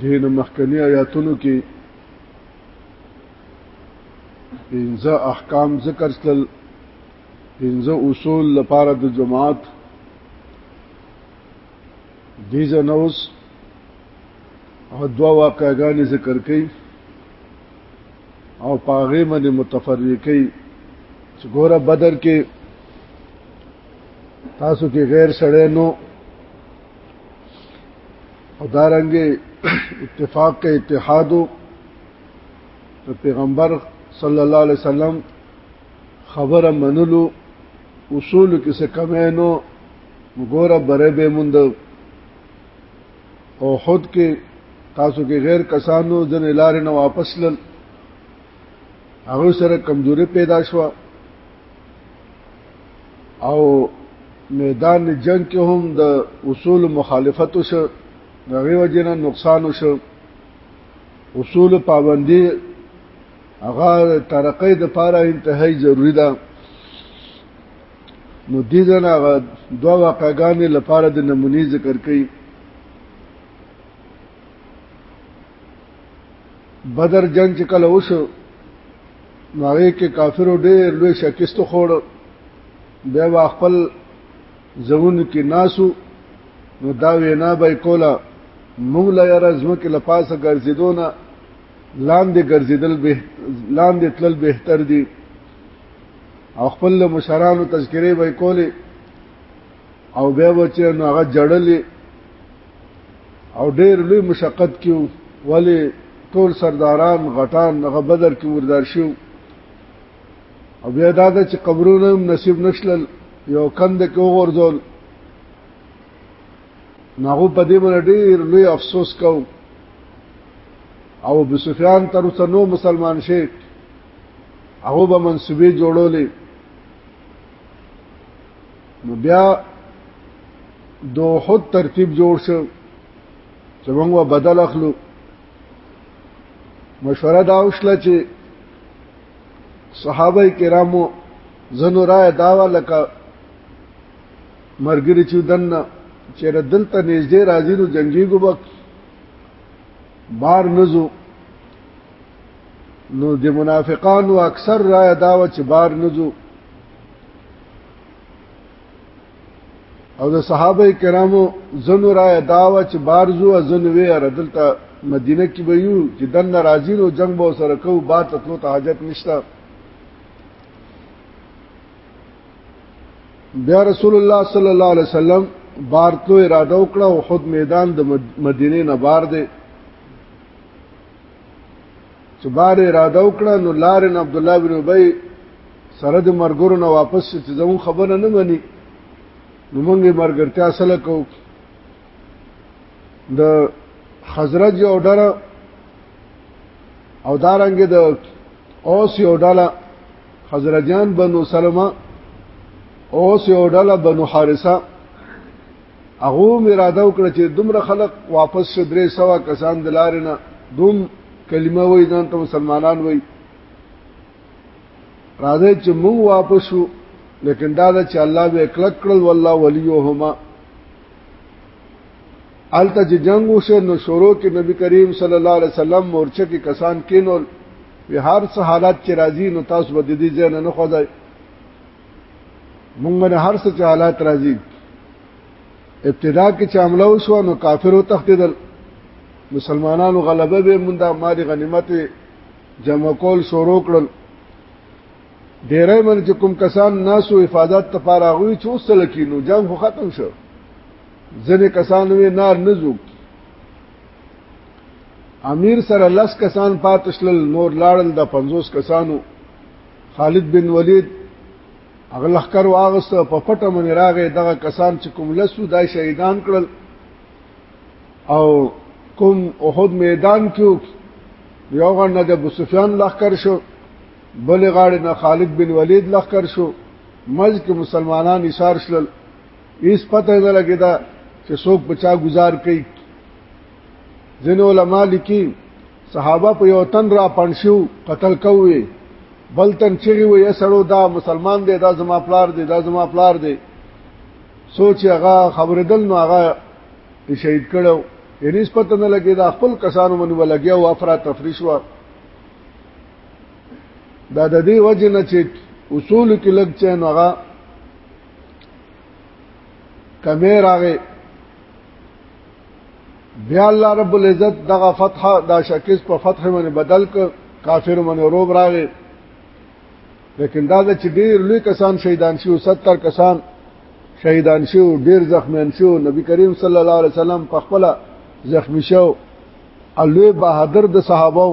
دین مخکنی آیاتونو کې پنځه احکام ذکر کړل پنځه اصول لپاره د جماعت دې جنوس او دوا واقعګانې ذکر کړي او پاغه باندې متفرقي چې ګوره بدر کې تاسو کې غیر سړی نو او دا رنګ اتفاق کې اتحاد د پیغمبر صلی الله علیه وسلم خبره منلو اصول کې څه کمه نو ګوره بره به مند او خود کې تاسو کې غیر کسانو د لارې نه واپس لن هغه سره کمزوري پیدا شوه او میدان جنگ کې هم د اصول مخالفت شو هغه وجنه نقصان شو اصول پابندي هغه ترقې د پاره انتهایی ضروری ده نو دې ځنه هغه دوه واقعګانې لپاره د نمونې ذکر کړي بدر جنگ چې کله وشو نو هغه کې کافرو ډېر لوی شکست خوړ بیا وا خپل زمون کې ناسو نو دا وینا به کوله موږ لا یاره ځمکه له پاسه ګرځیدونه لاندې ګرځیدل به لاندې تلل بهتر دي او خپل مشرانو تذکرې به کولې او بیا بچنه هغه جړلې او ډېر لوی مشقت کیو ولی ټول سرداران غټان هغه بدر کې مردار شو او بیا دا چې قبرونه هم نصیب نشلل یو کند کې وګورځول ناغو په دې باندې ډېر لوی افسوس کو او ابو سفیان تر اوسه نو مسلمان شي هغه به منسوبې جوړولې نو بیا دو خود ترتیب جوړ شو چې موږ بدل اخلو مشوره دا وشله چې صحابه کرامو زنو را داوا لکه مرګري چې دنه چې دلته نږدې راځي نو جنگي ګوبک بار نزو نو د منافقانو اکثر را داوا چې بار نزو او د صحابه کرامو زنو را داوا چې بارزو ازنوي ردلته مدینه کې به یو چې دن ناراضی نو جنگ به سره کو با تطلو ته حاجت نشته بیا رسول الله صلی الله علیه وسلم بار تو اراده وکړه او خود میدان د مدینه نه بار دی چې بار اراده وکړه نو لارن عبد الله بن ابي سره د مرګورو نه واپس چې زمو خبره نه مني نو موږ مرګرتیا سره کو د خزرج یو ډله او دارنګ د اوس یو ډله خزرجان بنو سلمہ اوس یو ډله بنو حارثه هغه اراده وکړه چې دومره خلک واپس شي درې سوا کسان د لارې نه دوم کلمه وای ځان ته مسلمانان وای راځي چې موږ واپس شو لیکن دا د چې الله به کلک کړل والله وليهما الته چې جنگ وشه نو شروع کې نبی کریم صلی الله علیه وسلم مورچه کې کسان کینول وی هر څه حالات چې راځي نو تاسو به د دې ځای نه نه خوځي مونږ باندې هر څه چې حالات راځي ابتدا کې چې عمله وشو نو کافرو تختیدل مسلمانانو غلبه به مونږه مال غنیمت جمع کول شروع کړل ډیرې من چې کوم کسان ناسو حفاظت لپاره غوي چې اوس لکینو جنگ خو ختم شو ځنې کسان وی نار نه زوک امیر سره لس کسان پاتشل نور لاړل د 50 کسانو خالد بن ولید هغه لخر واغست په پټه من راغې دغه کسان چې کوم لسو دای شهیدان کړل او کوم احد میدان کې یو غړ نه د ابو سفیان لخر شو بل غاړه نه خالد بن ولید لخر شو مز کې مسلمانان ایثار شول هیڅ پته نه لګیدا چې څوک بچا گزار کوي ځینې علما لیکي صحابه په یو تن را پنشو قتل کوي بل تن چیغي وي سړو دا مسلمان دی دا زما پلار دی دا زما پلار دی سوچ هغه خبرېدل نو هغه شهید کړو یعنی سپته نه لګي دا خپل کسانو باندې ولګي او افرا تفریش و دا د دې وجه نه چې اصول کې لګ چې نو هغه کمه راغې بیا الله رب العزت دغه فتح دا شکست په فتح باندې بدل ک کافر باندې روب راغی لیکن دا چې ډیر لوی کسان شهیدان شو 70 کسان شهیدان شو ډیر زخمیان شو نبی کریم صلی الله علیه وسلم په خپل زخمی شو الوی بهادر د صحابه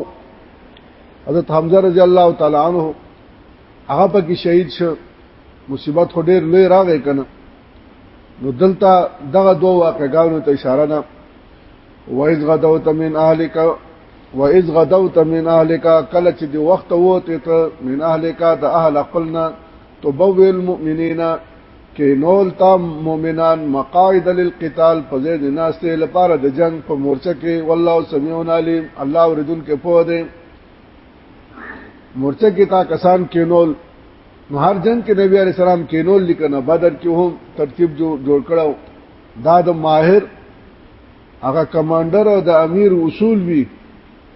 حضرت حمزه رضی الله تعالی عنہ هغه پکې شهید شو مصیبت خو ډیر لوی راغی کنه نو دلته دغه دوه واقعګانو ته اشاره ده وَإِذْ غَدَوْتَ مِنْ أَهْلِكَ وَإِذْ غَدَوْتَ مِنْ أَهْلِكَ کله چې دی وخت وته ته من أهلِكَ د أهل خپلنا تبوي المؤمنين کې نول تا مؤمنان مقاعد للقتال په ځای د ناشته لپاره د جنگ په مورچه کې والله سميع عليم الله اوریدونکو په دې مورچه کې تا کسان کینول نو هر جنگ کې نبی عليه السلام کینول لیکنه بدر کې هم ترتیب جو جوړ کړو دا د ماهر هغه کمانډر او د امیر اصول وی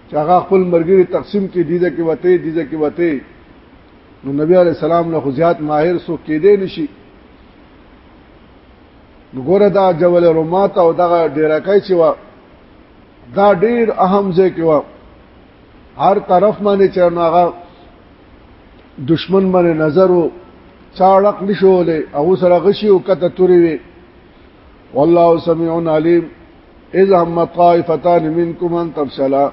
چې هغه خپل مرګري تقسیم کې دیده کې وته دیده کې وته نو نبی علی السلام له زیات ماهر سو کېدې نشي ګوره دا جبل رومات او دغه ډیرکای چې وا دا ډیر اهم ځای کې وا هر طرف باندې چرناغه دشمن باندې نظر او چاړق نشولې او سره غشي او کته توري وي والله سميع عليم اذا هم طائفتان منكم ان تفشلا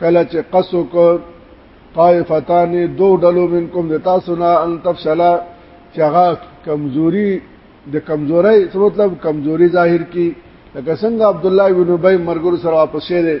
کله چې قصو کو طائفتان دو ډلو منکم د تاسو نه ان تفشلا چې هغه کمزوري د کمزوري څه مطلب کمزوري ظاهر کی لکه څنګه عبد الله بن ابي مرګور سره واپس شه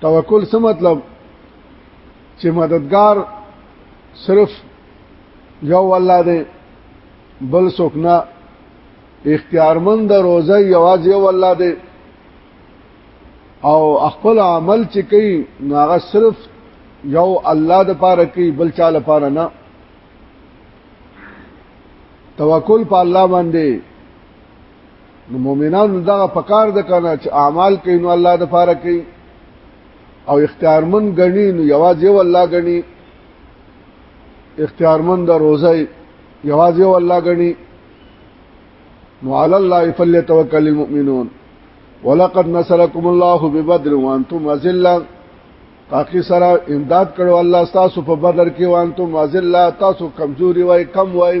توکل څه مطلب چې مددگار صرف یو الله دی بل څوک نه اختیارمند روزه یوازې یو الله دی او خپل عمل چې کوي نو هغه صرف یو الله د پاره کوي بل چا لپاره نه توکل په الله باندې نو مؤمنانو دا په کار د کنه چې اعمال کوي نو الله د پاره کوي او اختیارمن غني نو یوازې والله غني اختیارمن د روزه یوازې والله غني نو علی الله فلیتوکل المؤمنون ولقد نصرکم الله ببدر وانتم ذلہ تاکي سره امداد کړو الله تاسو په بدر کې وانتم ذلہ تاسو کمزوري وای کم وای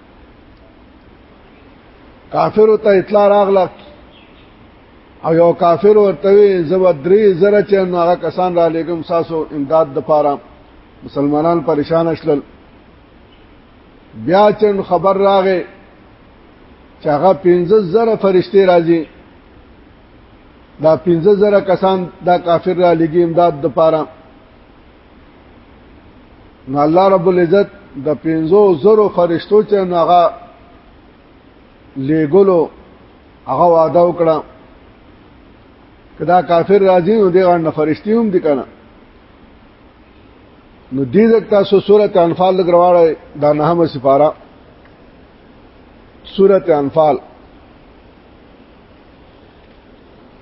کافر ته اطلاع راغله او یو کافر ورته وی زو درې زره چې هغه کسان را لګم ساسو امداد د پاره مسلمانان پریشان شول بیا چې خبر راغې چې هغه 15000 فرشته راځي دا 15000 کسان دا کافر را لګي امداد د پاره نو الله رب العزت د پنځو زرو فرشتو چې هغه لګولو هغه وعده وکړه کدا کافر راځي نو دغه نه فرشتي هم دي کنه نو دې ځکه تاسو سورته انفال لګراوړې دا نهمه سپاره سورته انفال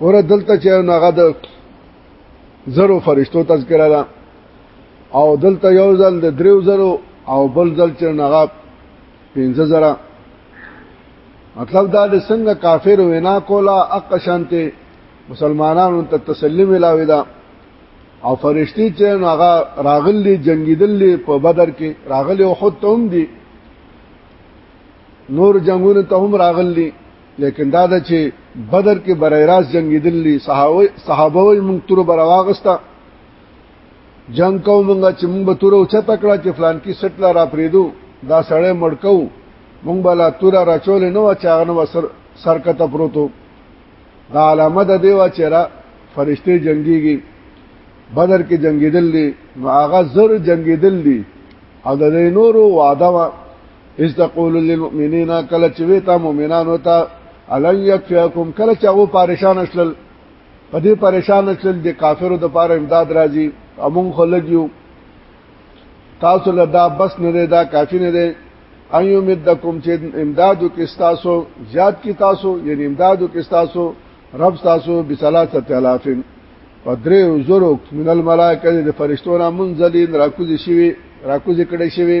ور دلته چې هغه د زرو فرشتو تذکرہ ده او دلته یو ځل د دریو زرو او بل ځل چې هغه 15000 مطلب دا د څنګه کافر وینا کولا اق شانته مسلمانانو ته تسلیم ملاوي دا او فرشتي چې هغه راغلي جنگیدل په بدر کې راغلي او خود ته هم دي نور جنگونه ته هم راغلي لیکن دا د چې بدر کې برای راز جنگیدلی صحابه صحابه وي مونږ تر بر واغستا جنگ کو مونږ چې مونږ به تر اوچا تکړه چې فلان کې سټ لا را پریدو دا سړی مړکو مونږ بلا تر را چول نه و چاغنه وسر سرکته پروتو دا علامه د دیو چې را فرشته جنگيږي بدر کې جنگیدلی نو هغه زر جنگیدلی او د نورو وعده اس تقول للمؤمنین کله چې وې تا مؤمنانو ته الن یکفیکم کله چې هغه پریشان شول په دې پریشان شول د کافرو د پاره امداد راځي امون خلګیو تاسو له دا بس نه دی دا کافی نه دی ایو مدکم چې امدادو کې تاسو زیات کې تاسو یعنی امدادو کې تاسو رب تاسو بسلاته الافین په درې زرو من الملائکه د فرشتو را منزلین راکوزي شوی راکوزي کړي شوی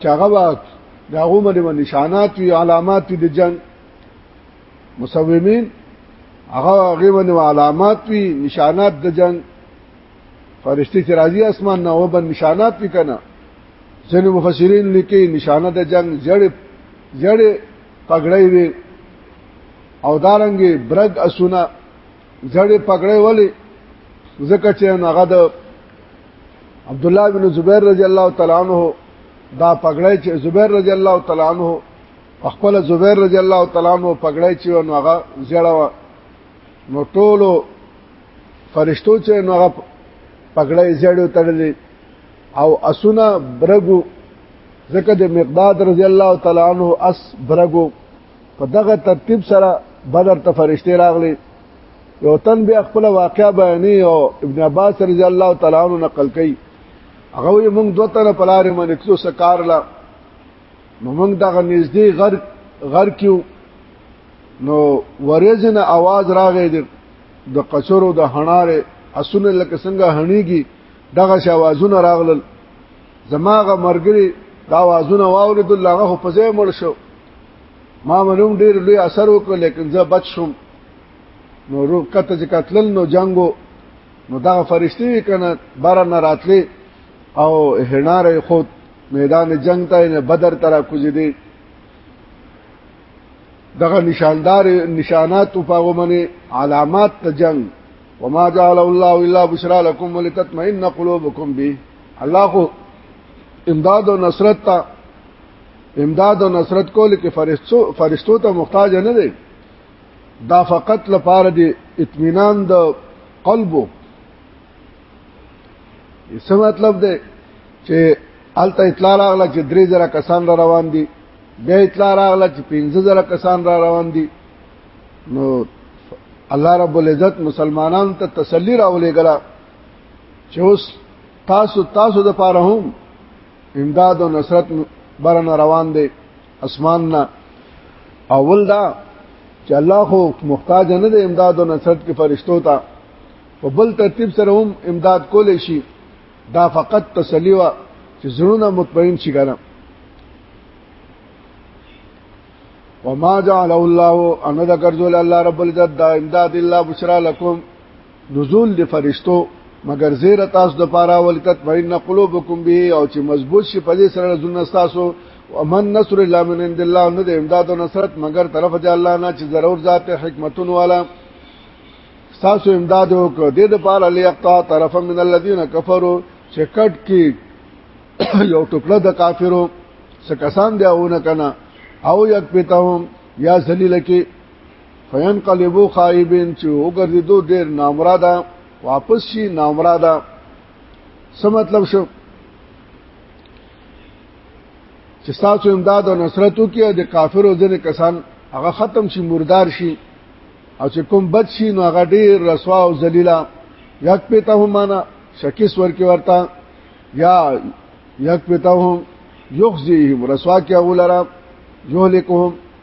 چې هغه وخت دا غومه د نشانات وی علامات د جنگ مسومین هغه هغه باندې علامات وی نشانات د جنگ فرشتي چې راځي اسمان نه او بن نشانات وی کنه ځینې مفسرین لیکي نشانه د جنگ جړ جړ پګړې وی او دارنګي برګ اسونه زړې پګړې ولې زکه چې هغه د عبد الله بن زبیر رضی الله تعالی عنہ دا پګړې چې زبیر رضی الله تعالی عنہ خپل زبیر رضی الله تعالی عنہ پګړې چې هغه زړه نو ټولو فرشتو چې نو هغه پګړې زړه تړلې او اسونه برګو زکه د مقداد رضی الله تعالی عنہ اس برګو په دغه ترتیب سره بدر ته فرشتي راغلي یو تن بیا خپل واقعا بیانې او ابن عباس رضی الله تعالی عنہ نقل کړي هغه یې موږ دوه تن په لارې باندې کلو سکار لا نو موږ دغه نږدې غر غر کیو نو ورېزنه आवाज راغې د قصرو د هناره اسونه لکه څنګه هنيږي دغه شوازونه راغلل زماغه مرګري دا وازونه واوریدل هغه په ځای مړ شو ما منوم ډیر لوی اثر وکړ لیکن زه بچ شوم نو روح کته چې قتلل نو جنگو نو دا فرشتي کنه بار نه راتلې او هناره خود میدان جنگ ته نه بدر ترا کوزي دي دغه نشاندار نشانات او پاغو منی علامات ته جنگ وما جعل الله الا بشرا لكم ولتطمئن قلوبكم به الله خو امداد او نصرت ته امداد او نصرت کول کې فرشتو فرشتو ته محتاج نه دی دا فقط لپاره دی اطمینان د قلبو څه مطلب دی چې الته اطلاع راغله چې 3000 کسان را روان دي بیا اطلاع راغله چې 15000 کسان را روان دي نو الله رب العزت مسلمانان ته تسلی راولې غلا چې اوس تاسو تاسو د پاره هم امداد او نصرت برن روان دی اسمان نه اول دا چې الله خو محتاج نه دی امداد او نصرت کې فرشتو ته په بل ترتیب سره هم امداد کول شي دا فقط تسلی وا چې زړونه مطمئن شي ګرم وما جعل الله ان ذکر ذل الله رب العزت دا امداد الله بشرا لكم نزول د فرشتو مگر زیر تاسو د پاره ولکت فین قلوبکم به او چې مضبوط شي په دې سره زونه تاسو ومن نصر الا من عند الله نه د امداد او نصرت مگر طرف د الله نه چې ضرور ذات حکمتون والا تاسو امداد وکړه د دې لپاره لیقطع طرف من الذين كفروا چې کټ کې یو ټوکړه د کافرو څخه کسان دی اونه کنه او یک پتاهم یا ذلیل کې فین قلبو خائبین چې وګرځي دو ډیر نامراده واپس شي نامراده څه مطلب شو چې تاسو امداد او نصرت وکړي د کافرو ځنې کسان هغه ختم شي مردار شي او چې کوم بد شي نو هغه ډیر رسوا او ذلیلا یک پته هم معنا شکیس ورکی ورتا یا یک پته هم یخزیهم رسوا کې اولرا یهلکهم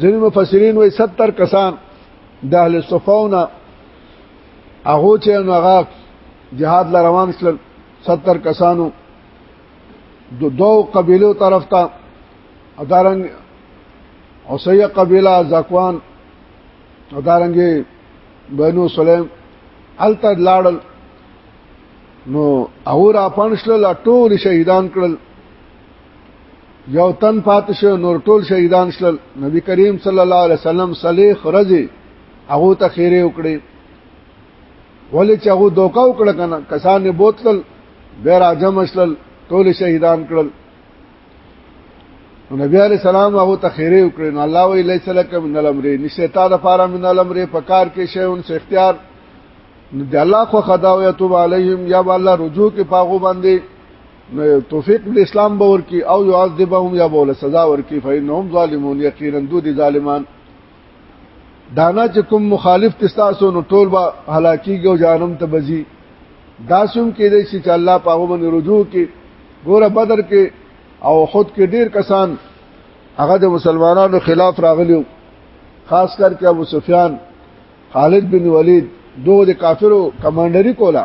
ځینې مفسرین وایي 70 کسان د اهل صفونه هغه چې هغه جهاد ل روان شل 70 کسانو دو دو قبيلو طرف ته ادارنګ اوسيه قبيله زکوان ادارنګ بنو سلیم الته لاړل نو اور اپنشل ټول شهیدان کړل یو تن پات شو نور ټول شهیدان شل نبی کریم صلی الله علیه وسلم صلی خرجه هغه ته خیره وکړي ولې چې هغه دوکا وکړه کنه کسان یې بوتل به راجم شل ټول شهیدان کړل نو نبی علی سلام هغه ته خیره وکړي نو الله وی لیس لک من الامر نشته تا د فارا من الامر پکار کې شی اون څه اختیار نو د الله خو خداویتوب علیهم یا الله رجوع کې پاغو باندې نو توفیق د اسلام باور کی او يعذبهم یا بول سزا ورکی فینهم ظالمون یقینا دو دي ظالمان دانا چې کوم مخالف تستاسو نو ټول با هلاکی ګو جانم ته بزی داسوم کې دې چې الله پاغه باندې رجوع کی ګوره بدر کې او خود کې ډیر کسان هغه د مسلمانانو خلاف راغلیو خاص کر کې ابو سفیان خالد بن ولید دوه د کافرو کمانډری کولا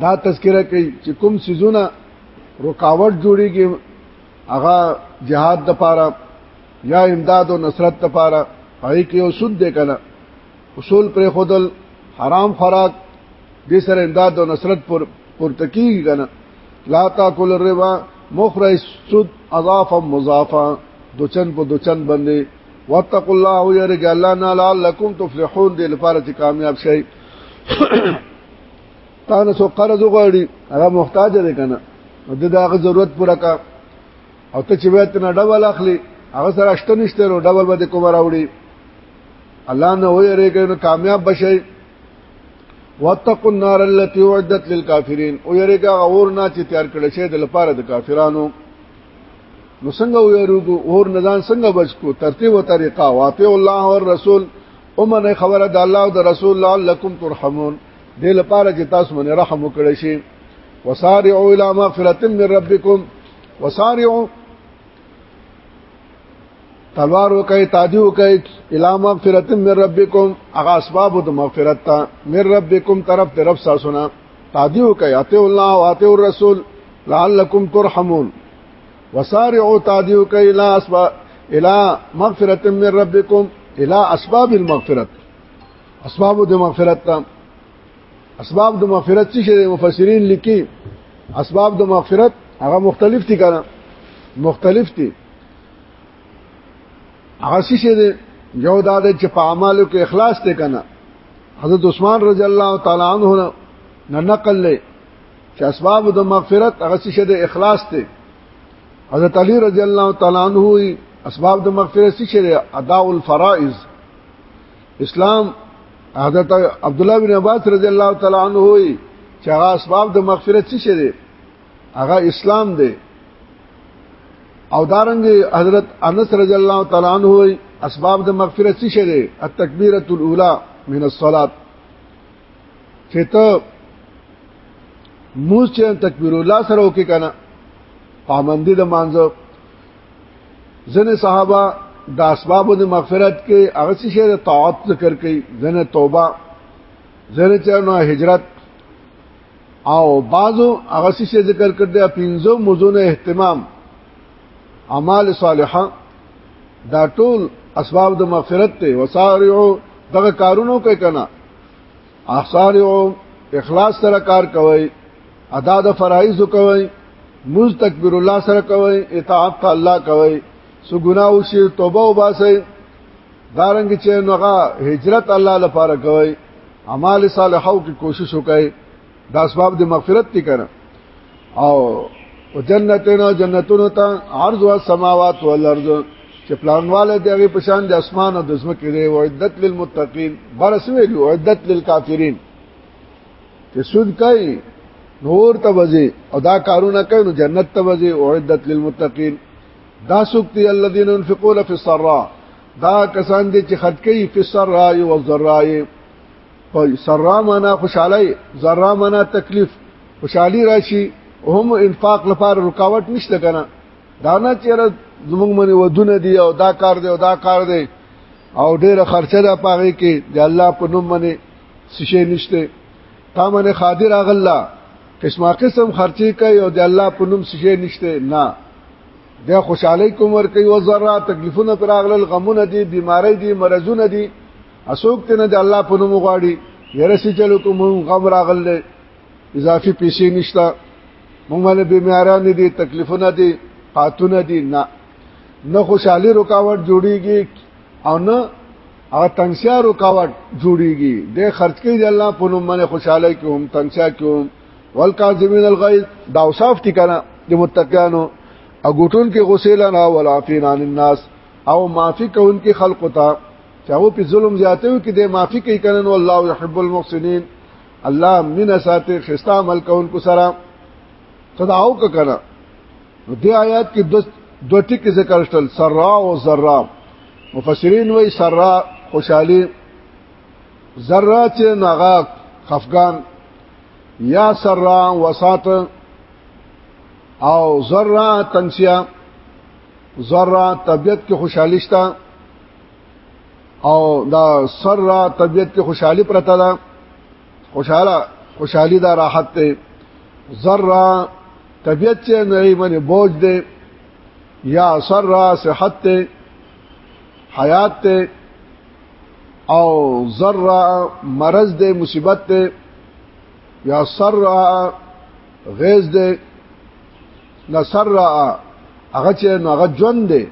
دا تذکرہ کوي چې کوم سيزونه رکاوټ جوړيږي هغه جهاد د پاره یا امداد او نصرت د پاره پای کې یو سود دی کنه اصول پر خودل حرام خوراک دې سره امداد او نصرت پر پورته کیږي کنه لا تاکل الربا مخرج سود اضافا مضافا دوچن په دوچن باندې واتقوا الله ويرجى الله لعلكم تفلحون دې لپاره چې کامیاب شئ تانه سو قرض غواړي هغه محتاج دی کنه د داغه ضرورت پوره کا او ته چې وایته نه ډول اخلي هغه سره اشته نشته نو ډول به کوم راوړي الله نه ویریږي نو کامیاب بشي واتقوا النار التي وعدت للكافرين او یریګه اور نه چې تیار کړی شي د لپاره د کافرانو نو څنګه ویریګو اور نزان څنګه بچ کو ترتیب او طریقه واطیع الله او رسول اومنه خبره د الله او د رسول الله لکم ترحمون دې لپاره چې تاسو باندې رحم وکړئ شي وسارعوا الى مغفرة من ربكم وسارعوا تلوار وکي تادي وکي الى مغفرة من ربكم هغه اسباب د مغفرت ته من ربكم طرف طرف ساسونه تادي وکي اته الله او اته الرسول لعلكم ترحمون وسارعوا تعديو کئ الى اسباب الى مغفرت من ربکم الى اسباب المغفرت اسباب د مغفرت ته اسباب د مغفرت څه شي مفسرین لیکي اسباب د مغفرت هغه مختلف دي کنه مختلف دي هغه څه شي یو دا د چې په اعمالو کې اخلاص ته کنه حضرت عثمان رضی الله تعالی عنہ نه نقل لې چې اسباب د مغفرت هغه څه د اخلاص ته حضرت علی رضی الله تعالی عنہ اسباب د مغفرت څه شری ادا الفرائض اسلام حضرت عبد الله بن عباس رضی الله تعالی عنہ وی چې هغه اسباب د مغفرت څه شری هغه اسلام دی او دارنګ حضرت انس رضی الله تعالی عنہ وی اسباب د مغفرت څه شری التکبیرۃ الاولی من الصلاه چې ته موږ چې تکبیر الله سره وکې کنه پامندی د مانځو ځنه صحابه د اسباب د مغفرت کې هغه څه شی د طاعت ذکر کوي ځنه توبه ځنه چې نو هجرت او بعضو هغه څه ذکر کړ د پینځو مزونه اهتمام اعمال صالحه دا ټول اسباب د مغفرت ته وسارعو دغه کارونو کوي کنه احسارعو اخلاص سره کار کوي ادا د فرایض کوي مز تکبیر الله سره کوي اطاعت الله کوي سو ګناه او شی توبه او باسي دارنګ چې نوغه هجرت الله لپاره کوي اعمال صالحو کې کوشش وکړي دا اسباب د مغفرت دي کنه او وجنتنا جنتونو ته عرض او سماوات والارض چې پلانواله دی هغه پشان د اسمان او د زمکه دی او عدت للمتقین برسوي دی عدت للکافرین چې سود کوي نور ته وځي او دا کارونه کوي نو جنت ته وځي او عدت للمتقین دا سوکتی الذين ينفقون في السراء دا کسان دي چې خرج کوي په سراء او ضراء وای سرا معنا خوشحالي ذرا معنا تکلیف خوشحالي راشي هم انفاق لپاره رکاوټ نشته کنه دا نه چیرې زمونږ باندې ودونه دي او دا کار دی او دا کار دی او ډیره خرچه ده پاره کې د الله په نوم باندې سشي نشته تا باندې خادر اغلا قسمه قسم خرچي کوي او د الله په نوم سشي نشته نه د خوشحالي کومر کوي او ذره تکلیفونه پر اغلل غمونه دي بيمارۍ دي مرزونه دي اسوک ته نه د الله په نوم غواړي يرسي چلو کوم غم راغله اضافي پیسې نشته موږ باندې به معیاران دي تکلیفونه دي قاتونه دي نه نه خوشحالي رکاوټ جوړيږي او نه هغه تنگسیا رکاوټ جوړيږي د خرج کې د الله په نوم باندې خوشاله کوم تنگسیا کوم والکاظمین الغیظ دا اوصاف دي کنه د متقینو او ګټون کې غسیل نه ولا فین عن الناس او معافي کوونکي خلق ته چې هغه په ظلم زیاتو کې د معافي کوي کنن والله يحب المحسنين الله من ساته خستا عمل کوونکو سره تداو ک کنه نو دې آیات کې د دوه ټکي ذکر شتل سرا او ذرا مفسرین وایي سرا خوشحالي ذرا چې ناغا خفقان یا سرا وسات او ذرا تنسیه ذره طبيعت کې خوشحالي شته او دا سره طبيعت کې خوشحالي پرته ده خوشاله خوشحالي دا راحت ده ذره طبيعت چې نه باندې بوج ده یا سره صحت ده حیات ده او ذره مرض ده مصیبت ده یا سره غیظ ده نصر را هغه چې نو هغه ژوند دی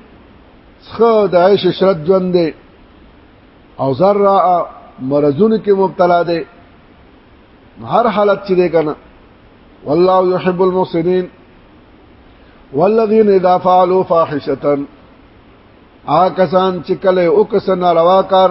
څخه د عیش شرط ژوند دی او زر را مرزونه کې مبتلا دی هر حالت چې دی کنه والله يحب المحسنين والذين اذا فعلوا فاحشه آ کسان چې کله او کس ناروا کار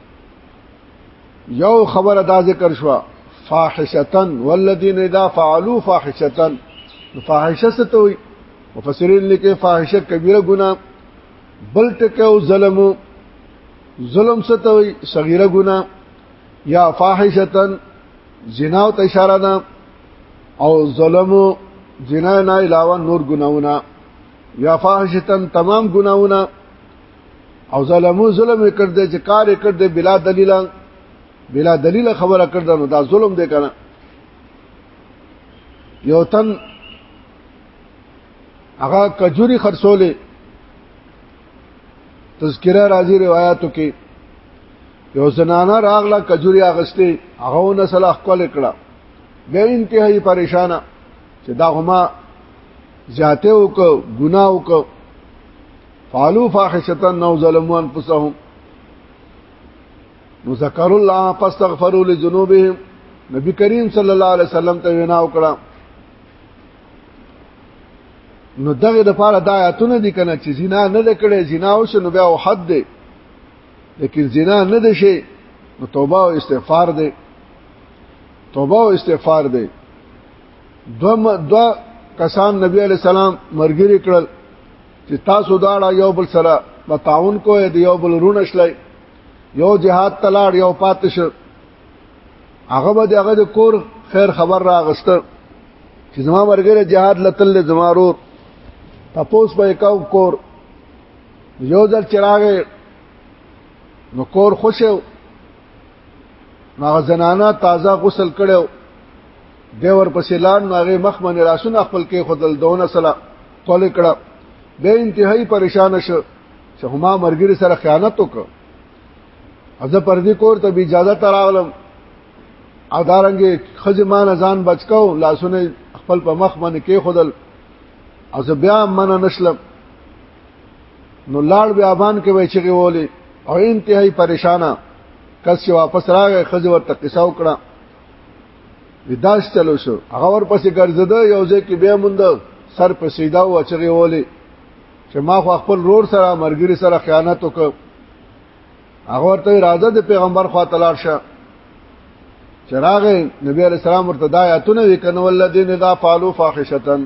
یو خبره دا ذکر شو فاحشتن والذین اذا فعلوا فاحشتن فاحشه څه ته وي مفسرین لیکي فاحشه کبیره ګناه بل ټکه او ظلم ظلم څه ته وي صغیره ګناه یا فاحشتن زنا او اشاره ده او ظلم زنا نه علاوه نور ګناونه یا فاحشتن تمام ګناونه او ظلمو ظلم کړ دې چې کار کړ دې بلا دلیل بلا دلیل خبره کړ نو دا ظلم دې کنه یو تن هغه کجوري خرڅولې تذکرہ راځي روایتو کې یو زنانه راغله کجوري اغستې هغه نه صلاح کول کړه به انتهایی پریشانه چې دا هما زیاته وک ګناه وک فعلوا فاحشة نو ظلموا انفسهم نو ذکر الله فاستغفروا لذنوبهم نبی کریم صلی الله علیه وسلم ته وینا وکړه نو دغه د پاره د آیاتونه دي کنه چې زنا نه لکړي زنا او شنو بیا او حد دی لیکن زنا نه دي شي نو توبه او استغفار دی توبه او استغفار دی دو دو کسان نبی علی سلام مرګري کړل چې تاسو داړه یو بل سره متعاون کوی دی یو بل رونه شلای یو جهاد تلاړ یو پاتش هغه به دغه د کور خیر خبر راغسته چې زما مرګره جهاد لتل زما رور تپوس به کاو کور یو ځل چراغ نو کور خوشو ناغه زنانا تازه غسل کړو دیور پسې لان ناغه مخ باندې راسونه خپل کې خدل دونه سلام تول کړه به انتهایی پریشان شو چې هما مرګری سره خیانت وکړ ازه پردي کور ته به اجازه تراغلم او دارنګه خزمان ازان بچکاو لاسونه خپل په مخ باندې کې خودل او زه بیا منه نشلم نو لاړ بیا بان کې وای چې وولې او انتهایی پریشانا کس چې واپس راغی خځه ورته قصه وکړه وداس چلو شو هغه ور پسې ګرځیده یو ځای کې بیا مونږ سر په سیدا و چغې ولې چې ما خو خپل رور سره مرګري سره خیانت وکړ هغه ورته اراده د پیغمبر خوا تلار شه چراغ نبی علیہ السلام ورته دا آیاتونه وکنه ولذین اذا فعلوا فاحشتن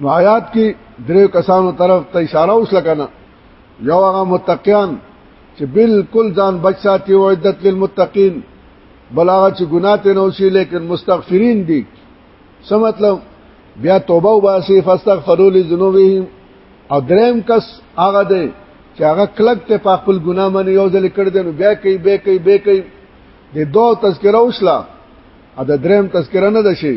نو آیات کې درې کسانو طرف ته اشاره اوس لکنه یو هغه متقیان چې بالکل ځان بچ ساتي او عدت للمتقین بلاغه چې ګناه ته نو شي لیکن مستغفرین دي څه مطلب بیا توبه وباسي فاستغفروا لذنوبهم او دریم کس هغه دی چې هغه کلک ته په خپل ګناه باندې یو ځل کړ دې نو بیا کوي بیا کوي بیا کوي د دوه تذکره وشله ا د دریم تذکره نه ده شي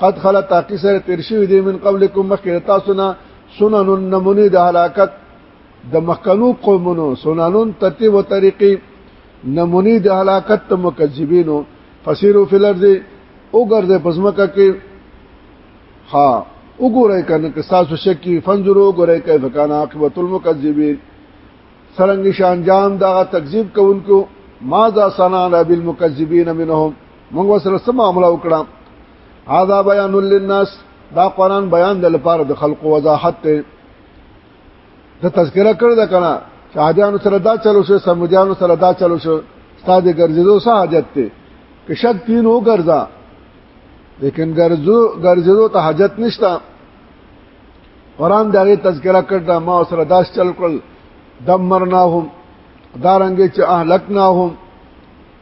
قد خلا تاکي سره تیر شوی دی من قبلکم مخکې تاسو نه سنن نمونه د هلاکت د مخکنو قومونو سنن ترتیب او طریقې نمونه د هلاکت ته مکذبینو فسیرو فی الارض او ګرځه پزماکه کې ها وګورئ کنه که تاسو شکی فنجرو وګورئ کیف کان عاقبت المکذبین سرنګ شان جام دا تکذیب کوونکو ماذا صنع بالمکذبین منهم موږ وسره سم معاملې وکړه هاذا بیان للناس دا قران بیان د لپاره د خلق وضاحت ته د تذکرہ کړ د کنا شاهدانو سره دا چلو شو سمجانو سره دا چلو شو استاد ګرځیدو سه حاجت ته که شک تین و ګرځا لیکن ګرځو ګرځیدو ته حاجت نشتا قران دغه تذکرہ کړ دا ما سره داس چل کړ دمرناهم دارنګ چې اهلکناهم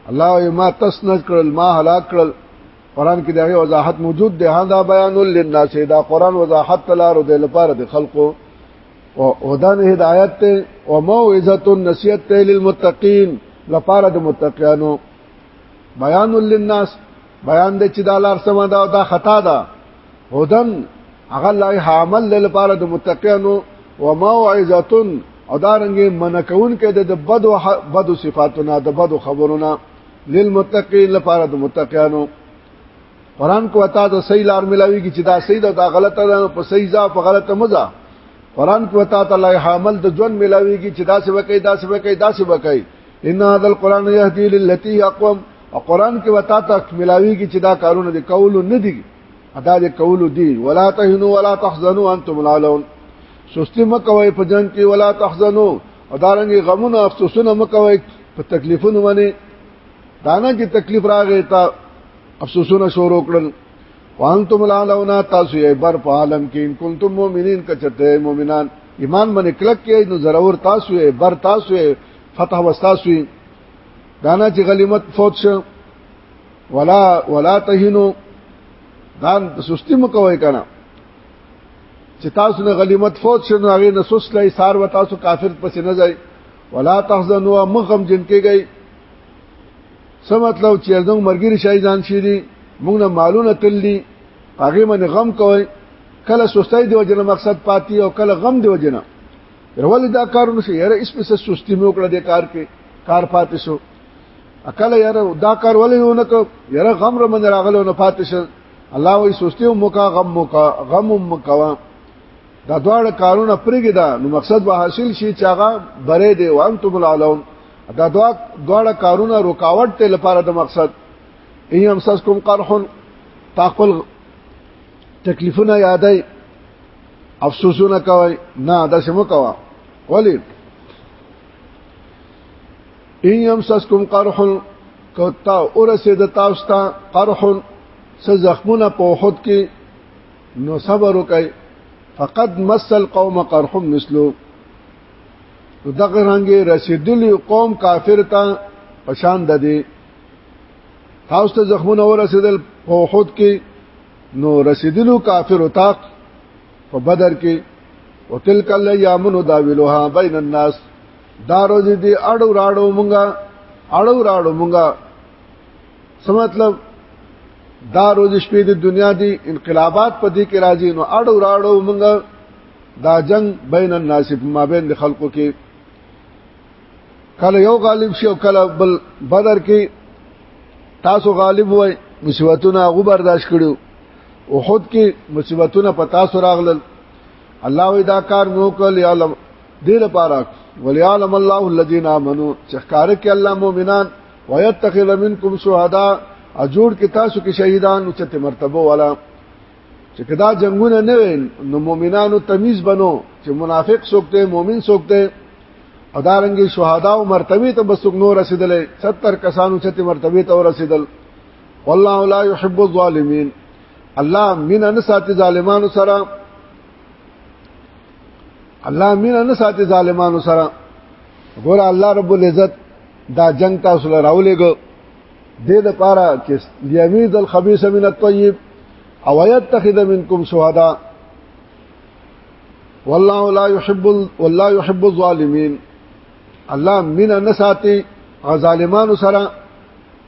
الله یې ما تسنج کړل ما هلاک کړل قران کې دغه وضاحت موجود دی دا بیان للناس دا قران وضاحت تلارو د لپاره د خلقو او دان هدایت ته او موعظه النصیحت ته للمتقین لپاره د متقینو بیان للناس بیان د چې دا لار سم دا او دا خطا ده هدن هغه لای حامل لپاره د متقینو و موعظه او دارنګ منکون کې د بدو بدو صفاتونه د بدو خبرونه للمتقین لپاره د متقینو قران کو عطا د صحیح لار ملاوي کی چې دا صحیح ده دا غلطه ده په صحیح ځا په غلطه مزه قران کو عطا تعالی حامل د جون ملاوي کی چې دا څه وکي دا څه وکي دا څه وکي ان هذا القران يهدي للتي اقوم او قران کې وتا ته ملاوي کې چې دا کارونه دي کول نه دي ادا دې کول دي ولا تهنوا ولا تحزنوا انتم العلون سستی مکوي په جنگ کې ولا تحزنوا او دارنګي غمونه افسوسونه مکوي په تکلیفونو باندې دانا چې تکلیف راغی تا افسوسونه شروع کړل وانتم العلون تاسو یې بر په عالم کې ان کنتم مؤمنین کچته مؤمنان ایمان باندې کلک کې نو ضرور تاسو یې بر تاسو یې فتح واستاسو دانا چې غلیمت فوت شو ولا ولا تهینو دان سستی مکوې کنه چې تاسو نه غلیمت فوت شنو هغه نه سست لای سار و تاسو کافر پسې نه ځای ولا تحزنوا مغم جن کې گئی سم مطلب چې زموږ مرګري شای ځان شي دي موږ نه مالونه تللی هغه باندې غم کوي کله سستای دی وجنه مقصد پاتی او کله غم دی وجنه ولې دا کارونه شي یاره اس په سستی مې وکړه د کار کې کار پاتې شو اکل یاره دا کار ولې ونه کو یاره غم را من راغلو نه پاتې شو الله وې سستی مو کا غم مو کا غم مو کا دا دواړه کارونه پرګی دا نو مقصد به حاصل شي چې هغه بره دی وان تو بل علون دا دوا دواړه کارونه رکاوټ ته لپاره د مقصد ایم سس کوم قرحن تاقل تکلیفونه یادای افسوسونه کوي نه دا سمو کوا ولی ان يمسسكم قرح کوتا اورسه د تاسو ته قرح س زخمونه په وحد کې نو صبر وکي فقد مس القوم قرح مثلو دغه رنګي رسیدلی قوم کافر ته پشان د دې تاسو ته زخمونه ورسېدل په وحد کې نو رسیدلو کافر اتاق په بدر کې او تلک الیامن داولوها بین الناس دا روز دې اړو راړو مونږه اړو راړو مونږه څه مطلب دا روز شپې د دنیا دی انقلابات په دې کې راځي نو اړو راړو مونږه دا جنگ بین الناس په مابین د خلکو کې کله یو غالب شي او کله بل بدر کې تاسو غالب وای مصیبتونه هغه برداشت کړو احد کې مصیبتونه په تاسو راغلل الله وی دا کار نو کول یا لم دې لپاره وليعلم الله الذين امنوا چخکار کې الله مؤمنان ويتخذ منكم شهدا اجور کې تاسو کې شهیدان او چته مرتبه والا چې کدا جنگونه نه وي نو مؤمنانو تمیز بنو چې منافق سوکته مؤمن سوکته ادارنګي شهدا او مرتبه ته بسوک نو رسیدلې 70 کسانو چې مرتبه ته رسیدل والله لا يحب الظالمين الله مين ان ساتي ظالمانو سره الله مين ان ساتي ظالمانو سره ګور الله رب العزت دا جنگ تاسو لراولېګو دې د پاره چې یمیز الخبيث من الطيب او يتخذ منكم شهداء والله لا يحب والله يحب الظالمين الله مینا نه ساتي غظالمانو سره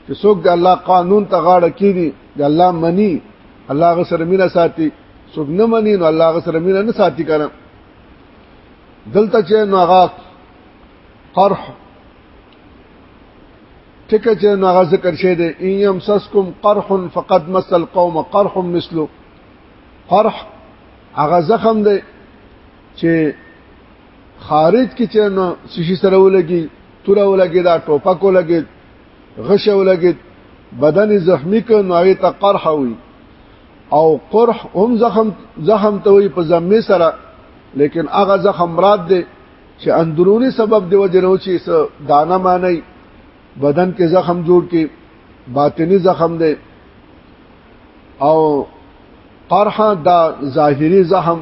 چې څوک د الله قانون ته غاړه کیدي د الله منی الله غ سره مینا ساتي څوک نه منی نو الله غ سره مینا نه ساتي کنه دلته چې نو هغه قرح ټکه چې ناغه ذکر شه دي ان يمسسكم قرح فقد مس القوم قرح مثله قرح هغه زخم دی چې خارج کې چې نو شي سره ولګي تور ولګي دا ټوپک ولګي غش ولګي بدن زخمی ک نو هغه ته قرح وي او قرح هم زخم زخم ته وي په زمي سره لیکن هغه زخم مراد دی چې اندرونی سبب دی وجنو چې څه دانه معنی بدن کې زخم جوړ کې باطنی زخم دی او قرح دا ظاهری زخم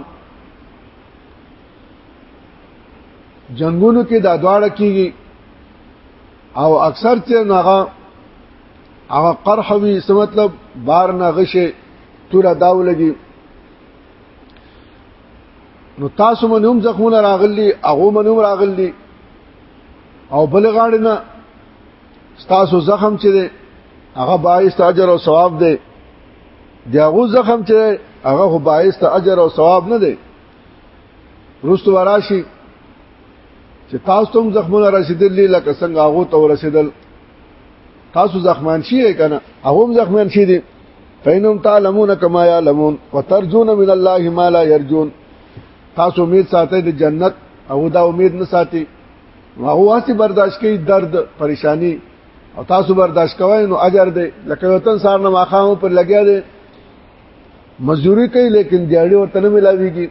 جنگونو کې دا دواړه کیږي او اکثر چې ناغه هغه قرح وی څه مطلب بار نه غشه توره داولګي نو تاسو باندې هم زخمونه راغلي هغه باندې هم راغلي او بل غاړه نه تاسو زخم چې دی هغه باعث اجر او ثواب دی دیغه زخم چې هغه خو باعث اجر او ثواب نه دی رستو وراشي چې تاسو هم زخمونه رسیدلې لکه څنګه هغه ته ورسیدل تاسو زخمان شي کنه هغه هم زخمان شي دي فینم تعلمون کما یعلمون وترجون من الله ما لا يرجون تاسو امید ساتئ د جنت او دا امید نه ساتي هغه واسي برداشت کوي درد پریشانی او تاسو برداشت کوئ نو اجر دی لکه وطن سار نه ماخامو پر لګیا دی مزدوری کوي لیکن دیاړي ورته نه ملاويږي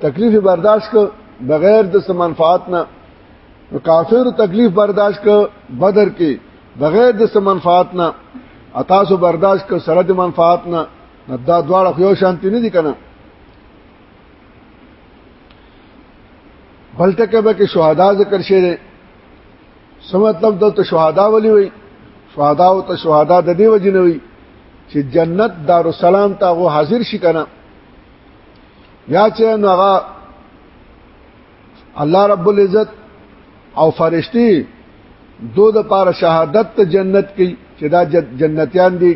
تکلیف برداشت کو بغیر د سمنفعات نه کافر تکلیف برداشت ک بدر کې بغیر د منفعت نه اتاسو برداشت ک سره د منفعت نه دا دواړه خو یو شانتی نه دي کنه بلته کې به کې شهدا ذکر شي سم مطلب د ته شهدا ولي وي شهدا او ته شهدا د دې وجه نه وي چې جنت دارالسلام ته غو حاضر شي کنه یا چې نو هغه الله رب العزت او فرشتي دو د پاره شهادت ته جنت کوي چې دا جنتیان دي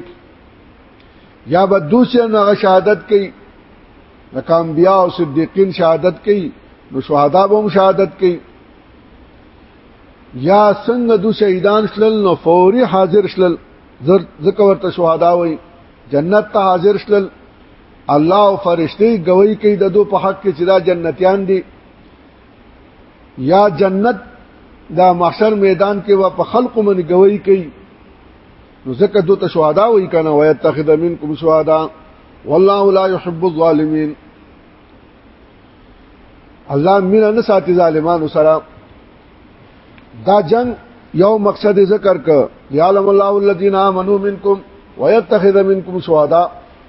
یا به دوسر نه شهادت کوي لکه انبیا او صدیقین شهادت کوي نو شهدا به هم شهادت کوي یا څنګه دو شهیدان شلل نو فوري حاضر شلل ځکه ورته شهدا وایي جنت ته حاضر شلل الله او فرشتي گوي کوي د دو په حق کې چې دا جنتیان دي یا جنت دا محشر میدان کې و په خلق من گوي کوي نو زکه دوته شهدا وای کنه وای تخذ منکم شهدا والله لا يحب الظالمين الله مين نه ساتي ظالمانو سره دا جنگ یو مقصد ذکر ک یعلم الله الذين امنوا منکم ويتخذ منکم شهدا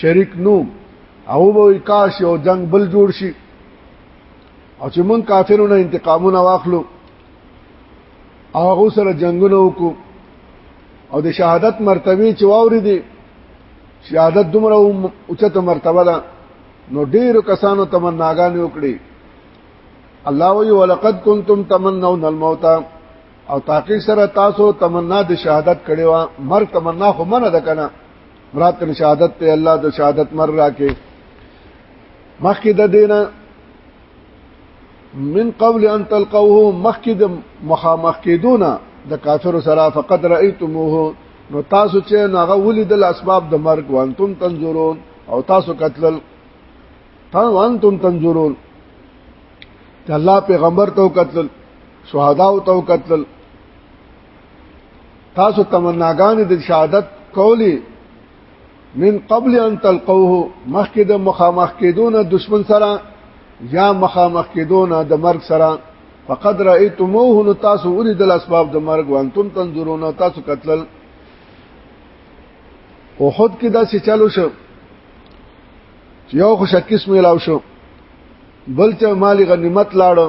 شریک نو او به کاش یو جنگ بل جوړ شي او چې مونږ کافرونو انتقامونه واخلو او هغه سره جنگونه وکړو او د شهادت مرتبه چې واوري دي شهادت دومره اوچته مرتبه ده نو ډیرو کسانو تمناګانې وکړي الله وی ولقد کنتم تمنون الموت او تاکي سره تاسو تمنا د شهادت کړي وا مرګ تمنا خو منه ده کنه مراد تن شهادت ته الله د شهادت مر راکې مخکې د دینه من قبل ان تلقوه مخکې د مخامخ کېدونه د کافر سره فقط رأيتموه نو تاسو چې ناغه ولیدل اسباب د مرګ وانتم تنظرون او تاسو قتل تاسو وانتم تنظرون چې الله پیغمبر ته قتل شهدا او ته قتل تاسو تمناګانې د شهادت کولی من قبل ان تلقوه مخکې د مخامخ کېدونه دشمن سره یا مخامخ کېدونه د مرګ سره فقد رأيتموه نو تاسو ولیدل اسباب د مرګ وانتم تنظرون تاسو قتل او خود کې دا چې چالو شو یو خوش قسم لاو شو بل ته مال غنیمت لاړو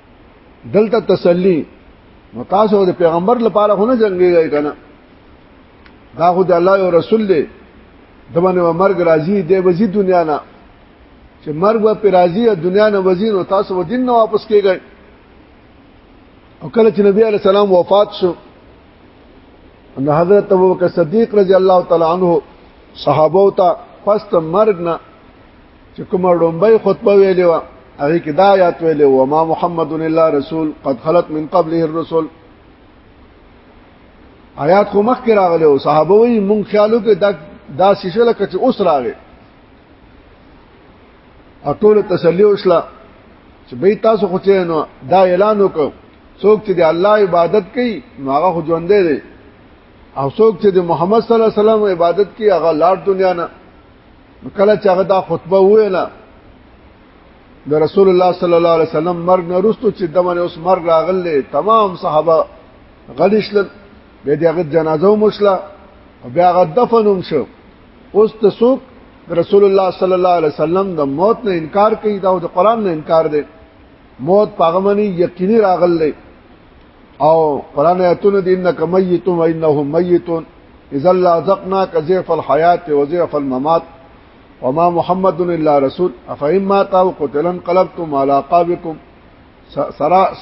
دلته تسلی نو تاسو د پیغمبر لپاره خو نه جنگيږئ کنه دا خو د الله او رسول دی دمنه مرګ راځي د وزي دنیا نه چې مرګ و پر راځي دنیا نه وزي نو تاسو و دین نه واپس کیږئ او کله چې نبی علی السلام وفات شو ان حضرت ابوبکر صدیق رضی الله تعالی عنہ صحابه او ته پس مرګ نه چې کومه لومبۍ خطبه ویلې و هغه کې دا آیات ویلې و ما محمد الا رسول قد خلت من قبله الرسل آیات خو مخکې راغلي او صحابه وي مونږ خیالو کې دا دا شیشه لکه چې اوس راغی اټول تسلی وشله چې به تاسو خو چې نو دا اعلان وکړ څوک چې د الله عبادت کوي نو هغه خو ژوند دی او څوک چې د محمد صلی الله علیه وسلم عبادت کوي هغه لاړ دنیا نه کله چې هغه دا خطبه ویله د رسول الله صلی الله علیه وسلم مرګ نه وروسته چې دمنه اوس مرګ راغله تمام صحابه غلیشل به دغه جنازه مشله بیا هغه دفن هم شو اوس ته څوک رسول الله صلی الله علیه وسلم د موت نه انکار کوي دا د قران نه انکار دی موت پاغمنی یقیني راغله او قران آیتونه دي انک میت و انهم میتون اذا لازقنا كزيف الحياه وزيف الممات وما محمد الا رسول افهم ما تا قتلن قلبتم على عقابكم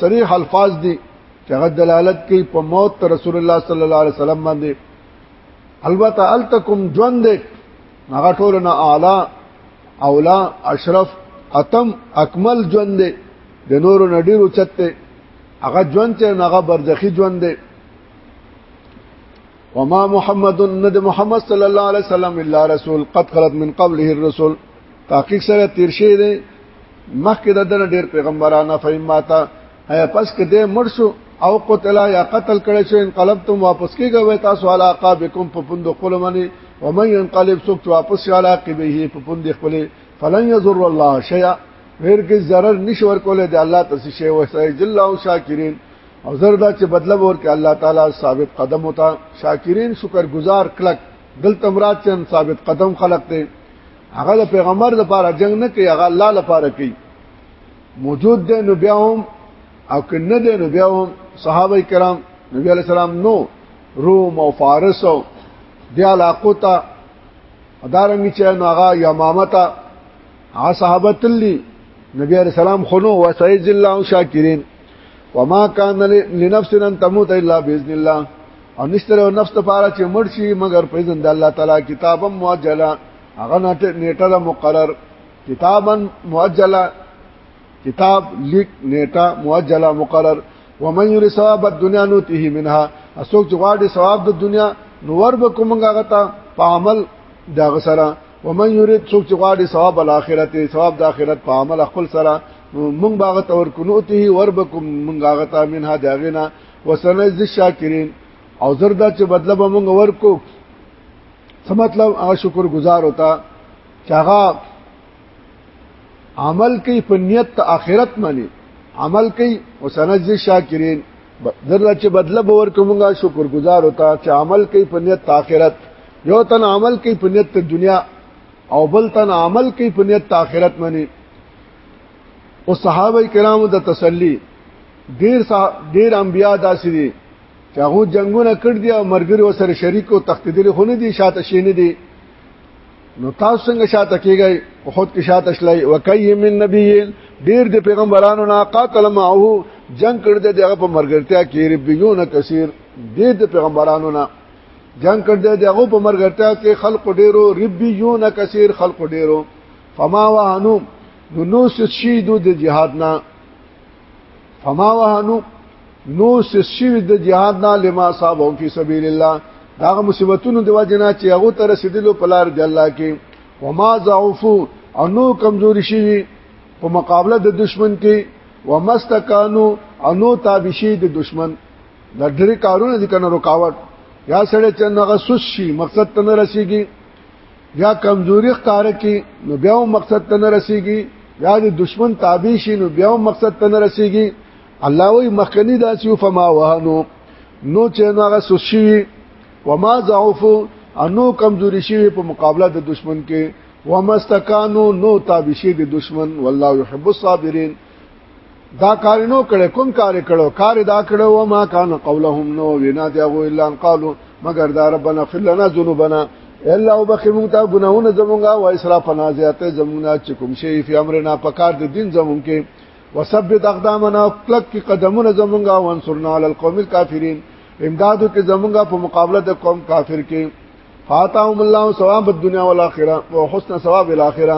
صریح الفاظ دي چې هغه دلالت کوي په موت رسول الله صلی الله علیه وسلم باندې البته التکم ژوند هغه ټول نه اعلی اولا اشرف اتم اکمل ژوند د نورو نډیرو چته هغه ژوند چې هغه برزخی ژوند دی وما محمد ند محمد صلی الله علیه وسلم الا رسول قد خلت من قبله الرسول تحقیق سره تیر شي دی مخکې د دنه ډیر پیغمبرانه فهمه تا هيا پس کې دې مړ شو او قتل یا قتل کړي شو انقلبتم واپس کیږئ وای تاسو علا عقابکم په پوند خپل منی ومن ينقلب سوق واپس علا عقبه په پوند خپل فلن يضر الله شيئا غیر کې zarar نشي ورکول دی الله تاسو شی وسای جل او شاکرین او زردا چې بدله ورکړي الله تعالی ثابت قدم وتا شاکرین شکر گزار کلک دل تمرات چن ثابت قدم خلق دی هغه د پیغمبر لپاره جنگ نه کوي هغه الله لپاره کوي موجود دی نو بیا هم او که نه دی نو بیا هم صحابه کرام نبی علی السلام نو روم او فارس او د علاقو ته ادارنګ چې نو هغه یمامه ته ا صحابه تللی نبی علیہ السلام خنو وسعید الله شاکرین وما كان لنفس ان تموت الا باذن الله او نشتره او نفس لپاره چې مړ شي مګر په اذن د الله تعالی کتابا مؤجلا هغه نیټه د مقرر کتابا مؤجلا کتاب لیک نیټه مؤجلا مقرر ومن يري ثواب الدنيا نوته منها اسوک چې غواړي ثواب د دنیا نور به کومګه غتا په عمل دا غسره ومن يريد څوک چې غواړي ثواب الاخرت ثواب د اخرت په عمل خپل سره مونږ باغ تور کنوته وربکم مونږ هغه تا منها داغینا وسنز الشاکرین او زردا چې بدله به مونږ ورکو څه مطلب هغه شکر گزار ہوتا چې هغه عمل کوي په نیت ته آخرت مانی عمل کوي وسنز الشاکرین زردا چې بدله به ورکو مونږه شکر گزار ہوتا چې عمل کوي په نیت ته آخرت یو تن عمل کوي په نیت دنیا او بل تن عمل کوي په نیت آخرت منی او صحابه کرامو د تسلی ډیر ډیر انبیا داسې دي چې هغه جنگونه کړ دي او مرګري وسره شریک او تختیدل خو نه دي شاته شینه دي نو تاسو څنګه شاته کیږئ خود کې شاته شلای وکای من نبی ډیر د پیغمبرانو نه قاتل معه جنگ کړ دې دغه په مرګرتیا کې ربيون کثیر دې د پیغمبرانو نه جنگ کړ دې دغه په مرګټا کې خلق ډیرو ربيون کثیر خلق ډیرو فما وهنو نو نو شي د جهاد نه فما وهنو نو شي د جهاد نه لما صاحب او فی سبیل الله دا مصیبتونو دی وجنا چې هغه تر رسیدلو پلار دی الله کې وما ضعفو او نو کمزوري شي په مقابله د دشمن کې ومستکانو او نو تابشي د دشمن دا ډېر کارونه دي کنه رکاوټ یا سړی چې نغه سوس شي مقصد ته نه رسیږي یا کمزوري ښکار کی نو بیا هم مقصد ته نه رسیږي یا د دشمن تابع شي نو بیا هم مقصد ته نه رسیږي الله وی مخکنی داسې فما وهنو نو چې نغه سوس شي وما ضعفو انو کمزوري شي په مقابله د دشمن کې ومستکانو نو تابع شي د دشمن والله يحب الصابرين دا کار نو کړي کوم کار کړو کار دا کړو و ما کان قولهم نو وینا دی غو الا ان قالو مگر دا ربنا اغفر لنا ذنوبنا الا وبخي مونږ ته ګناونه زمونږه و اسراف نازیاته زمونږه چې کوم شی فی امرنا پکار د دین زمونږ کې وثبت اقدامنا کلک کی قدمونه زمونږه وانصرنا علی القوم الكافرین امدادو کې زمونږه په مقابله د قوم کافر کې فاتهم الله ثواب الدنيا والاخره وحسن ثواب الاخره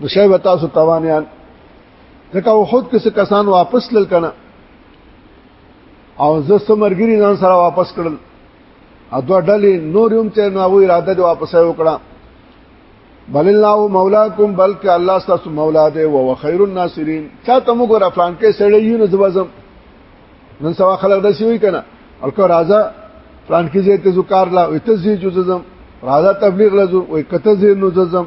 نو شای به تاسو توانیان ځکه وحود کې څه کسان واپس لل کنه او زه سمرګری ځان سره واپس کړل ا دوه ډلې نور هم چې نو هغه اراده دی واپس وکړه بل الله مولاکم بلکې الله ستاسو مولا دی او خیر الناصرین چا ته موږ را پلان کې سړی یو نه زبزم نن سوا خلک دسی وی کنه الکه راځه پلان کې زه ته زو کار لا وته زی جززم راځه تبلیغ لزو وې کته زی نو ززم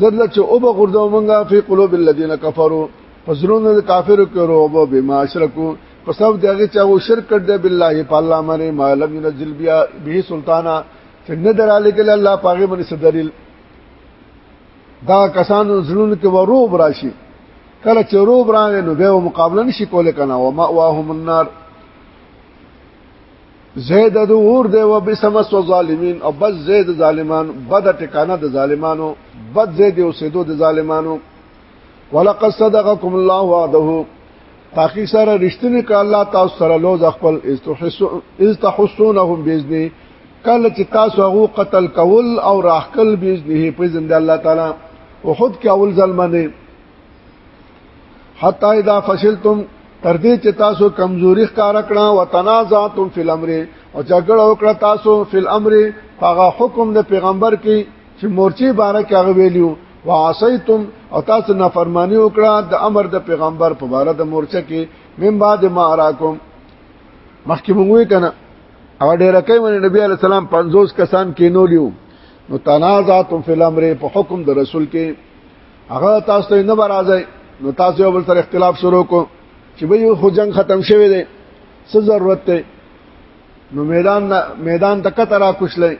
زرل چې او به غردو مونږه فی قلوب الذین کفروا پسرونه کافر کرو او به ما اشرکو په سبب دغه چې او شرک کړ دی بالله په الله باندې ما لم ينزل بیا به سلطانا چې نه دراله کې الله پاګه باندې دلیل دا کسانو زړونو کې وروب راشي کله چې روب راغی نو به مقابله نشي کولای کنه او ما واهم النار زید د اور دی و بسمس و ظالمین او بس زید ظالمان بد ټکانه د ظالمانو بد زید او سیدو د ظالمانو ولقد صدقكم الله وعده تاکي سره رښتینی ک الله تاسو سره لوز خپل استحسونهم باذن کله چې تاسو هغه قتل کول او راخکل باذن په زنده الله تعالی وحد کې اول ظلمنه حتا اذا فشلتم تر دې چې تاسو کمزوري ښکار کړه او تنازعتم فی الامر او جګړه وکړه تاسو فی الامر هغه حکم د پیغمبر کې چې مورچی باره کې هغه ویلیو وعصیتم او تاسو نافرمانی وکړه د امر د پیغمبر په باره د مورچه کې من بعد ما اراکم مخکې موږ وی کنه او ډیره کوي باندې نبی علی السلام 50 کسان کینولیو نو تنازعتم فی الامر په حکم د رسول کې هغه تاسو ته نه برازي نو تاسو یو بل سره اختلاف شروع کو چې به یو خو جنگ ختم شوی دی څه ضرورت دی نو میدان میدان ته کته را کوشلې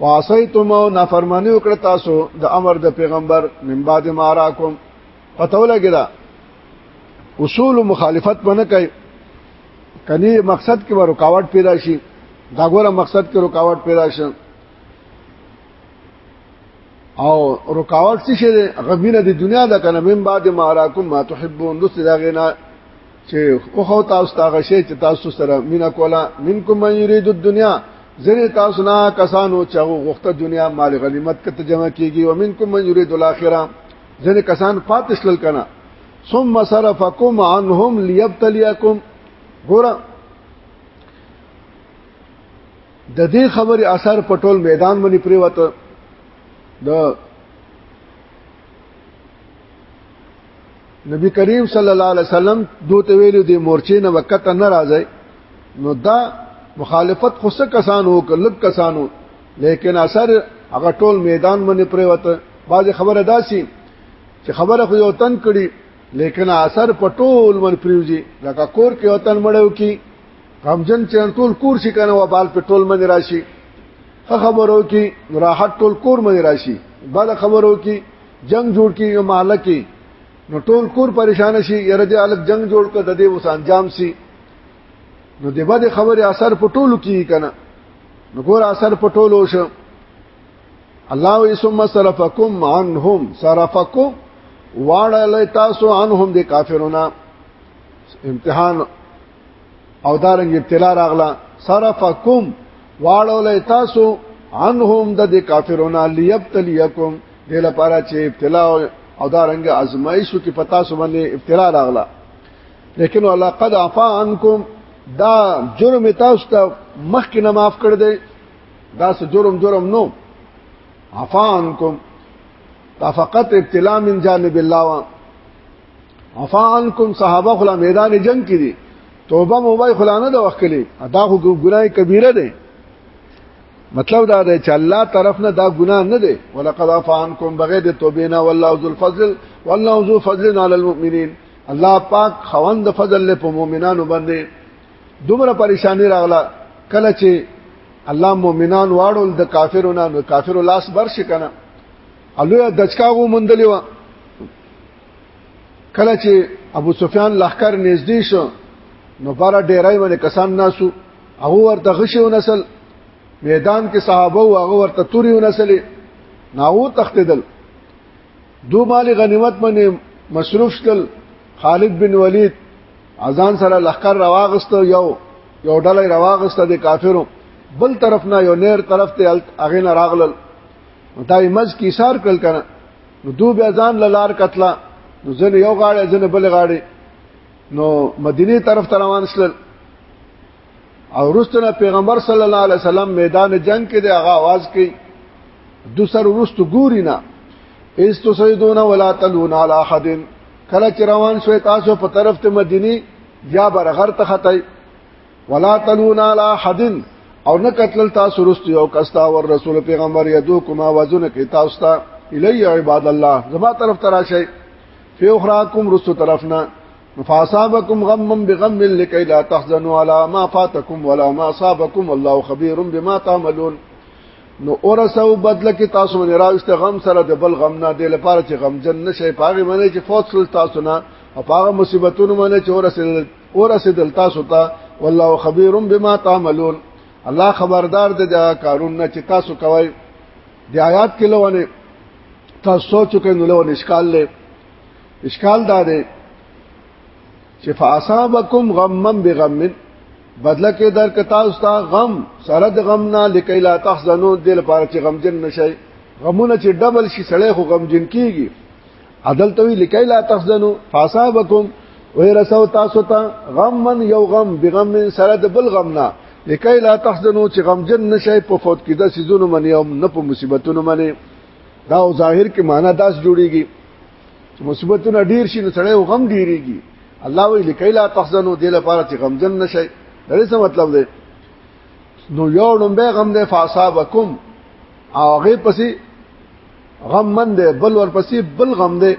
واسیتم او نافرمانی وکړ تاسو د امر د پیغمبر من بعد ما راکم پته ولګی دا اصول مخالفت باندې کوي کني مقصد کې رکاوټ پیدا شي دا ګوره مقصد کې رکاوټ پیدا شي او رکاوټ څه شي غبینه د دنیا د کنه من بعد ما راکم ما تحبون دوست دا غینا چې او خو تاسو ته غشي چې تاسو سره مینا کولا منکم من یرید الدنیا زری تاسو نه کسانو چې غوښته دنیا مال غنیمت کته جمع کیږي او منکم من یرید الاخره زری کسان پاتې شل کنه ثم صرفكم عنهم ليبتليكم ګور د دې خبرې اثر په ټول میدان باندې پریوته د نبی کریم صلی الله علیه وسلم دوته ویلو د مورچې نه وخت نه راځي نو دا مخالفت خو څه کسانو کلب کسانو لیکن اثر هغه ټول میدان باندې پریوته بعضی خبره داسي چې خبره خو یو تن کړي لیکن اثر په ټول من پریوزي لکه کور کې وطن مړیو کې غمجن چې ټول کور شي کنه وبال په ټول من راشي خبرو کې راحت ټول کور من راشي بل خبرو کې جنگ جوړ کې یو محله کې نو ټول کور پریشان شي یره دې الګ جنگ جوړ کړ د دې وس انجام سي نو د بده خبره اثر په ټولو کې کنه نو ګور اثر په ټولو شو الله ثم صرفکم عنهم صرفکم واړه تاسو عنهم د کافرونو امتحان او دارنګ ابتلا راغله صرفکم واړو لای تاسو عنهم د دې کافرونو ليبتليکم د لپاره چې ابتلا او دارنګ ازمایښو کې پتا سو باندې ابتلا راغله لیکن الله قد عفا عنكم دا جرم تاسو ته مخکې نه معاف کړ دی دا سه جرم جرم نو عفا عنكم دا فقط ابتلا من جانب الله افعانکم صحابه خلا میدان جنگ کې دي توبه مو وای خلا نه د وخت کلی دا خو ګناه کبیره ده مطلب دا دی چې الله طرف نه دا ګناه نه دی ولقد افعانکم بغیر د توبې نه والله ذو الفضل والله ذو فضل علی المؤمنین الله پاک خوند فضل له په مؤمنانو باندې دومره پریشانی راغله کله چې الله مؤمنان واړول د کافرونو نو کافرو لاس برش کنه الویا دچکاغو مندلې و کله چې ابو سفیان لخر نږدې شو نو بارا ډیرای باندې کسان ناسو هغه ورته غشو نسل میدان کې صحابه او هغه ورته توري نسل ناو تختیدل دو مال غنیمت باندې مصروف شل خالد بن ولید اذان سره لخر رواغست یو یو ډله رواغست د کافرو بل طرف نه یو نیر طرف ته اغه نه راغلل دا یې مز کې سار کړل کنه نو دو بیا ځان لار کتلا نو ځن یو غاړه ځن بل غاړه نو مدینه طرف ته روان شول او رستنه پیغمبر صلی الله علیه وسلم میدان جنگ کې د هغه आवाज کوي دو سر رست ګوري نه اس تو سیدون ولا تلون علی احد کله چې روان شوي تاسو په طرف ته مدینه یا برغر ته خطای ولا تلون علی حد او نه قتل تاسو رست یو کستا ور رسول پیغمبر یدو کوما وزن کی تاسو ته الی عباد الله زما طرف تراشی فی اخراکم رست طرفنا فاصابكم غم بغم لكي لا تحزنوا على ما فاتكم ولا ما اصابكم والله خبير بما تعملون نو اورسو بدل کې تاسو باندې راوست غم سره د بل غم نه دی لپاره چې غم جن نشي پاغه باندې چې فوت سول تاسو نه او پاغه مصیبتونو باندې چې اورسل اور اسدل تاسو ته والله خبير بما تعملون الله خبردار دی دا کارون نه چې تاسو کوي د آیات کې لونه تاسو سوچ کې نو لونه اشکال لې اشکال دا دی چې فاصابکم غمم بغم بدله کې در ک تاسو ته غم سره د غم نه لکې لا تحزنون دل پاره چې غمجن نشئ غمونه چې ډبل شي سړی خو غمجن کیږي عدل توی لکای لا تحزنو فاصابکم وی رسو تاسو ته غم من یو غم بغم من سره د بل غم نه لکای لا تحزنو چې غم جن نشي په فوت کې د سيزونو من یو نه په مصیبتونو باندې دا او ظاهر کې معنا داس جوړيږي چې مصیبتونه ډیر شي نو سړی غم ډیریږي الله وی لکای لا تحزنو د لپاره چې غم جن نشي دا څه مطلب دی نو یو نوم به غم دی فاصابکم او هغه پسې غم من دی بل ورپسې بل غم دی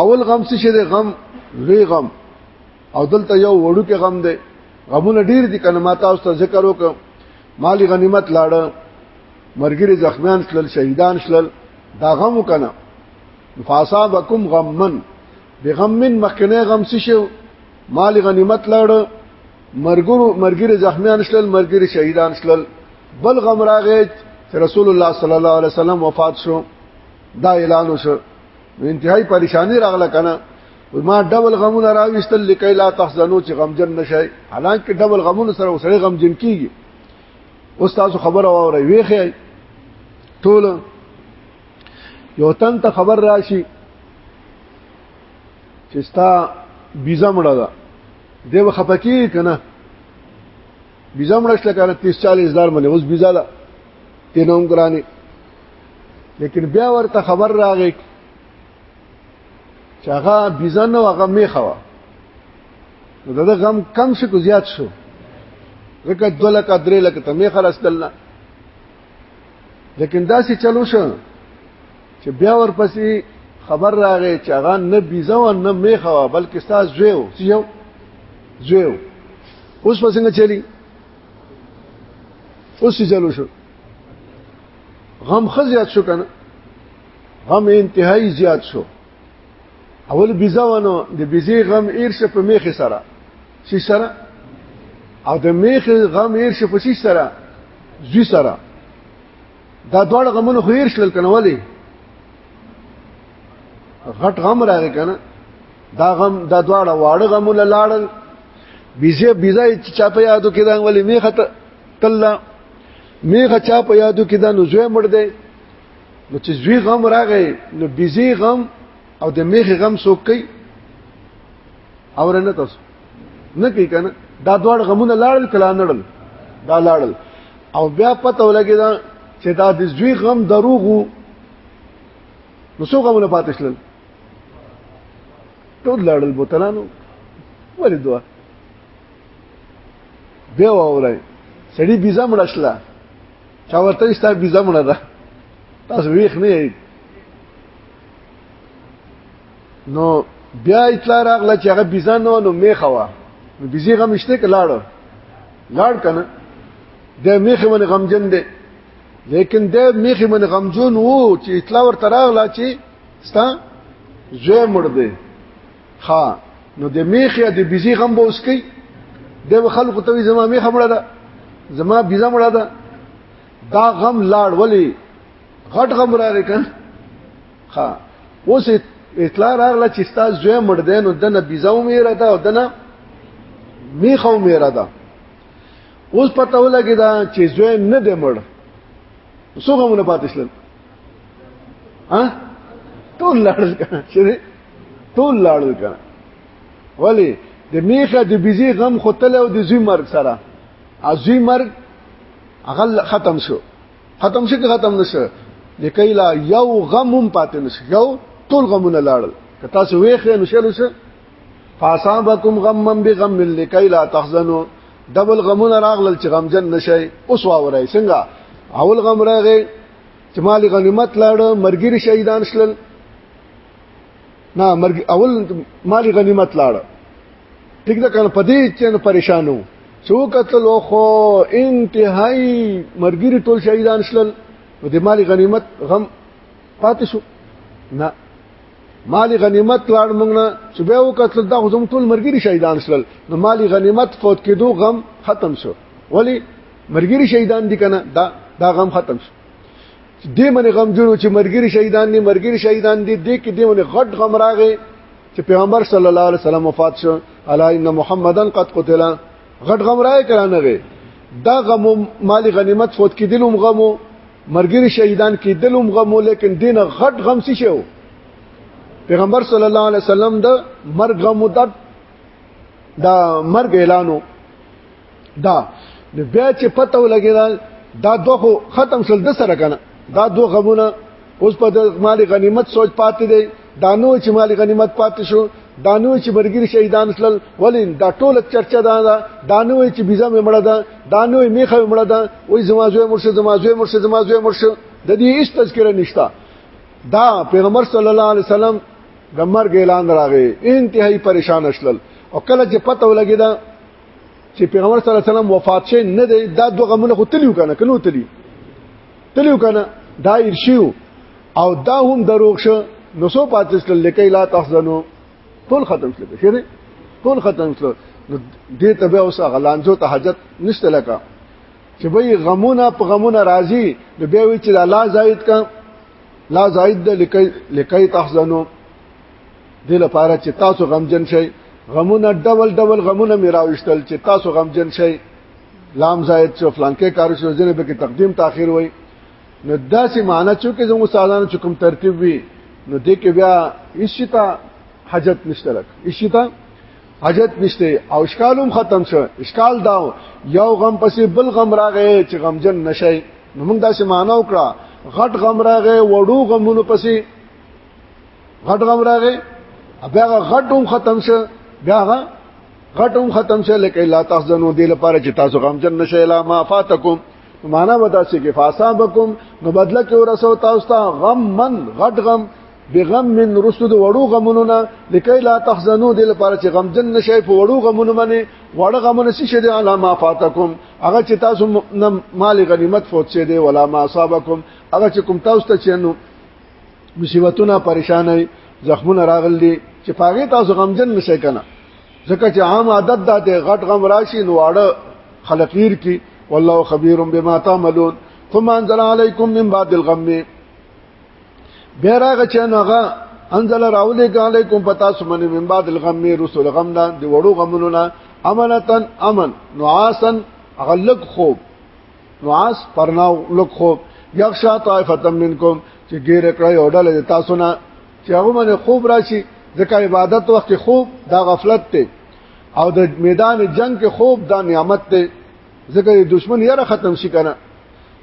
اول غم څه شه دی غم لوی غم او دلته یو وړو کې غم دی غمونه ډیر دي کنه ما تاسو ته ذکر وکم مالی غنیمت لاړه مرګري زخمیان شلل شهیدان شلل دا غم وکنه فاصابکم غمن بغمن مخکنه غم څه شو مالی غنیمت لاړه مرګرو مرګري زخمیان شلل مرګري شهیدان شلل بل غم راغی چې رسول الله صلی الله علیه وسلم وفات شو دا اعلان وشو انتهایی پریشانی راغله کنه ما ډول غمونه راويستل لکه لا تحزنو چې غمجن نشي حالانکه ډول غمونه سره وسره غمجن کیږي اوس تاسو خبر اوره ویخه ټول یو تن ته خبر راشي چې ستا بيزه مړه ده دیو خپکی کنه بيزا مړ شل کنه 30 40 دار باندې اوس بيزا ده تینوم ګرانه لیکن بیا ورته خبر راغی چې هغه بيزا نه هغه میخه وا نو دا غم کم شي کو زیات شو ځکه دوله کا درې لکه ته میخه راستل نه لیکن دا سي چلو شو چې بیا ورپسې خبر راغی چې هغه نه بيزه و نه میخه و بلکې ستا زوی و چې یو زوی و اوس په څنګه چلی اوس یې چلو شو غم خ زیات شو کنه غم انتهایی زیات شو اول بيزه ونه د بيزي غم ایر شه په میخه سره شي سره او د میخه غم ایر شه په شي سره زوی سره دا دوړ غمونه خو هیر شل کنه ولی غټ غم راغی کنه دا غم دا دوړ واړه غمونه لاړل بیزه بیزه چې چا په یادو کې دا ولی میخه تله میخه چا په یادو کې دا نو زوی مړ دی نو چې زوی غم راغی نو بیزه غم او د میخه غم څوک کوي او نه تاسو نه کوي کنه دا دوړ غمونه لاړل کلا نړل دا لاړل او بیا پته ولګی دا چې دا د زوی غم دروغو نو څو غمونه پاتې شلل ټول لاړل بوتلانو ولې دوه بیا وره سړی بيزه مړ شله چا ورته ایستا بيزه مړه ده تاسو ویښ نه یئ نو بیا اطلاع راغله چې هغه بيزا نو نو میخه وا نو بيزي غمشته کلاړ لاړ کنه د میخه باندې غمجن دی لیکن د میخه باندې غمجن وو چې اطلاع ورته راغله چې ستا زوی مړ دی ها نو د میخه د بيزي غم به اوس کوي د خلکو ته زما میخه مړه ده زما بيزا مړه ده دا غم لاړ ولی غټ غم راغی کنه ها اوس اطلاع راغله چې ستا زوی مړ دی نو دنه بيزاو میرا ده او دنه میخو میرا ده اوس پته ولګی دا چې زوی نه دی مړ څوګه مونږ پاتې شل ها ټول لاړل کنه چې ټول لاړل کنه ولی د میخه د بيزي غم خو تل او د زوی مرګ سره ازوی مرګ هغه ختم شو ختم شي ختم نشه لکه لا یو غم هم پاتې نشه یو ټول غمونه لاړل که تاسو وېخې نو شلو شه فاصابکم غما بغم لکه لا تحزنوا دبل غمونه راغلل چې غمجن نشي اوس واورای څنګه اول غم راغی چې مال غنیمت لاړ مرګری شهیدان شلل نه مرګ اول مال غنیمت لاړ ټیک ده کنه پدې چې پریشانو څو قتل او خو انتهائی مرګری ټول شهیدان شلل نو د مال غنیمت غم پاتې شو نه مال غنیمت لاړ موږ نه چې به وکړل دا زموږ ټول مرګري شهیدان شول نو مال غنیمت فوت کېدو غم ختم شو ولی مرګري شهیدان دي کنه دا دا غم ختم شو دې منه غم جوړو چې مرګري شهیدان دي مرګري شهیدان دي دې کې دې منه غټ غم راغی چې پیغمبر صلی الله علیه وسلم وفات شو الا ان محمدن قد قتل غټ غم راي کرانه غي دا غم مال غنیمت فوت کیدلم غم مرګري شهیدان کیدلم غم لیکن دین غټ غم سي شو پیغمبر صلی الله علیه وسلم د مرګ غم د دا مرګ اعلانو دا نو بیا چې پته ولګی دا دا دوه خو ختم شول د سره کنه دا دوه غمونه اوس په مال غنیمت سوچ پاتې دی دا نو چې مال غنیمت پاتې شو دا نو چې برګیر شهیدان سلل ولې دا ټول چرچا دا دا, دا نو چې بيزه مړه ده دا نو میخه مړه ده وای زمازوی مرشد زمازوی مرشد زمازوی مرشد د دې هیڅ تذکرہ نشتا دا پیغمبر صلی الله علیه وسلم د مرګ اعلان راغی انتهایی پریشان شلل او کله چې پته ولګی دا چې پیغمبر صلی الله علیه وسلم وفات شي نه دی دا دوه غمونه خو تلیو کنه کنو تلی تلیو کنه دا ارشیو او دا هم دروغ شو نو سو پاتې سل لکه لا تحزنو ټول ختم شول شي نه ټول ختم شول نو دې ته به اوس غلانځو ته حاجت نشته لکه چې به غمونه په غمونه راضي نو به وی چې الله زائد کا لا زائد لکه لکه تحزنو دې لپاره چې تاسو غمجن شئ غمونه ډول ډول غمونه میراوشتل چې تاسو غمجن شئ لام زائد شو فلانکه کار شو ځنه به کې تقدیم تاخير وای نو داسې معنی چې کې زموږ سازانو چې کوم ترتیب وي نو دې کې بیا هیڅتا حاجت نشته لک هیڅتا حاجت نشته او اشکالوم ختم شو اشکال دا یو غم پسې بل غم راغی چې غمجن نشي نو موږ داسې معنی وکړه غټ غم راغی وړو غمونو پسې غټ غم راغې بیا غټ هم ختم شه بیا غټ هم ختم شه لکه لا تحزنو دې لپاره چې تاسو غم جن نشئ لا ما فاتکم معنا ودا چې کې فاصابکم نو بدله کې ورسو تاسو ته غم من غټ غم بغم من رسد وړو غمونو نه لکه لا تحزنو دې لپاره چې غم جن نشئ په وړو غمونو باندې وړ غمونه شي شه دې علا ما فاتکم هغه چې تاسو مال غنیمت فوت شه دې ولا ما اصابکم هغه چې کوم تاسو ته چې نو مصیبتونه پریشانای زخمونه راغل دي چې پاګه تاسو غمجن نشئ کنه ځکه چې عام عادت دا دی غټ غم راشي نو واړه خلقیر کی والله خبير بما تعملون ثم انزل عليكم من بعد الغم بیرغه چې نوغه انزل راولې کاله کوم پتا سمنه من بعد الغم رسول غم دا دی وړو غمونو نه امنتن امن نعاسن غلق خوب نواس پرناو لکخو یخشا طائفه منکم چې ګیر کړی او ډله تاسو نه چې هغه باندې خوب راشي ځکه عبادت وخت کې خوب دا غفلت ته او د میدان جنگ کې خوب دا نعمت ته ځکه د دشمن یره ختم شي کنه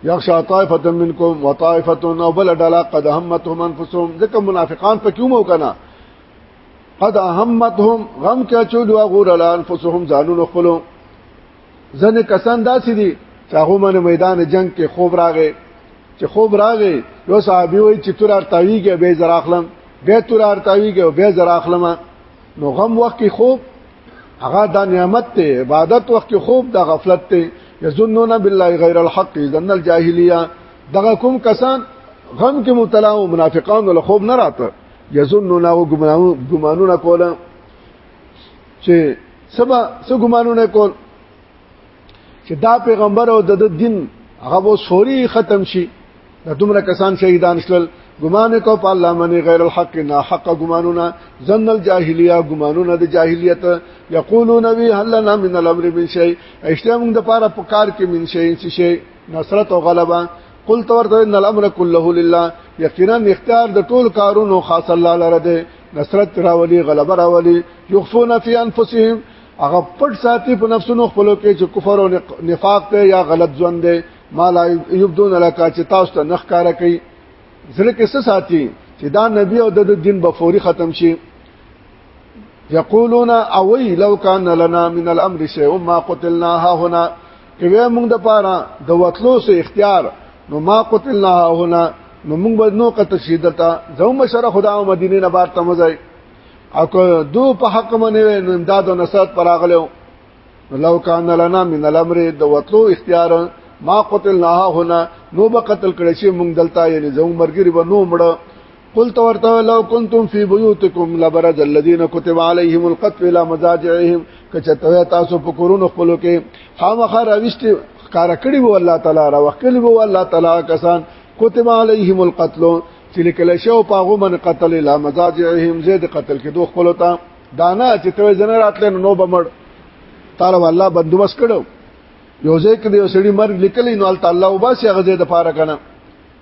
یخشا طائفه منکم وطائفه او بل ډله قد همتهم انفسهم ځکه منافقان پکې مو کنه قد همتهم غم کې چولو غور الان فسهم ځانونو خپلو ځنې کسان داسې دي چې هغه من میدان جنگ کې خوب راغې چې خوب راغې یو صحابي وای چې تور ارتاویږي به زراخلم به تور ارتاویږي به زراخلم نو غم وخت کې خوب هغه د نعمت ته عبادت وخت کې خوب د غفلت ته یظنون بالله غیر الحق ظن الجاهلیه دغه کوم کسان غم کې مبتلا او منافقان ول خوب نه راته یظنون او ګمانونه کوله چې سبا څه ګمانونه کول چې دا پیغمبر او د دین هغه وو سوري ختم شي د دومره کسان شهیدان شول ګمان کو په الله منی غیر الحق نه حق ګمانونه ظن الجاهلیه ګمانونه د جاهلیت یقولون وی هل لنا من الامر من شی اشته موږ د پاره په کار کې من شی شی نصرت او غلبه قل تورته ان الامر كله لله یقینا اختیار د ټول کارونو خاص الله لره ده نصرت راولي غلبه راولي يخفون في انفسهم هغه پټ ساتي په نفسونو خپلو کې چې کفر او نفاق ته یا غلط ژوند ده ما لا يبدون لك چې تاسو ته نخ کار کوي زړه کې څه ساتي چې دا نبی او د دین به فوري ختم شي یقولون اوی لو کان لنا من الامر شیء ما قتلنا ها هنا کوي موږ د پاره د وتلو سه اختیار نو ما قتلنا هنا نو موږ به نو قتل شي دلته زو مشر خدا او مدینه نه بار تمځای او که دو په حق منه نو امداد او نصرت پر اغلو لو کان لنا من الامر د وتلو اختیار ما قتلنا هنا نو به قتل کړي شي موږ دلته یعنی زو مرګري به نو مړ قلت ورته لو كنتم في بيوتكم لبرز الذين كتب عليهم القتل الى مزاجعهم کچته تاسو په کورونو خپل کې خامخا راويست کار کړی وو الله تعالی را وکړي وو الله تعالی کسان كتب عليهم القتل چې لیکل شو پاغو من قتل الى مزاجعهم زید قتل کې دوه خپل تا دانا چې ته زنه راتل نو بمړ تعالی الله بندوبس کړو یو ځای کې یو سړي مرګ لیکلی نو الله تعالی وباسي هغه د پاره کنه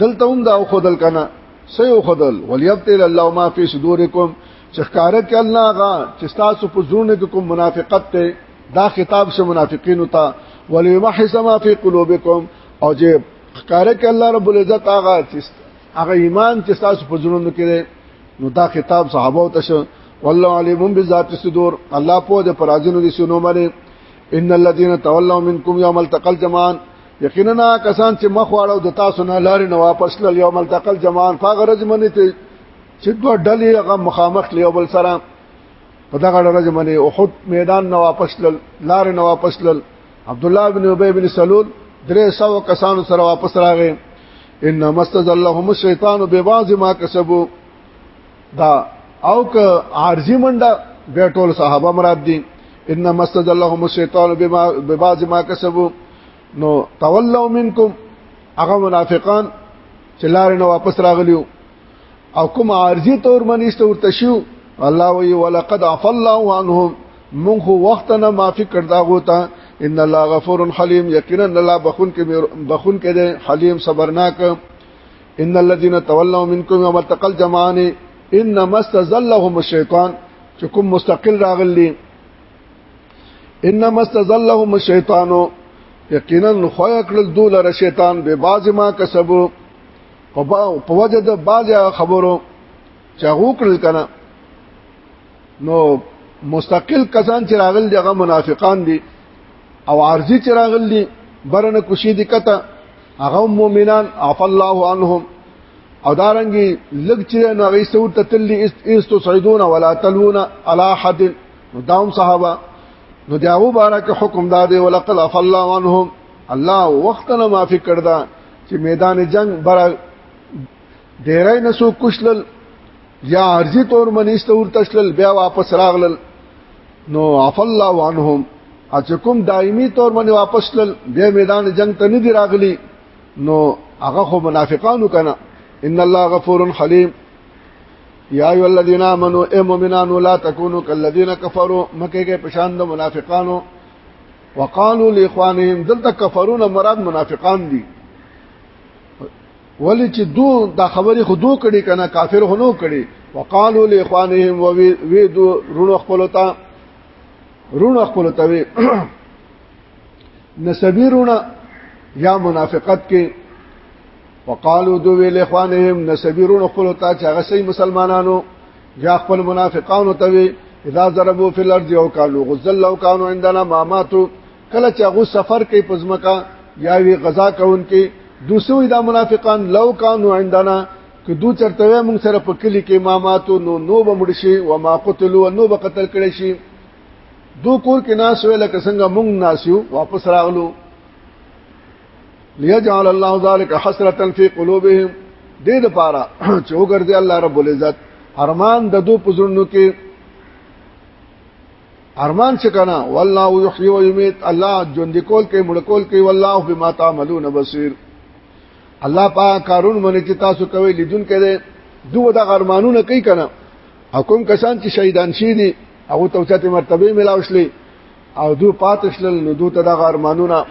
دلته هم دا خودل کنه سيو خودل وليبتل الله ما في صدوركم چې ښکارا کې الله غا چې تاسو په زړونو کې کوم منافقت ته دا خطاب شه منافقین ته وليمحص ما في قلوبكم او چې ښکارا کې الله رب العزت هغه چې هغه ایمان چې تاسو په زړونو کې نو دا خطاب صحابه ته شه والله عليم بذات الصدور الله په دې پرازونو دي سينو باندې ان الذين تولوا منكم يوم التقى الجمعان یقینا کسان چې مخ واړو د تاسو نه لارې نه واپس لل یوم التقل جمعان فغرج منی ته چې دوه ډلې هغه مخامخ لیو بل سره په دغه ورځ باندې احد میدان نه واپس لل لار نه واپس لل عبد الله بن ابي بن سلول درې سو کسانو سره واپس راغی انما استذلهم الشیطان ببعض ما کسبوا دا او که عارضی منډه بیا ټول صحابه مراد دي انما استدلهم الشیطان بما ببعض ما کسبوا نو تولوا منکم هغه منافقان چې لار نه واپس راغلیو او کوم عارضی تور منیسته ورته شو الله وی ولقد عفى الله عنهم مونږ وخت نه معافي کړ دا غوته ان الله غفور حلیم یقینا الله بخون کې بخون کې حلیم صبرناک ان الذين تولوا منكم يوم التقى الجمعان انما استزلهم الشيطان چې کوم مستقل راغلی انما استزلهم الشيطان یقینا خو کړل دولره شیطان به باز ما کسبو په وجه د باز خبرو چاغو کړل کنه نو مستقل کسان چې راغل دي هغه منافقان دي او عارضی چې راغل دي برنه کوشي دي کته هغه مؤمنان عف الله عنهم او دارنګي لګ چې نو هغه سور تتلی است سعیدون ولا تلون علی حد نو داوم صحابه نو دیاو بارک حکم دادې ولقد عف الله عنهم الله وختنا معافي کړدا چې میدان جنگ بر ډیرای نسو کوشل یا ارزی تور منیست ورتشل بیا واپس راغلل نو عف الله عنهم چې کوم دایمي تور باندې واپس لل د میدان جنگ ته نه دی راغلی نو هغه خو منافقانو کنه ان الله غفور حلیم یا ایو الذین آمنو اے مومنانو لا تکونو کالذین کفروا مکه کې پشان د منافقانو وقالو لاخوانهم دلته کفرون مراد منافقان دي ولی چې دو دا خبرې خو دو کړي کنه کافر هنو کړي وقالو لاخوانهم وی دو رونو خپل تا رونو خپل تا وی نسبی رونو یا منافقت کې وقالو دو وی لاخوانهم نسبی رونو خپل تا چې هغه صحیح مسلمانانو یا خپل منافقانو ته وی اذا ضربوا في الارض او كانوا غزل لو كانوا عندنا ما ماتوا کله چې هغه سفر کوي په ځمکه یا وی غزا کون کې دوسوی دا منافقان لو کانو عندنا که دو چرته موږ سره په کلی کې ماماتو نو نو بمړ شي و ما قتلوا نو به قتل کړي شي دو کور کې ناس ویل که څنګه موږ ناسیو واپس راغلو ليجعل الله ذلك حسرة في قلوبهم دې د پاره چې وګرځي الله رب العزت ارمان د دو پزړونو کې ارمان چې کنه والله یحیی و یمیت الله ژوند کول کوي مړ کول کوي والله بما تعملون بصیر الله پاک کارون باندې چې تاسو کوي لیدون کړي دوه د ارمانونه کوي کنه حکم کسان چې شهیدان شي دي هغه توچته مرتبه ملاو شلې او دو پاتشل نو دو ته د ارمانونه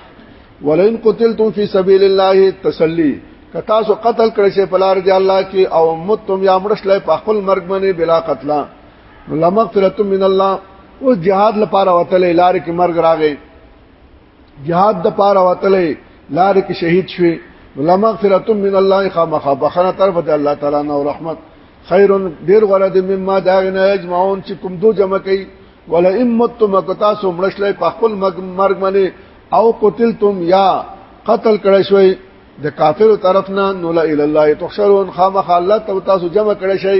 ولئن قتلتم فی سبیل الله تسلی که تاسو قتل کړئ شي په لار دی الله کې او متتم یا مړشلې په خپل مرګ باندې بلا قتلان لمغفرت من الله او جهاد لپاره وتلې لار کې مرګ راغې جهاد د پاره وتلې لار کې شهید شوی لمغفرت من الله خامخ بخنه طرف د الله تعالی نو رحمت خیر ډیر غره د مما داغنه اجمعون چې کوم دو جمع کړي ولا امت مکتا سو مړشلې په خپل مرګ باندې او قتلتم یا قتل کړی شوی د کافر طرف نه نو لا اله الا الله تحشرون خامخ الله تاسو جمع کړی شئ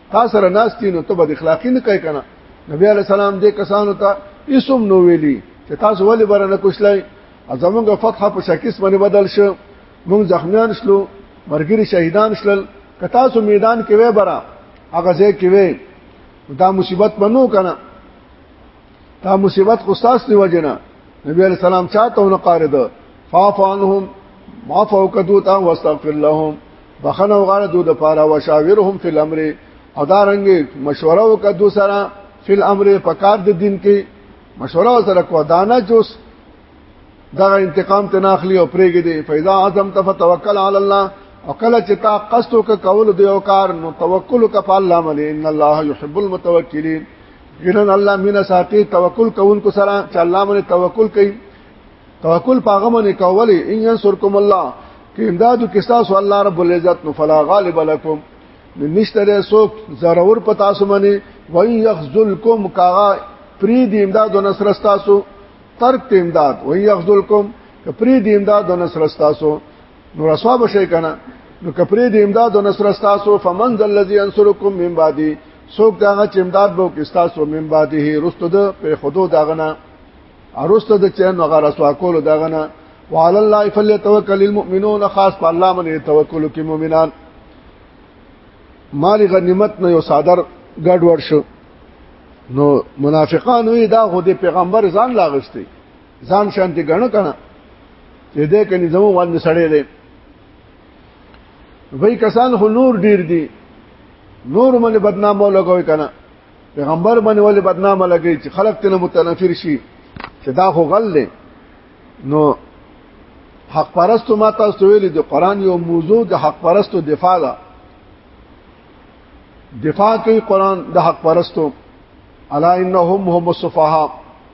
تا سره ناشتي نو ته به اخلاقی نه کوي کنه نبی علی سلام دې کسانو ته اسم نو ویلی چې تاسو ولې برنه کوشلای ازمنګ فتح په شکیس باندې بدل شو موږ زخمیان شلو مرګري شهیدان شلل کتا سو میدان کې وې برا هغه ځای کې وې دا مصیبت بنو کنه دا مصیبت خو تاسو دی وجنه نبی علیہ السلام چاته نه قارد فاف عنهم ما فوق دوتا واستغفر لهم بخنه وغاړه دو د پاره وشاورهم فی الامر او دا رنګ مشوره وکړه دو سره فی الامر پکار د دین کې مشوره سره کو دانا جوس دا انتقام ته ناخلی او پرېګې دی فیضا اعظم تفتوکل علی الله او کله چې تا قصد وک کول دی او کار نو توکل وک په الله باندې ان الله يحب المتوکلین ان الله مين ساتي توکل کوونکو سره چې الله باندې توکل کوي توکل پاغه باندې کولې ان ينصركم الله کې امدادو کې تاسو الله رب العزت نو فلا غالب لكم نشتره سوک ضرور پتا سو منی وای یخذلکم کاغا پری دی امداد و نصر استاسو ترک امداد وای یخذلکم پری دی امداد و نصر استاسو نو رسوا بشي کنه نو کپری د امداد او نصر تاسو فمن ذل الذي ينصركم من بعدي څوک داغه چې امداد به وکړي تاسو من بعده رستو د پر خودو داغنه ارستو د چین هغه رسوا کول داغنه وعلى الله فليتوكل المؤمنون خاص په الله باندې توکل کوي مؤمنان مال غنیمت نه یو صادر ګډ ور شو نو منافقان وی دا خو د پیغمبر ځان لاغستی ځان شانتي غنو کنه چې دې کني زمو باندې سړې دې وای کسان خو نور ډیر دي نور باندې بدنامه لګوي کنه پیغمبر باندې ولې بدنامه لګي چې خلک تنه متنفر شي چې دا خو غل دی نو حق پرستو ما تاسو ویلي د قران یو موضوع د حق پرستو دفاع ده دفاع کوي قران د حق پرستو الا انهم هم الصفها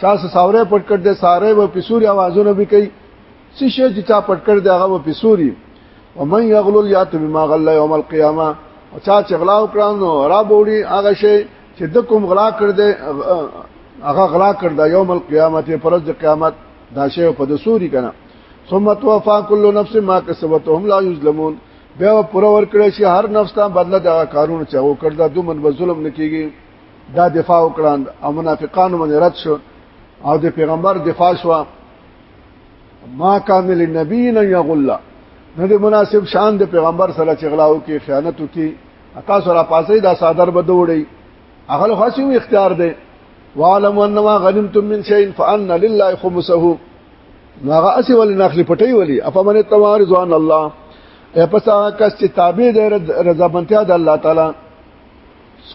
چا ساوره پټ کړ دې ساره و پسوري आवाजونه به کوي څه شي چې چا پټ کړ دې هغه و پسوري ومن یغلل یات بما غل یوم القیامه او چا چې غلا وکړانو را بوړي هغه شی چې د کوم غلا کړ دې هغه غلا کړ دا یوم القیامت پرز د قیامت دا شی په د سوري کنه ثم توفا كل نفس ما كسبت هم لا يظلمون بیا پر ور کړی شي هر نفس ته بدله د کارونو چاو کړ دا دومره ظلم نکېږي دا دفاع وکړان او منافقانو باندې رد شو او د پیغمبر دفاع شو ما کان للنبی ان یغل نه دی مناسب شان د پیغمبر سره چې غلاو کې خیانت وکي اتا سره پاسې دا صادر بدوړي هغه خاصو اختیار دی وعلم انما غنمتم من شيء فان لله خمسه ناغه اسی ول نخلی پټي ولي افمن توارض عن الله اپس هغه کس چې تابع دی رضا بنتیا د الله تعالی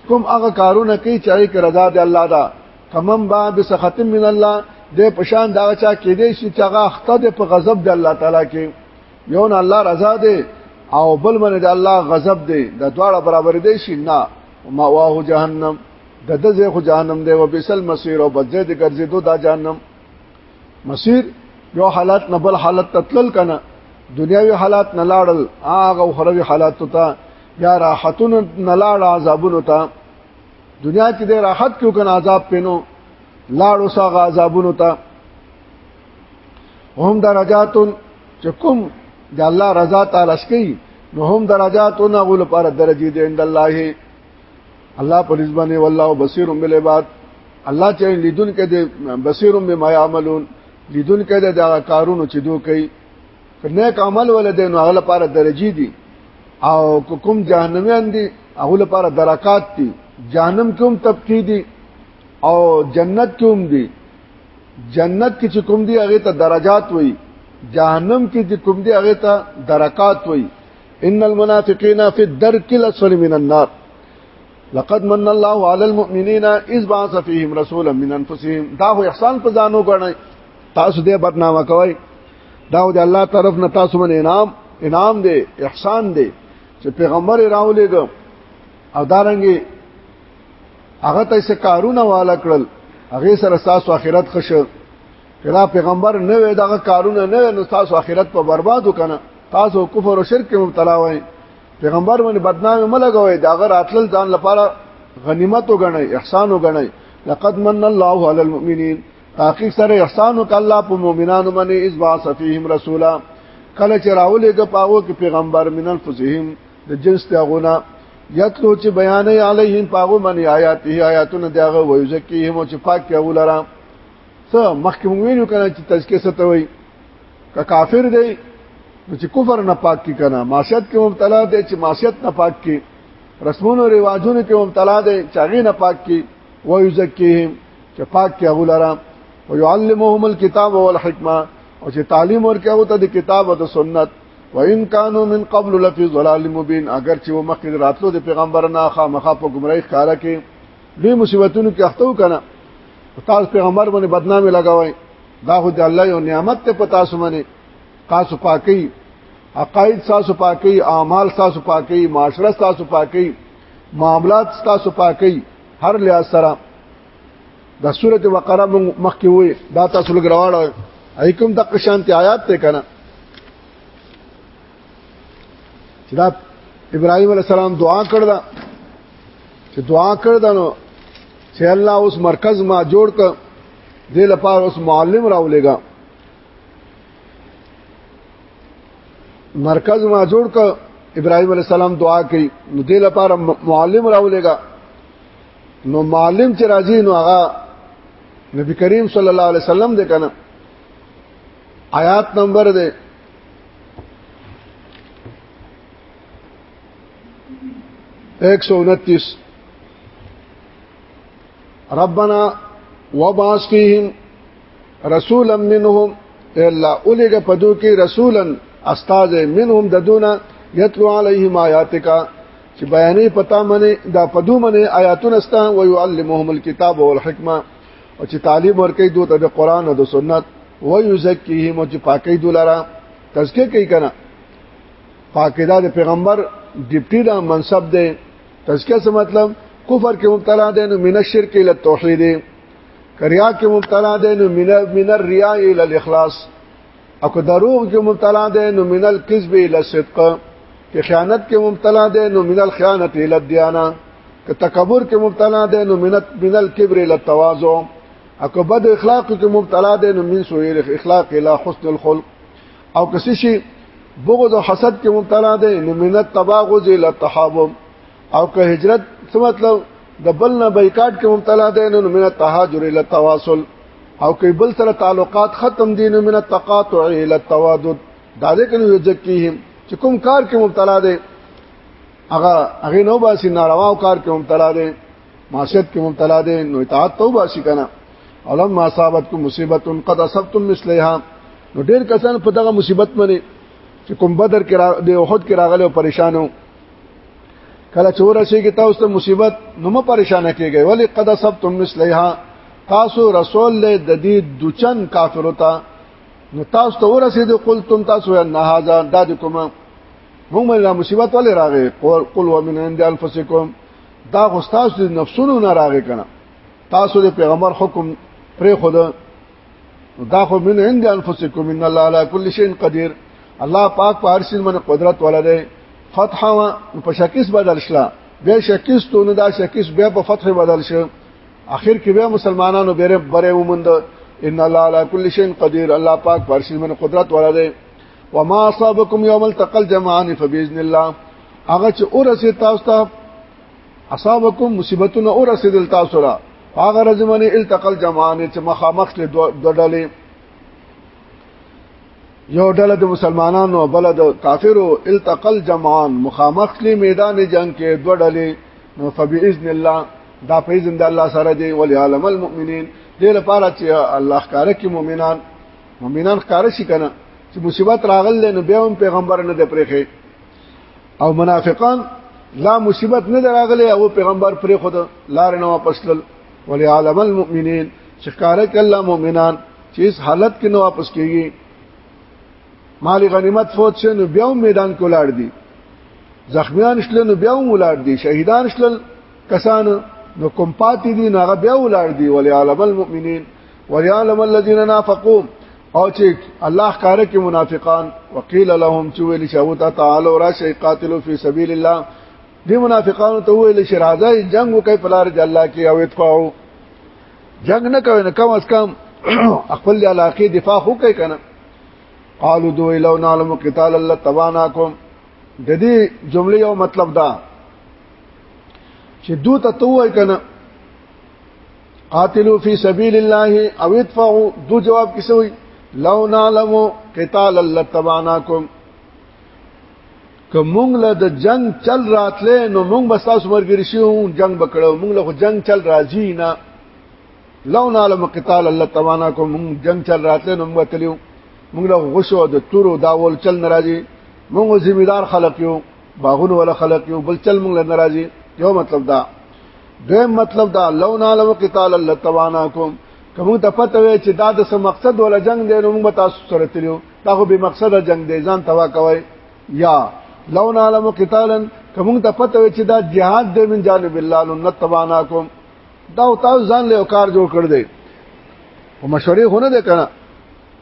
کوم هغه کارونه کوي چې هغه رضا دی الله دا کمم با بسخط من الله د پشان دا چا کې دی چې هغه اخته دی په غضب دی الله تعالی کې یو نه الله رضا دی او بل باندې د الله غضب دی د دواړه برابر دی شي نه ما واه جهنم د دزه خو جهنم دی او بسل مسیر او بځه د ګرځې دو دا جهنم مسیر یو حالت نه بل حالت تتلل کنه دنیاوی حالات نه لاړل هغه خروي حالات ته یا راحتون نلاړ عذابونو ته دنیا کې د راحت کیو کنه عذاب پینو لاړو سا عذابونو ته هم درجاتون چې کوم د الله رضا تعالی سکی نو هم درجاتون غول پر درجه دي عند الله الله په رضوانه والله بصیر بالعباد الله چې لیدون کې د بصیر بما يعملون لیدون کې د کارونو چې دوی کوي کنه عمل ولدې نو هغه لپاره درجه دي او کوم جهنميان دي هغه لپاره درکات دي جهنم کوم طبقه دي او جنت کوم دي جنت کې چې کوم دي هغه ته درجات وي جهنم کې چې کوم دي هغه ته درکات وي ان المنافقين في الدرك الاسفل من النار لقد من الله على المؤمنين اذ بعث فيهم رسولا من انفسهم دا هو احسان په ځانو غړنه تاسو دې بدنامه کوئ دا د الله طرف نه تاسو باندې انعام انعام دی احسان دی چې پیغمبر راولې دو او دارنګي هغه ته څه کارونه والا کړل هغه سره تاسو اخرت خشه کله پیغمبر نه وې دغه کارونه نه نو تاسو اخرت په برباد وکنه تاسو کفر او شرک مبتلا وای پیغمبر باندې بدنامي ملګوي دا غر اتل ځان لپاره غنیمت وګڼي احسان وګڼي لقد من الله على المؤمنين تحقیق سره احسان وک الله په مؤمنانو باندې اس با صفیهم رسولا کله چې راولې د پاغو کې پیغمبر من الفسهم د جنس ته غونه یتلو چې بیان علیهم پاغو باندې آیات هی آیاتونه دغه ویزکیهم چې پاک کې ولرا څه مخکې موږ ویلو کنه چې تزکیه ستوي که کافر دی نو چې کفر نه پاک کی کنه معصیت کې مبتلا دی چې معصیت نه پاک کی رسمونو رواجونو کې مبتلا دی چې هغه نه پاک کی ويزکيهم چې پاک کې هغه لره ويعلمهم الكتاب والحکمه او چې تعلیم ورکړي هغه ته د کتاب او د سنت وان كانوا من قبل لفي ضلال مبين اگر چې مخکې راتلو د پیغمبر نه خامخا په گمراهی ښکارا کې لوی مصیبتونو کې اخته وکنه تاسو پیغمبر باندې بدنامي لگاوي دا خو د الله یو نعمت ته پتا سمونه تاسو پاکي عقاید تاسو پاکي اعمال تاسو پاکي معاشره تاسو پاکي معاملات تاسو پاکي هر لیا سره د سوره بقره مخکې وي دا تاسو لګراوړل ایکم د قشانتی آیات ته کنه چې دا ابراهيم عليه السلام دعا کړل چې دعا کړل نو چې الله اوس مرکز ما جوړ ک دې لپاره اوس معلم راولېګا مرکز ما جوړ ک ابراهيم عليه السلام دعا کوي نو دې لپاره معلم راولېګا نو معلم چې راځي نو هغه نبی کریم صلی الله علیه وسلم دې کنه آیات نمبر دې ایک سو انتیس ربنا وباس فیهم رسولا منهم الا اولګه پدو کې رسولا استاد منهم ددونه یتلو علیهم آیاتک چې بیانې پتا منه دا پدو منه آیاتونه ستا او يعلمهم الكتاب والحکمه او چې تعلیم ورکې دوی ته د قران او د سنت او یزکیهم او چې پاکې دولاره تزکیه کوي کنه پاکیدا د پیغمبر ډیپټی دا منصب دی تزکیه څه مطلب کفر کې مبتلا دي نو من الشرک الى التوحید کریا کې مبتلا ده نو من من الریا الى الاخلاص او که دروغ کې مبتلا ده نو من الكذب الى الصدق که خیانت کې مبتلا ده نو من الخیانت الى الدیانه که تکبر کې مبتلا ده نو من من الكبر الى التواضع او که بد اخلاق کې مبتلا ده نو من سوء الاخلاق الى حسن الخلق او کسی شي بغض او حسد کې مبتلا ده نو من التباغض الى التحابب او که هجرت څه مطلب د بل نه بایکاټ کې مبتلا دي نو من التهاجر الى التواصل او که بل سره تعلقات ختم دي نو من التقاطع الى التوادد دا دې کنه یذکیهم چې کوم کار کې مبتلا دي هغه هغه نو باسي ناروا کار کې مبتلا دي معصیت کې مبتلا دي نو اطاعت توبه شي کنه علم ما صاحبتکم مصیبت قد اصبتم مثلها نو ډیر کسان په دغه مصیبت باندې چې کوم بدر کې را د احد کې راغلي او پریشانو کله چې ورسیږي تاسو ته مصیبت نو مو پریشان کیږئ ولی قد سبتم مثلها تاسو رسول له د دې دوچن کافر ته نو تاسو ته ورسید قلتم تاسو ان هاذا داد کوم هم لا مصیبت ولی راغی قل ومن عند انفسکم دا غستاس د نفسونو نه راغی کنه تاسو د پیغمبر حکم پرې خود دا خو من عند انفسکم ان الله على كل شيء قدير الله پاک په هر سین باندې قدرت ولري فتح وا په شکیس بدل شلا به شکیس ته نه دا شکیس به په فتح بدل شي اخر کې به مسلمانانو بیره بره ومند ان الله على كل شيء قدير الله پاک په هر سین باندې قدرت ولري وما اصابكم يوم التقى الجمعان فباذن الله هغه چې اورسه تاسو ته اصابکم مصیبتون اور رسیدل تاسو را هغه رزمن التقل جمعان چې مخامخ له دوه ډلې یو ډله د مسلمانانو بل د کافرو التقل جمعان مخامخ لی میدان جنگ کې دوه ډلې نو فباذن الله دا په اذن د الله سره دی ولی عالم المؤمنین دې لپاره چې الله ښکارا کې مؤمنان مؤمنان ښکارا شي کنه چې مصیبت راغل نو بیا هم پیغمبر نه دی پرېخې او منافقان لا مصیبت نه دراغله او پیغمبر پرې خود لار نه واپس لل ولی عالم المؤمنین چې کار کله مؤمنان چې اس حالت کې نه واپس کیږي مال غنیمت فوت شو نو بیا میدان کولاړ دي زخمیان شل نو بیا ولاړ دي شهیدان شل کسان نو کوم پاتې دي نو هغه بیا ولاړ دي ولی عالم المؤمنین ولی عالم الذين نافقوا او چې الله ښکار کې منافقان وقيل لهم چې ویل شي او تعالی را شي قاتلو فی سبیل الله دې منافقانو ته ویل شي راځي جنگ وکړي په لار د الله کې او ادفعو جنگ نه کوي نه کم از کم خپل علاقې دفاع خو کوي کنه قالو دو لو نعلم قتال الله تباناکم د دې جملې یو مطلب دا چې دوی ته توای کنه قاتلوا فی سبیل الله او ادفعوا دو جواب کیسه وي لو نعلم قتال لتبعناکم که مونږ له د جنگ چل راتلې نو مونږ بس تاسو مرګري شو جنگ بکړو مونږ له جنگ چل راځي نه لو نعلم قتال الله توانا کو مونږ جنگ چل راتلې نو مونږ تلیو مونږ له غشو د تورو داول چل ناراضي مونږ ذمہ دار خلق یو باغون ولا خلق یو بل چل مونږ ناراضي یو مطلب دا دویم مطلب دا لو نعلم قتال الله تواناکم کوم ته پته وي چې دا د څه مقصد ولا جنگ دی نو موږ تاسو سره تلو دا خو به مقصد جنگ دی ځان توا کوي یا لو نعلم قتالا کوم ته پته وي چې دا جهاد دی من جانب الله نو نتواناکم دا تاسو ځان له کار جوړ کړ دی او مشورې هونه ده کنه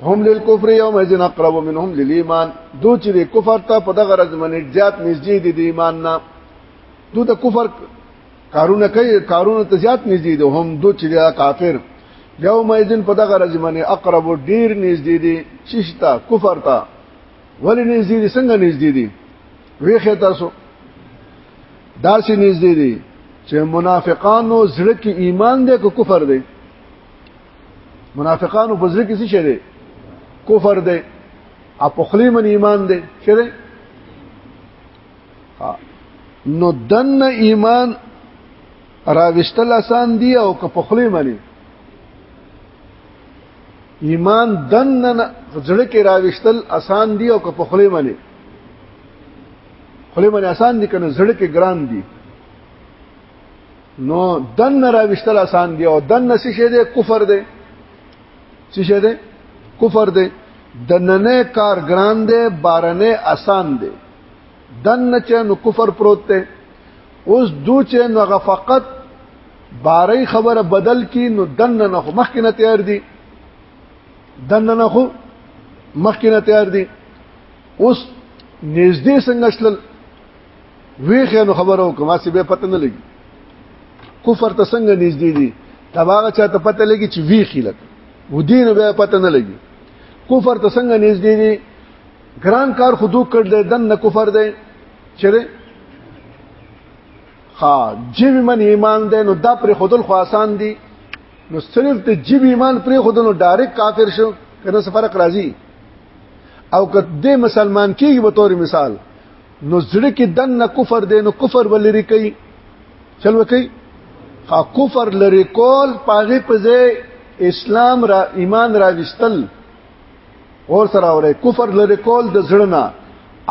هم للكفر يوم اذن اقرب منهم للايمان دو چې کفر ته په دغه رزمنه زیات نږدې دي د ایمان نه دو د کفر کارونه کوي کارونه ته زیات نږدې دي هم دو چې دا کافر یوم ایذن په دغه ورځ باندې اقرب ډیر نږدې دي ششتا کفر ته ولې نږدې دي څنګه نږدې دي ویخه تاسو داسې نږدې دي چې منافقانو زړه کې ایمان دی که کفر دی منافقانو په زړه کې څه شي دی کفر دی اپخلی من ایمان دی شری نو دن ایمان راوستل آسان دی او که په خلی منی ایمان دن زړه کې راوستل آسان دی او که په خلی منی خلی منی آسان دی کنه زړه کې ګران دی نو دن راوستل آسان دی او دن څه شه دی کفر دی څه شه دی کفر دی د ننه کار ګران دی بارنه آسان دی دن چې نو کفر پروت ته اوس دو چې نو هغه فقط باري خبره بدل کی نو دن نه خو مخکې نه تیار دي دن نه خو مخکې نه تیار دي اوس نږدې څنګه شلل وی خنو خبرو کومه سی به پته نه لګي کفر ته څنګه نږدې دي تباغه چاته پته لګي چې وی خلک ودین به پته نه لګي کفر ته څنګه نږدې دي ګران کار خو دوه کړل دن نه کفر دی چیرې ها جیب من ایمان دی نو دا پر خودل خو آسان دی نو صرف ته جیب ایمان پر خودل نو ډایرک کافر شو کنه څه فرق راځي او که دې مسلمان کیږي به تور مثال نو زړه کې دن نه کفر دی نو کفر ولري کوي چل وکي ها کفر لري کول پاغي په اسلام را ایمان را وستل اور سره اورې کفر لري کول د زړه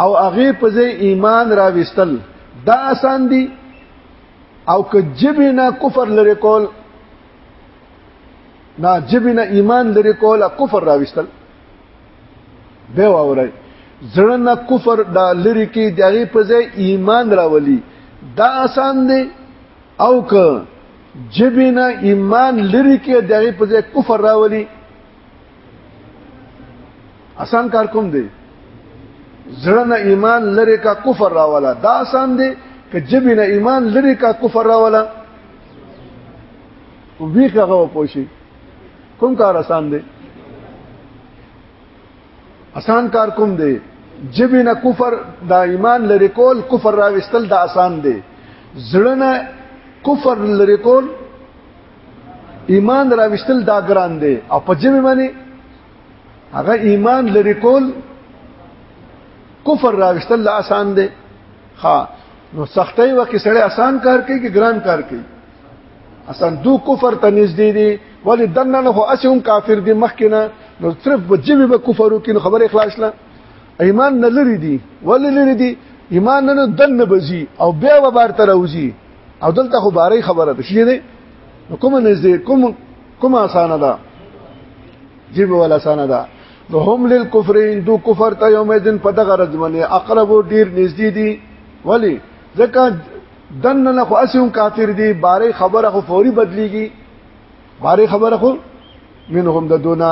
او هغه په ځای ایمان راوستل دا آسان دي او که جبنا کفر لري کول نا جبنا ایمان لري کول کفر راوستل به وره زړه نه کفر دا لري کې دغه په ځای ایمان راولي دا آسان دی او که جبنا ایمان لري کې دغه په ځای کفر راولي آسان کار کوم دی زړه نه ایمان لری کا کفر راولا دا آسان دی که جبی نه ایمان لری کا کفر راولا وی کغه پوشي کوم کار آسان دی آسان کار کوم دی جبی نه کفر دا ایمان لری کول کفر راوستل دا آسان دی زړه نه کفر لری کول ایمان راوستل دا ګران دی او په جمع باندې هغه ایمان لري کول کفر راوستل لا آسان دی ها نو سختي وکي سړی آسان کار کوي کې ګران کار کوي آسان دو کفر ته نږدې دي ولی دنه نه خو اسهم کافر دي مخکنه نو صرف په جمع به کفر وکي نو خبره اخلاص لا ایمان نه لري دي ولی لري دي ایمان نه دنه بزي او بیا وبار تر اوزي او دلته خو باري خبره ده شي دي کوم نږدې کوم کوم اسانه ده جيب ولا اسانه ده نو هم للكفر دو کفر ته یوم دین په دغه ورځ باندې اقرب ډیر نږدې دي ولی ځکه دن نه خو اسیم کافر دي بارې خبره خو فوري بدليږي بارې خبره خو منهم د دونه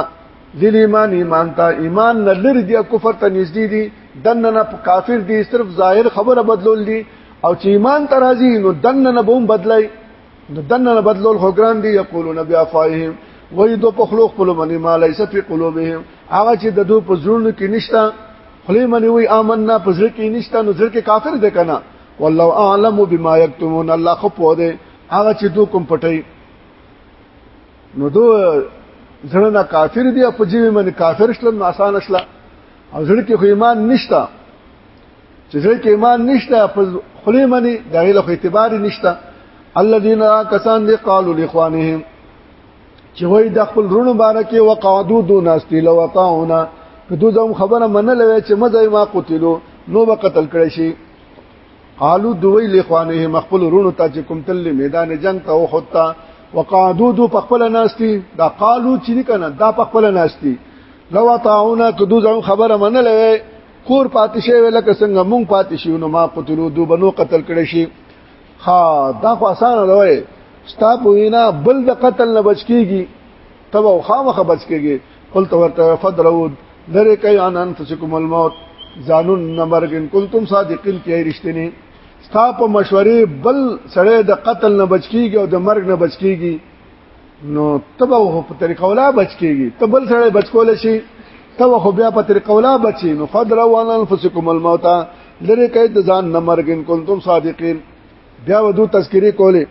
ذل ایمان ایمان ته ایمان نه لري دی کفر ته نږدې دي دنه په کافر دي صرف ظاهر خبره بدلول دي او چې ایمان ته راځي نو دنه به هم بدلای نو دنه بدلول خو ګران دي یقولون بیا فاهم وای دو په خلوق په لمنې ما لیس فی قلوبهم هغه چې د دوی په زړونو کې نشتا خلی منی وی آمنا په زړه کې نشتا نو زړه کې کافر دی کنه والله اعلم بما یکتمون الله خو په دې هغه چې دوی کوم پټي نو دو زړه نه کافر دی په جیب باندې کافر شل نو آسان شل او زړه کې خو ایمان نشته چې زړه کې ایمان نشته په خلی باندې دغه له اعتبار نشته الذين کسان دي قالوا لاخوانهم چې وای د خپل رونو باره کې وقعدو دو ناستي لو وقعونا کدو زم خبره منلې چې مزه ما قتلو نو به قتل کړی شي قالو دوی لخوانه مخبل رونو ته چې کوم تل میدان جنگ ته وخته وقعدو دو پخپل ناشتي دا قالو چې کنه دا پخپل ناشتي لو تعاونا کدو ځو خبره منلې کور پاتې شي ولکه څنګه مونږ پاتې شي نو ما قتلو دو بنو قتل کړي شي ها دا خو اسانه لوي ستا پوینا بل د قتل نه بچ کیږي تبه خامخه بچ کیږي قلت ورته فدرو لری کوي ان انفسکم الموت ځانون نمبر ان کنتم صادقین کې رښتینی ستا په مشورې بل سړی د قتل نه بچ کیږي او د مرګ نه بچ کیږي نو تبه هو په طریقه ولا بچ کیږي ته بل سړی بچ کول شي ته خو بیا په طریقه ولا بچي نو فدرو ان انفسکم الموت لری کوي د ځان نه مرګ ان کنتم صادقین بیا ودو تذکری کولی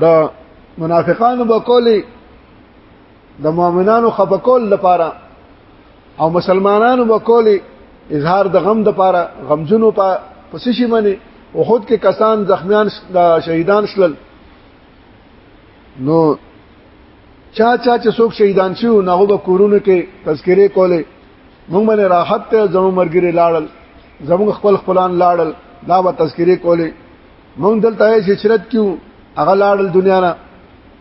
دا منافقانو به کولی د مؤمنانو خپکول لپاره او مسلمانانو وکول اظهار د غم د پاره غمجنو په پسې شي منی او خود کې کسان زخمیان شهیدان شول نو چا چا چې څوک شهیدان شي نو هغه کورونو کې تذکره کوله موږ باندې راحت ته زمو مرګري لاړل زمو خپل خپلان لاړل دا به تذکره کوله موږ دلته شرط کیو هغه لاړل دنیا نه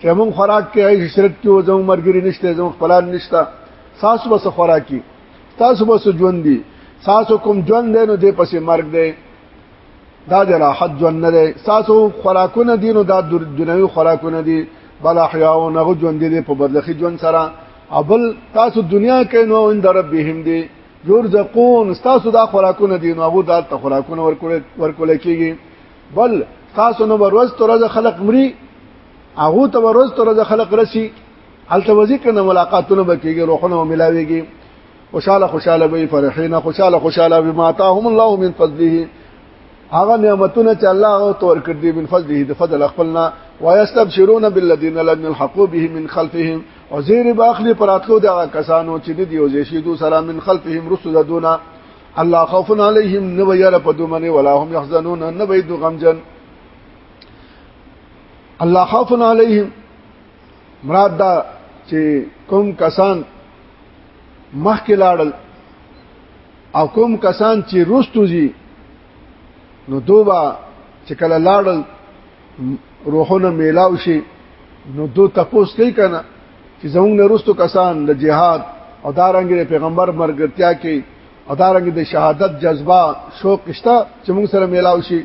چې موږ خوراک کې هیڅ شرک کې و زموږ مرګري نشته زموږ خپلان نشته تاسو بس خوراکي تاسو بس ژوند دي تاسو کوم ژوند دی نو دې پسې مرګ دی دا د راحت ژوند نه دی تاسو خوراکونه دي نو دا دنیوي خوراکونه دي بل احیا او نه ژوند دي په بدلخي ژوند سره ابل تاسو دنیا کې نو ان در بهم دي یرزقون تاسو دا خوراکونه دي نو هغه دا خوراکونه ورکول ورکول کیږي بل تاسو نو ورځ تر ورځ خلق مري هغه ته ورځ تر ورځ خلق رسی هلته وځي کنه ملاقاتونه بکیږي روحونه ملاويږي خوشاله خوشاله به فرحین خوشاله خوشاله بما تاهم الله من فضله هغه نعمتونه چې الله او تور کړ دي من فضله د فضل خپلنا ويستبشرون بالذين لم يلحقوا به من خلفهم وزير باخلي پراتلو د کسانو چې دي او زيشي دو سره من خلفهم رسل دونا الله خوف علیهم نو یره په دومنه ولا هم يحزنون نه به دو غمجن الله خوف علیهم مراد دا چې کوم کسان مخکې لاړل او کوم کسان چې روستو زی نو دوبا چې کله لاړل روحونه میلاو شي نو دو تپوس کوي کنه چې زموږ نه رستو کسان د جهاد او دارنګ د پیغمبر مرګرتیا کې او دارنګ د شهادت جذبه شوق شته چې موږ سره میلاو شي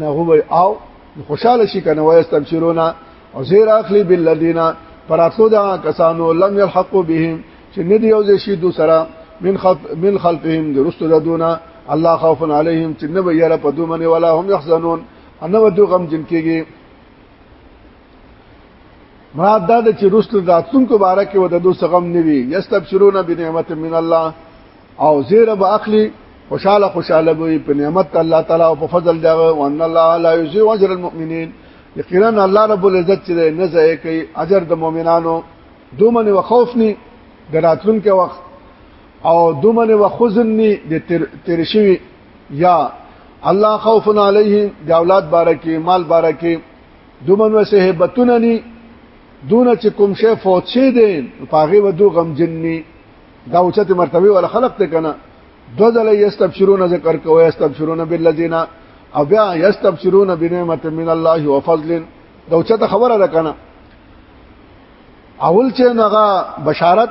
نه هو او خوشاله شي کنه وای استبشرونه او زیر اخلی بالذین پراتلو دا کسانو لم يلحقوا بهم چې نه دی او شي دو سره من خلف من خلفهم درست ددونه الله خوف عليهم چې نه به یره په دومنه ولا هم يحزنون انو ته غم جن کېږي مراد دا چې رسل راتلونکو باره کې ود دوه غم نیوي یستبشرون بنعمت من الله او زیر به اخلي خوشاله خوشاله وي په نعمت الله تعالی او په فضل دا او ان الله لا یضيع اجر المؤمنین یقینا الله رب العزت چې نه ځای کوي اجر د مؤمنانو دومنه وخوفني د راتلونکو وخت او دومنه وخزنني د تیر شوی یا الله خوف علیهم د اولاد بارکه مال بارکه دومن وسه هبتونه ني دون چې کوم شی فوت شي دي پاغه ودو غم جنني دا اوچته مرتبه ولا خلق ته کنه دو ځله یستبشرون ذکر کوي یستبشرون بالذین او بیا یستبشرون بنعمت من الله وفضل دا اوچته خبره ده کنه اول چې نغه بشارت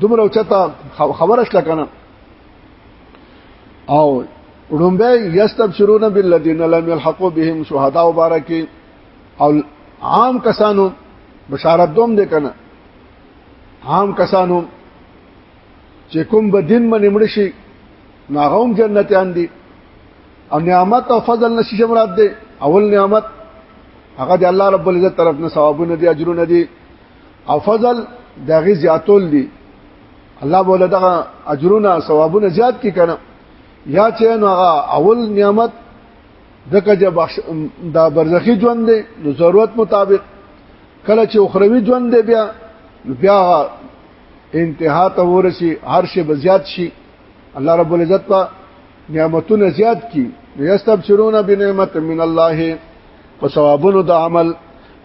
دومره چتا خبره شل کنه او رومبه یستبشرون بالذین لم یلحقوا بهم شهدا مبارکی او عام کسانو بشارت دوم دې کنه عام کسانو چې کوم به دین باندې مړ شي ناغوم جنتیان دي او نعمت او فضل نشي شمرات دي اول نعمت هغه د الله رب العزت طرف نه ثوابونه دي اجرونه دي او فضل دغه زیاتول دي الله بوله دغه اجرونه ثوابونه زیات کی کنه یا چې نو هغه اول نعمت دغه چې بخش د برزخی ژوند دی نو ضرورت مطابق کله چې اخروی ژوند دی بیا بیا انتها ته ورسی هر شی بزیات شي الله رب العزت په نعمتونه زیات کی یستبشرون بنعمت من الله په ثوابونو د عمل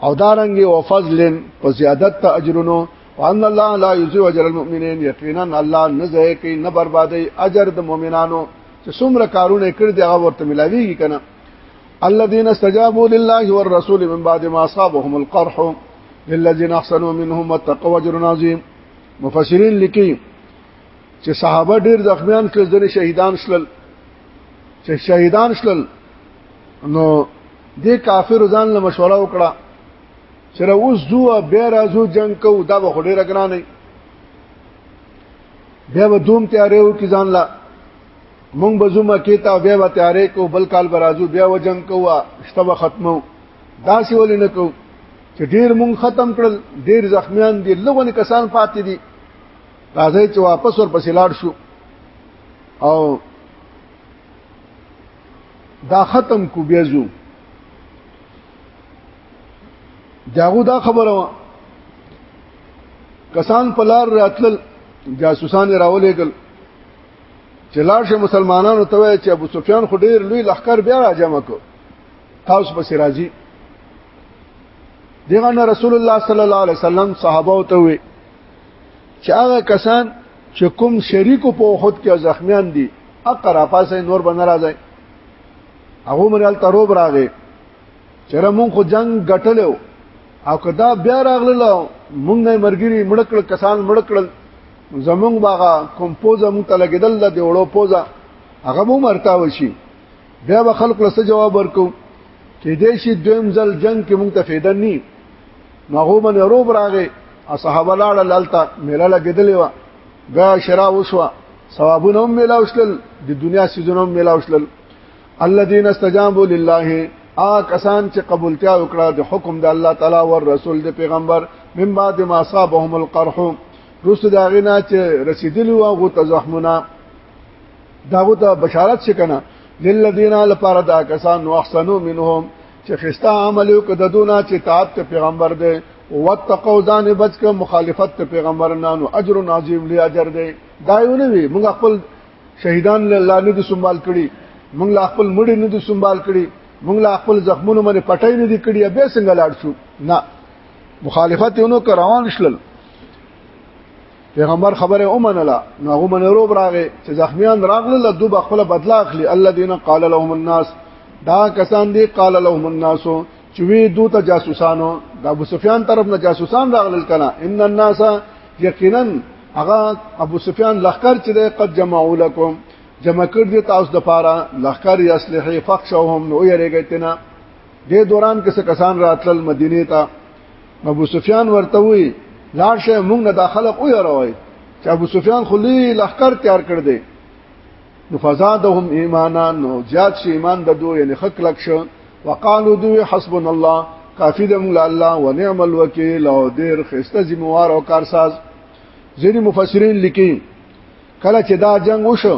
او دارنګ او فضل په زیادت ته اجرونو وان الله لا یضيع اجر المؤمنین یقینا الله نه ځای کوي نه بربادي اجر د مؤمنانو چې څومره کارونه کړ دي هغه ورته ملاويږي کنه الذين استجابوا لله والرسول من بعد ما اصابهم القرح للذين احسنوا منهم واتقوا اجر عظيم مفسرین لیکي چې صحابه ډیر زخمیان کړل ځنې شهیدان شلل چې شهیدان شلل نو د کافر ځان له مشوره وکړه چې اوس زو بیا راځو جنگ کو دا به ډیر ګران نه بیا به دوم تیارې و کی ځان لا مونږ به زما کې تا بیا به تیارې کو بل کال به راځو بیا و جنگ کوه شته به ختمو دا سی ولې نه کو چې ډیر مونږ ختم کړل ډیر زخمیان دي لغونه کسان پاتې دي راځي چې واپس ورپسې لاړ شو او دا ختم کو بیا زو داغو دا خبره کسان په لار راتلل جاسوسان راولېګل چې لاړ شي مسلمانانو ته وایي چې ابو سفیان خو ډیر لوی لخر بیا راجمع کو تاسو په سراجی دغه رسول الله صلی الله علیه وسلم صحابه ته وی چې هغه کسان چې کوم شریکو په خود کې زخمیان دي اقر افاسه نور بنه راځي هغه مرال تروب راغی چېرې مونږ خو جنگ غټلو او کدا بیا راغله مونږ نه مرګري مړکړ کسان مړکړ زمونږ باغه کوم پوزه مونږ ته لګیدل د وړو پوزه هغه مو مرتا وشي بیا به خلق له جواب ورکو کې دې شي دویم ځل جنگ کې مونږ ته فایده نه نو من روب راغې صحابه لاړ لالتا میله لګیدلې و غا شرا وسوا ثوابونه هم میلا وشل د دنیا سيزونه هم میلا وشل الذين استجابوا لله آ کسان چې قبولتیا وکړه د حکم د الله تعالی او رسول د پیغمبر من بعد ما صابهم القرح روس دا غنا چې رسیدلی و غو ته زحمونه داغه ته بشارت شکنه للذین لپاره دا کسان واحسنوا منهم چې خستا عمل یو کده دونه چې تات ته پیغمبر دی او وتقو ځان بچ ک مخالفت ته پیغمبر نه نو اجر عظیم لی اجر دی دا یو نه وی موږ خپل شهیدان له الله نه د سنبال کړي موږ لا خپل مړي نه د سنبال کړي موږ لا خپل زخمونو باندې پټای نه دي کړي به څنګه لاړ شو نه مخالفت یې نو روان شلل پیغمبر خبره اومنله نو هغه منورو براغه چې زخمیان راغله له دوه خپل بدلا اخلي الذين قال لهم الناس دا کسان دي قال لهم الناس چې وی دوه ته جاسوسانو د ابو سفیان طرف نه جاسوسان راغلل کنا ان الناس یقینا هغه ابو سفیان لخر چې قد جمعوا لكم جمع کړ دي تاسو د پاره لخر یا اسلحه فخشهم نو یریږي تنه د دوران کې څه کسان راتلل مدینه ته ابو سفیان ورته وی لاړ شه مونږ نه داخله او یروي چې ابو سفیان خلی لخر تیار کړ دی نو فزادهم ایمانا نو زیات شي ایمان د دوی یعنی خک لک شو وقالو دوی حسبنا الله کافی دم الله ونعم الوکیل او دیر خسته ذمہوار او کارساز ځینې مفسرین لیکي کله چې دا جنگ وشو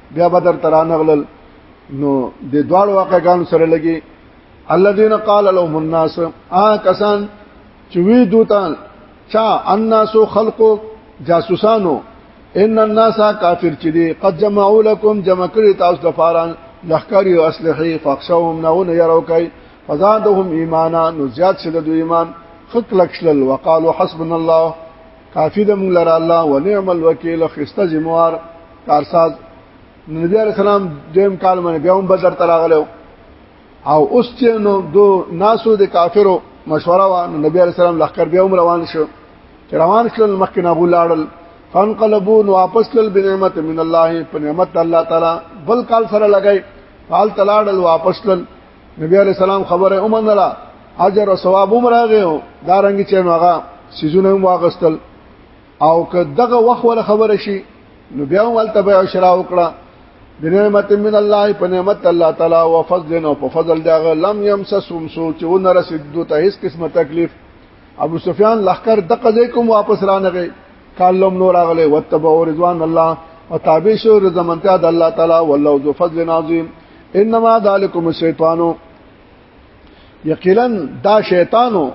بیا بدر ترانه غلل نو د دوړ واقعګان سره لګي الذين قال لهم الناس آ کسان چې وی دوتان چا الناس خلق جاسوسانو ان الناس کافر چې دي قد جمعوا لكم جمع کړی تاسو د فاران لخکاری او اسلحه فخشوهم نون يرو کوي فزادهم ایمانا نو زیات شد دو ایمان خک لکشل وقالو حسبنا الله کافی د مونږ لره الله ونعم الوکیل خسته زموار کارساز نبی علیہ السلام دیم کال باندې بیا هم بدر تراغلو او اوس چې نو دو ناسو د کافرو مشوره وا نبی علیہ السلام لخر بیا هم روان شو چې روان شول مخکې نه بولاړل فانقلبوا واپس لل بنعمت من الله په نعمت الله تعالی بل کال سره لګای فال تلاړل واپس لل نبی علیہ السلام خبره اومنلا اجر او ثواب هم راغی دا رنګ چې نو هغه سيزونه هم واغستل او که دغه وخت ولا خبره شي نو بیا هم الته به شرا وکړه د نعمت من الله په نعمت الله تعالی او فضل او په فضل دغه لم يمسسهم سو چې و نه رسید دوته هیڅ قسمه تکلیف ابو سفیان لخر د قضې کوم واپس رانغی کالم نور اغله وتبع رضوان الله او تابع شو رضامندیا د الله تعالی والله ذو فضل عظیم انما ذالکم الشیطان یقینا دا شیطانو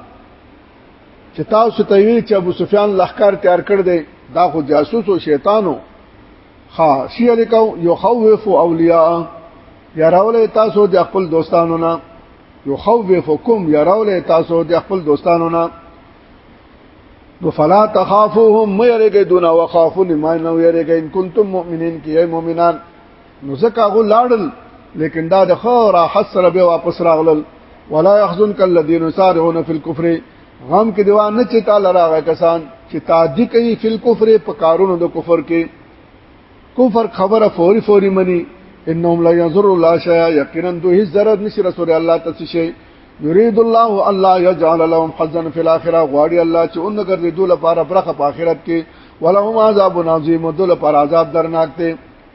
چې تاسو ته ویل چې ابو سفیان لخر تیار کړ دی دا خو جاسوس او شیطانو ها شي لیکو یخوف اولیاء یراول تاسو د خپل دوستانو نه یخوفکم یراول تاسو د خپل دوستانو نه نو فلا تخافوهم مې رګې دون وخافون ما نو یې رګې ان کنتم مؤمنین کې مؤمنان نو ځکه هغه لاړل لیکن دا د خو راحت سره به واپس راغلل ولا يحزنك الذين يسارعون في الكفر غم کې دیوان نه چې تعالی راغی کسان چې تعدی کوي فل کفر په کارونو د کفر کې کفر خبره فوري فوري مني انهم لا ينظر الله شيئا يقينا دوه ضرر نشي رسول الله ته شي يريد الله الله يجعل لهم حظا في الاخره غواړي الله چې اون ګرځي دوی لپاره برخه په اخرت کې ولهم عذاب عظیم دوی لپاره عذاب درناک دی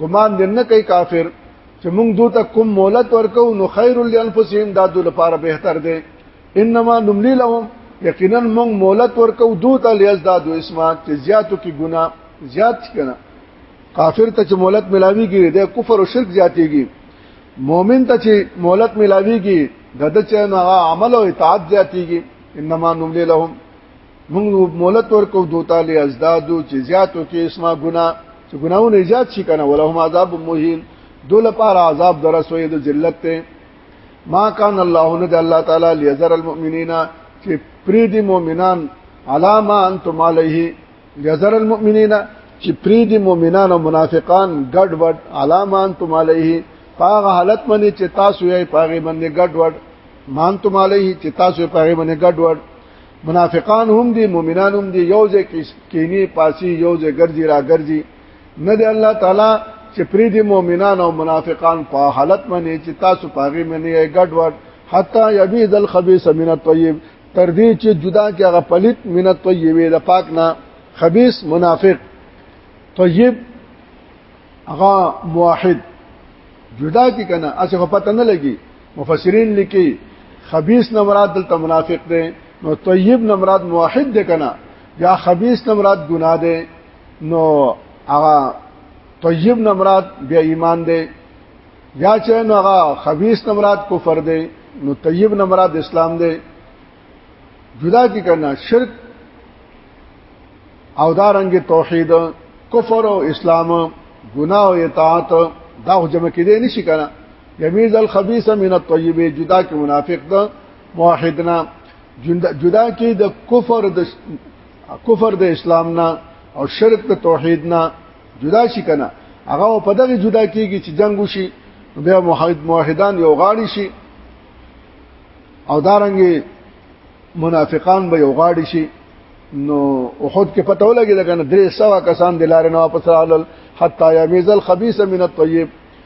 ګمان دې نه کوي کافر چې موږ دوی ته کوم مولت ورکو نو خیر لانفسهم دا دوی لپاره بهتر دی انما نملی لهم یقینا موږ مولت ورکو دوی ته لیزدادو اسما چې زیاتو کې ګنا زیات کنا کافر ته چې مولت ملاویږي د کفر او شرک زیاتېږي مؤمن ته چې مولت ملاویږي د د چې عمل او اطاعت زیاتېږي انما نملی لهم موږ مولت ورکو دوتا له ازدادو چې زیاتو کې اسما ګنا چې ګناونه زیات شي کنه ولهم عذاب مهین دول پر عذاب درسوي د ذلت ته ما کان الله نه د الله تعالی لیزر المؤمنین چې پری دی مؤمنان علاما انتم علیه لیزر المؤمنین چې پری دی مؤمنان او منافقان ګډ وډ علاما انتم علیه پاغه حالت باندې چې تاسو یې پاغه باندې ګډ وډ مان تم علیه چې تاسو پاغه باندې ګډ وډ منافقان هم دي مؤمنان هم دي یو ځای کینی پاسی یو ځای ګرځي را ګرځي نه دی الله تعالی چې پری دي مؤمنان او منافقان په حالت باندې چې تاسو پاغي منی ګډ وډ حتا یبید الخبيث من الطيب تر دې چې جدا کې هغه پلیت من الطيب د پاک نه خبيث منافق طيب هغه موحد جدا کې کنه اسه پته نه لګي مفسرین لیکي خبيث نه مراد دلته منافق دی نو طیب نه مراد موحد دی کنه یا خبيث نه مراد ګناه دی نو هغه طیب نه مراد بیا ایمان دی یا چې نو هغه خبيث نه مراد کفر دی نو طیب نه مراد اسلام دی جدا کی کرنا شرک او دارنګ توحید کفر او اسلام ګناه او اطاعت دا جمع کړي نشي کنه یمیز الخبيث من الطيب جدا کې منافق ده موحدنا جدا کې د کفر د کفر د اسلام نه او شرک د توحید نه جدا شي کنه هغه په دغه جدا کېږي چې جنگ وشي بیا موحد موحدان یو غاړي شي او دارنګي منافقان به یو غاړي شي نو احد کې پته ولګي دا کنه درې سوا کسان د لارې نه واپس راغلل حتی یمیز الخبيث من الطيب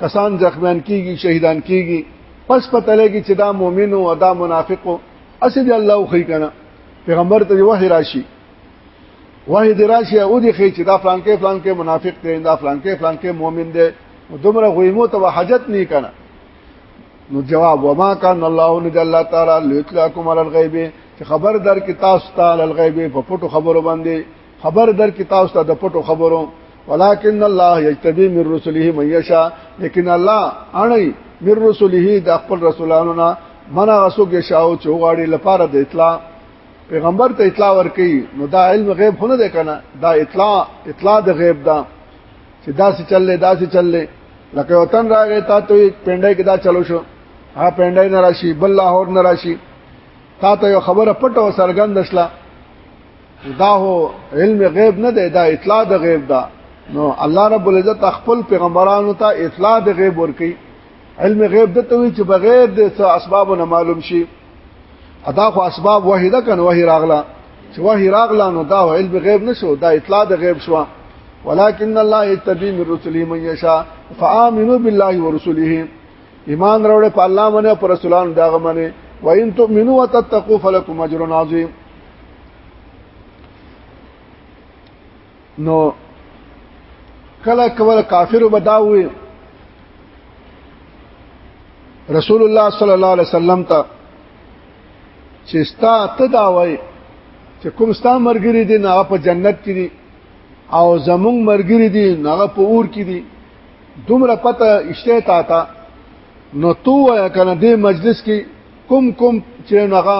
کسان زخمیان کیږي شهیدان کیږي پس پته لګي چې دا مؤمن او دا منافق او اسې دی الله خو کنه پیغمبر ته وحی راشي وحی دی راشي او دی خې چې دا فلان کې فلان کې منافق دی دا فلان کې فلان کې مؤمن دی دومره غویمو ته حاجت نه کنه نو جواب وما كان الله ان جل تعالی ليطلعكم على الغيب چې خبر در کې تاسو ته على الغيب په پټو خبرو باندې خبر در کې تاسو ته د پټو خبرو ولكن الله يجتبي من رسله من يشاء لیکن الله اړي من رسله د خپل رسولانو نه منه غسو کې شاو چوغاړي لپاره د اطلاع پیغمبر ته اطلاع ورکي نو دا علم غیب خونه ده کنه دا اطلاع اطلاع د غیب ده چې دا څه چللې دا څه چللې لکه وطن راغې تا ته پندای کې دا چلو شو ها پندای نه راشي بل لاهور نه راشي تا ته یو خبره پټه او سرګند شله دا هو علم غیب نه دی دا اطلاع د غیب ده نو الله رب العزت خپل پیغمبرانو ته اطلاع د غیب ورکي علم غیب دته وی چې بغیر د څه اسباب نه معلوم شي ادا خو اسباب وحیده کنه وحی راغله چې وحی راغله نو دا علم غیب نشو دا اطلاع د غیب شو ولكن الله يتبي من رسله من يشاء فآمنوا بالله ورسله ایمان راوړ په الله باندې او پر رسولانو دا غمنه وان تؤمنوا وتتقوا فلكم اجر عظیم نو کله کله کافر بداوي رسول الله صلی الله علیه وسلم ته چې ستا ته دا وای چې کوم ستا مرګري دي نه په جنت کې دي او زمونږ مرګري دي نه په اور کې دي دومره پته اشته تا تا نو تو یا کنه دې مجلس کې کوم کوم چې نغه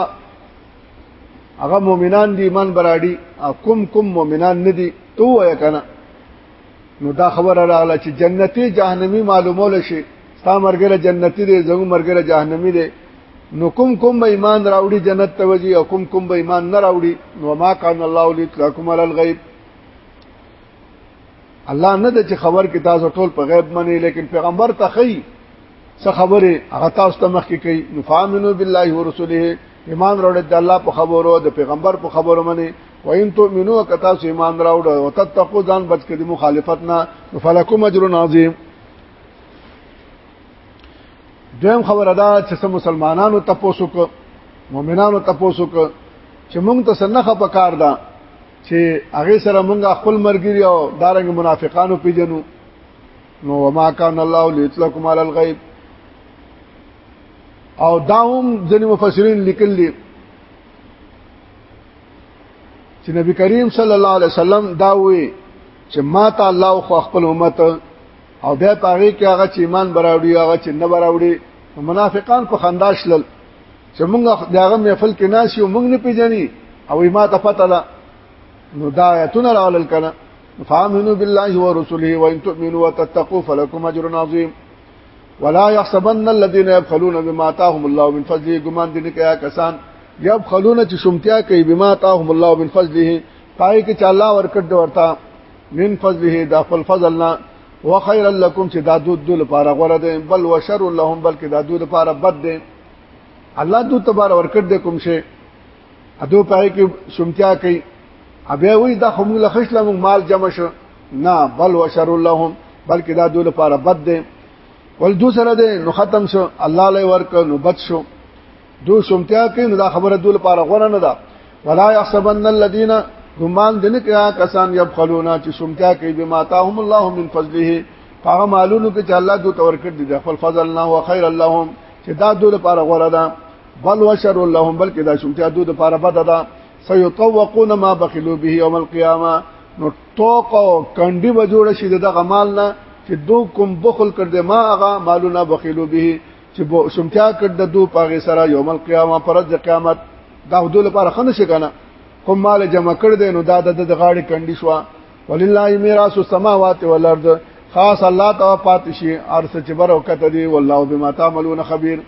هغه مؤمنان دي ایمان براړي کوم کوم مؤمنان نه دي تو وای کنه نو دا خبره راغله چې جنتی جهنمی معلومول شي ستا مرګره جنتی دی زمو مرګره جهنمی دی نو کوم کوم به ایمان راوړي جنت ته وځي او کوم کوم به ایمان نه راوړي نو ما کان الله لتلکم علی الغیب الله نه د چې خبر کې تاسو ټول په غیب منی لیکن پیغمبر ته خی څه خبره هغه تاسو ته مخکې کوي نفامنو بالله ورسوله ایمان راوړل د الله په خبرو د پیغمبر په خبرو منی وان تؤمنو کتا سو ایمان راوړ او تتقوا ځان بچ کړي مخالفت نه فلکم اجر عظیم دویم خبر ادا چې مسلمانانو تپوسو کو مؤمنانو تپوسو کو چې مونږ ته سنخه پکار ده چې هغه سره مونږه خپل مرګري او دارنګ منافقانو پیجنو نو وما كان الله ليطلقكم على الغيب او داوم ځنې مفسرین لیکل دي چې نبی کریم صلی الله علیه وسلم دا وی چې ما ته الله خو خپل امت او بیا پاره کې هغه چې ایمان براوړي هغه چې نه براوړي منافقان په خنداشلل چې موږ داغه محفل کې ناس یو موږ نه پیژني او ما ته پته ده نو دا آیتونه راول کنا فامنوا بالله ورسله وان تؤمنوا وتتقوا فلكم اجر عظيم ولا يحسبن الذين يبخلون بما آتاهم الله من فضله ګمان دي نه کیا کسان يبخلون چې شمتیا کوي بما آتاهم الله من فضله پای کې چې الله ورکړ د ورته من فضله د خپل فضلنا وخير لكم چې دا دود دل لپاره غوړه ده بل وشر لهم بلکې دا دود لپاره بد ده الله دو تبار ورکړ دې کوم شي ادو پای کې شمتیا کوي ابیا وی دا خمو لخص لمو مال جمع شو نه بل وشر لهم بلکې دا دوی لپاره بد دی ول دو سره دی نو ختم شو الله لای ورک نو بد شو دو شمتیا کوي نو دا خبره دوی لپاره غوړه نه ده ولا يحسبن الذين ګمان دنه کیا کسان یبخلونا چې شمتیا کوي بما تاهم الله من فضله هغه مالونو کې چې الله دوی تور کړ دي خپل فضل نه او خیر اللهم چې دا دوی لپاره غوړه ده بل وشر لهم بلکې دا شومتیا دوی لپاره بده ده سيطوقون ما بخلوا به يوم القيامه نو توق او کندي به جوړ شي دغه مال نه چې دو کوم بخل کړ دې ما هغه مالونه بخلوا به چې شومتیا کړ د دوی پاغه سره يوم القيامه پر د قیامت دا دوی لپاره خنه شي کنه کوم مال جمع کړ دې نو دا د غاړي کندي شو ولله میراث السماوات والارض خاص الله ته پاتې شي ارس چې برکت دی والله بما تعملون خبير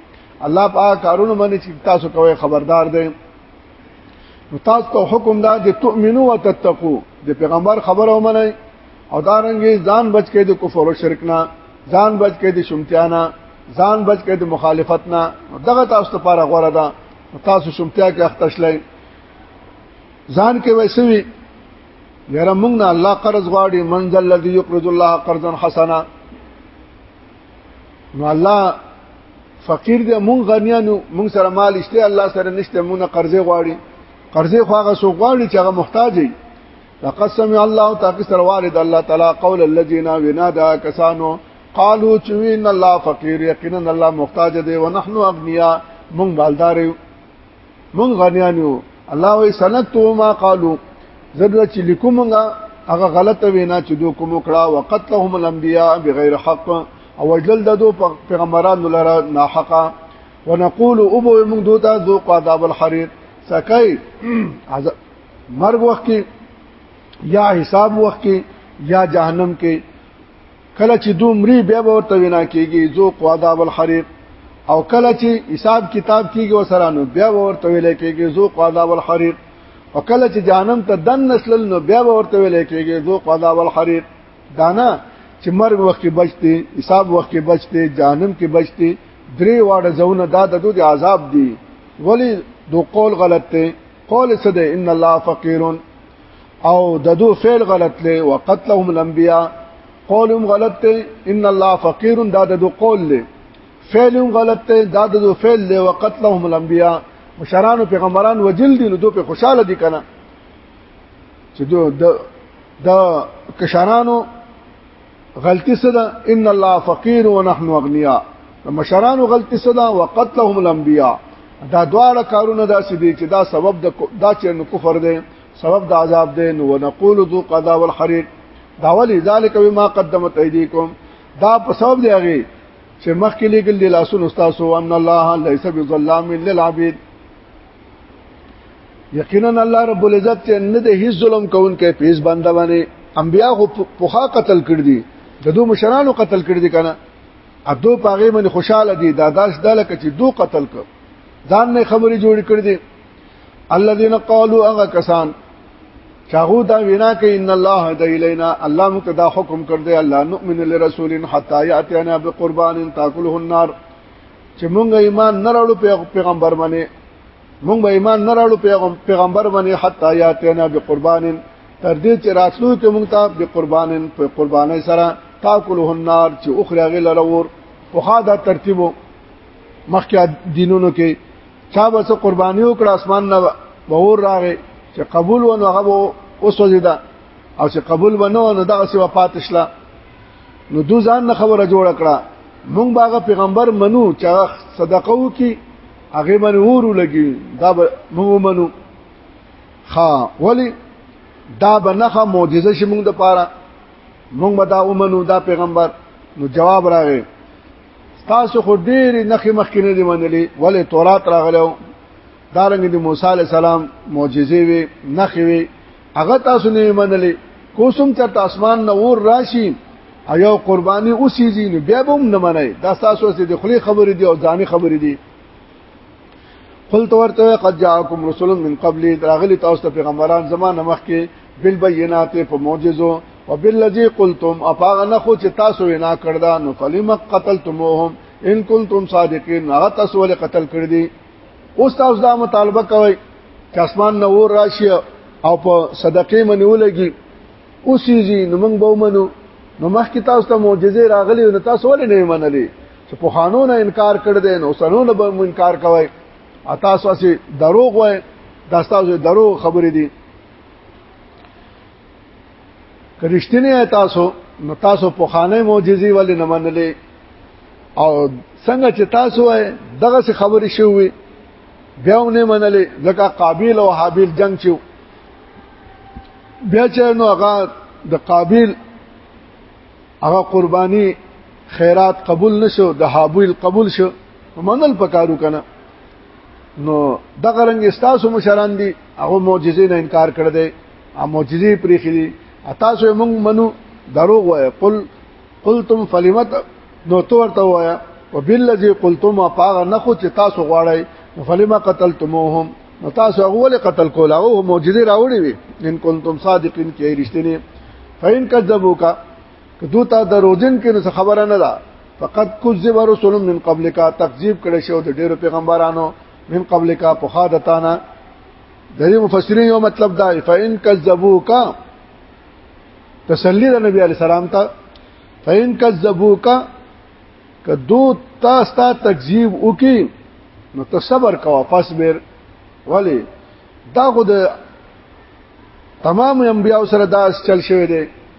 الله پاک کارونه باندې چې تاسو کوی خبردار دی نو تاسو ته حکم دا چې تؤمنو وتتقو د پیغمبر خبره ومنئ او دا رنګي ځان بچ کې د کفر او شرک نه ځان بچ کې د شمتیا نه ځان بچ کې د مخالفت نه دغه تاسو لپاره غوړه ده تاسو شمتیا کې اختشلای ځان کې وسوي یاره موږ نه الله قرض غواړي من ذا الذي يقرض الله قرضا حسنا نو الله فقیر دی مونږ غنیانو مونږ سره مال شته الله سره نشته مونږ قرضې غواړي قرضې خو هغه سو غواړي چې هغه محتاج دی لقد سمع الله تعالی سره والد الله تعالی قول الذين ونادى كسانو قالوا چوین الله فقیر یقینا الله محتاج دی ونحن اغنیا مونږ مالدار یو مونږ غنیان یو الله وی سنت ما قالو زړه چې لیکومږه هغه غلطه وینا چې دوی کوم کړه وقتلهم الانبیاء بغیر حق او وجل د دو پیغمبران لره ناحقه ونقول ابو موږ دوته ذوق عذاب الحريق سکای مرګ وخت کې یا حساب وخت کې یا جهنم کې کله چې دو مري بیا به ورته وینا کیږي ذو قعداب الحریق او کله چې حساب کتاب کیږي وسره نو بیا به ورته ویل کیږي ذو قعداب الحریق او کله چې جانم ته دن نسل نو بیا به ورته ویل کیږي ذو قعداب الحریق دانا چې مرګ وخت کې بچته حساب وخت کې بچته جانم کې بچته درې واړه زونه دا د دوی عذاب دي ولی دو قول غلط ته قول څه ده ان الله فقیرون او ددو فعل غلط لې وقتلهم الانبیاء قولهم غلط ته ان الله فقير دا ددو قول لې فعلهم غلط ته دا ددو فعل لې وقتلهم الانبیاء مشران او پیغمبران وجل دي نو دوی په خوشاله دي کنه چې دو د د کشرانو غلطی صدا ان الله فقير ونحن اغنياء مشرانو غلطی صدا وقتلهم الانبياء دا دواړه کارونه داسې دي چې دا سبب د دا چې کفر دی سبب د عذاب دی نو ونقول ذو قضا والحريق دا ولي ذالک بما قدمت ايديكم دا په سبب دی هغه چې مخکې لګل دي لاسونو تاسو ان الله ليس بظلام للعبيد یقینا الله رب العزت چې نه د هیڅ ظلم کوونکې پیس بنده باندې انبیا خو پوخا قتل کړ دي د دوه مشرانو قتل کړ دي کنه ادو پاغه من خوشاله دي دا داس دلک چې دو قتل کړ ځان نه خبري جوړ کړ دي الذين قالوا اغه کسان چاغو دا وینا کوي ان الله هدى الینا الله موږ دا حکم کړ دی الله نؤمن لرسول حتا یاتینا بقربان تاكله النار چې موږ ایمان نه راړو پیغمبر باندې موږ به ایمان نه راړو پیغمبر باندې حتا یاتینا بقربان تر دې چې راتلو کې موږ ته بقربان په قربانې سره تاكله النار چې اخرى غل لور په خاطر ترتیبو مخکې دینونو کې چا به څه قرباني وکړه اسمان نه باور راغې چې قبول و نو هغه وسوځیدا او چې قبول و نو نو دغه سی وفات شله نو دو ځان نه خبره جوړ کړه مونږ باغه پیغمبر منو چې صدقه وکي هغه باندې ورو لګي دا مونږ منو ها ولی دا بنخه معجزه شي مونږ د پاره مونږ به دا ومنو دا پیغمبر نو جواب راغی تاسو خو ډېر نخې مخکې نه دی منلې ولې تورات راغلو دارنګ د موسی علی السلام معجزې وي نخې وي هغه تاسو نه منلې کوسم چرته اسمان نه ور راشي او یو قرباني اوسېږي نو بیا به هم نه منئ دا تاسو سره د خلی خبرې دي او ځاني خبرې دي قل تورته قد جاءكم رسول من قبل راغلي تاسو ته پیغمبران زمانه مخکې بالبينات په معجزو وبالذي قلتم افاغ نه خو چې تاسو وینا کړدا نو فلم قتلتموهم ان كنتم صادقين هغه تاسو ول قتل کړ دي اوس تاسو دا مطالبه کوي چې اسمان نه ور راشي او په صدقې منولږي اوسېږي نو موږ به ومنو نو مخکې تاسو ته معجزې راغلي نو تاسو ولې نه منلې چې په قانون انکار کړ دې نو سنونه به انکار کوي اته تاسو دروغ وای دا تاسو دروغ خبرې دي کرشتنه تاسو نو تاسو په خانه معجزي ولې نه منلې او څنګه چې تاسو وای دغه څه خبرې شوې بیا هم نه منلې ځکه قابیل او حابیل جنگ شو بیا چې نو هغه د قابیل هغه قرباني خیرات قبول نشو د حابیل قبول شو منل پکارو کنه نو دغه رنګ استاسو مشران دي هغه معجزې نه انکار کړ دي هغه معجزې پرې خېدي تاسو موږ منو دروغ وای قل قلتم فلمت نو تو ورته وای وبالذي قلتم پاغه نه خو چې تاسو غواړی فلما قتلتموهم نو تاسو هغه ولې قتل کول هغه معجزې راوړي وي ان کنتم صادقین کې رښتینی فین کذبوکا که دوی ته دروځن کې نو خبره نه ده فقط کذب رسول من قبلک تکذیب کړي شو د ډیرو پیغمبرانو من قبلک په خادتانا د دې مفسرین یو مطلب دا فین کذبوک تسلی د نبی علی سلام ته فین کذبوک کدو تاسو ته تکذیب وکي نو ته صبر کوه فصبر ولی دا خو د تمام انبیاء سره دا چل شوی دی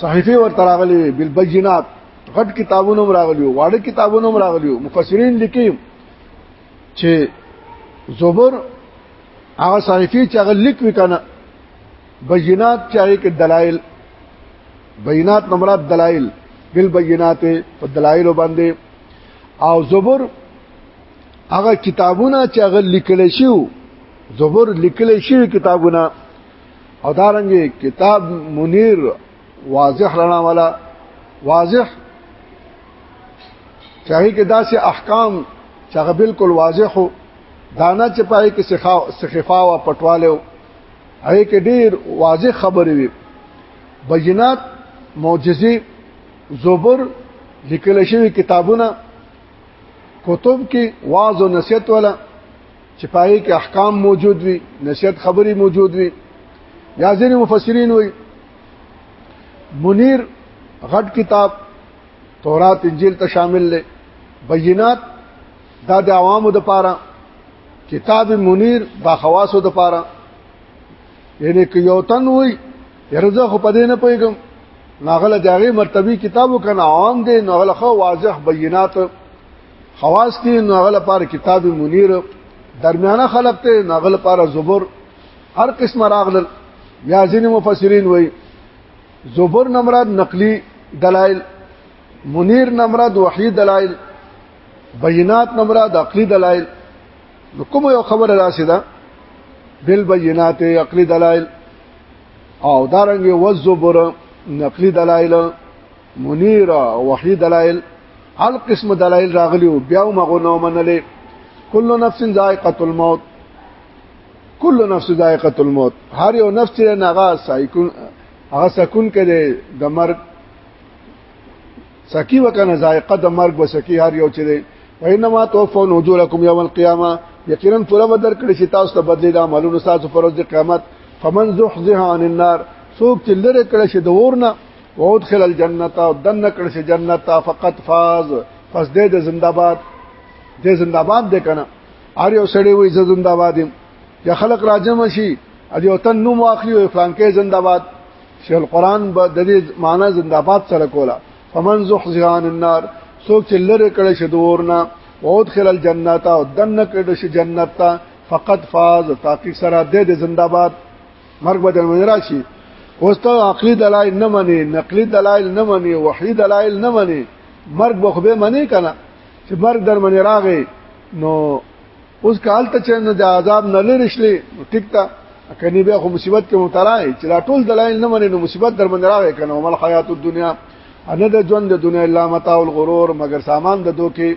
صحیفه ورته راغلي وي بالبينات غټ کتابونه راغلي وو واړه کتابونه راغلي وو مفسرین لیکي چې زبر هغه صحیفه چې هغه لیک وکنه بینات چې هغه کې دلایل بینات نمرات دلایل بالبینات په دلایل باندې او زبر هغه کتابونه چې هغه لیکل شي زبر لیکل شي کتابونه او دارنګ کتاب منیر واضح رڼا والا واضح چاہی کې داسې احکام چې هغه بالکل واضح وو دانا چې پای کې سخفا او پټواله هغه کې ډیر واضح خبرې وي بینات معجزې زبر لیکل شوی کتابونه کتب کې واعظ او نصیحت ولا چې پای کې احکام موجود وي نصیحت خبري موجود وي یا ځینې مفسرین وي منیر غټ کتاب تورات انجیل ته شامل لې بینات دا د عوامو د پاره کتاب منیر دا خواصو د پاره یعنی که یو تن وي یرزه خو پدې نه پېګم ناغله دغه مرتبه کتابو کنه عام دي ناغله خو واضح بینات خواص دي نو هغه لپاره کتاب منیر درمیانه خلق ته نو هغه لپاره زبر هر قسم راغلل یا ځین مفسرین وای زبر نمراد نقلی دلائل منیر نمراد وحی دلائل بینات نمراد عقلی دلائل نو کوم یو خبره راسي ده بل بینات عقلی دلائل او دارنګ و زبر نقلی دلائل منیر او وحی دلائل هر قسم دلائل راغلی او بیا مغو نو منلې کل نفس ذائقه الموت کل نفس ذائقه الموت هر یو نفس چې ناغه سایکون هغه سکون کړي د مرګ سکی وکنه ذائقه د مرګ وسکی هر یو چې وینما توفون اجورکم یوم القیامه یقینا پوره بدر کړی چې تاسو ته بدلی د عملونو تاسو فرض د قیامت فمن زحزح عن النار څوک چې لره کړی چې د ورنه وادخل الجنه او دن کړه شي جنت فقط فاز پس دې د زنده‌باد دې زنده‌باد دې کنه هر یو سړی وې زنده‌باد یا خلق راجم شي اجي وطن نوم واخلي او فلان کې زنده‌باد شیخ القران به د دې معنی زنده‌باد سره کولا فمن زحزح عن النار سوک چې لره کړه شي دورنا وادخل الجنه او دن کړه شي جنت فقط فاز تاکي سره دې زنده‌باد مرګ به درمن راشي اوس ته عقلي دلایل نه مني نقلي دلایل نه مني وحي دلایل نه مني مرګ به خو به مني کنه چې مرګ درمن راغی نو اوس کال ته چې نه د عذاب نه لری شلې ټیک تا کني به خو مصیبت کې مبتلا یې چې دا ټول دلایل نه مني نو مصیبت درمن راغی کنه عمل حیات الدنیا ان د ژوند د دنیا الا متاع الغرور مگر سامان د دوکي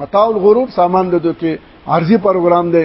متاع الغرور سامان د دوکي عارضی پروګرام دی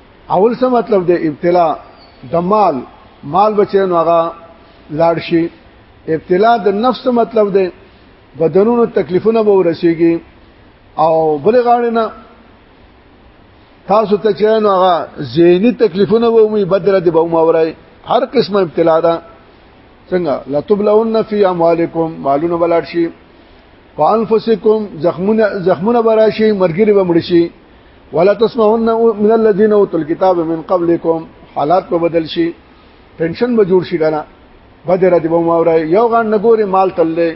اول څه مطلب دی ابتلا د مال مال بچینو هغه لاړ شي ابتلا د نفس مطلب دی بدنونو تکلیفونه به ورسیږي او بل غاړه نه تاسو ته چینو هغه زینی تکلیفونه به وي بدره دی به مورای هر قسمه ابتلا ده څنګه لتبلون فی اموالکم مالونه بلار شي وانفسکم زخمونه زخمونه براشي مرګري به مړ شي ولا تسمعون من الذين اوتوا الكتاب من قبلكم حالات په بدل شي ټینشن به جوړ شي کنه بدر دی به ماوره یو غان نګوري مال تللې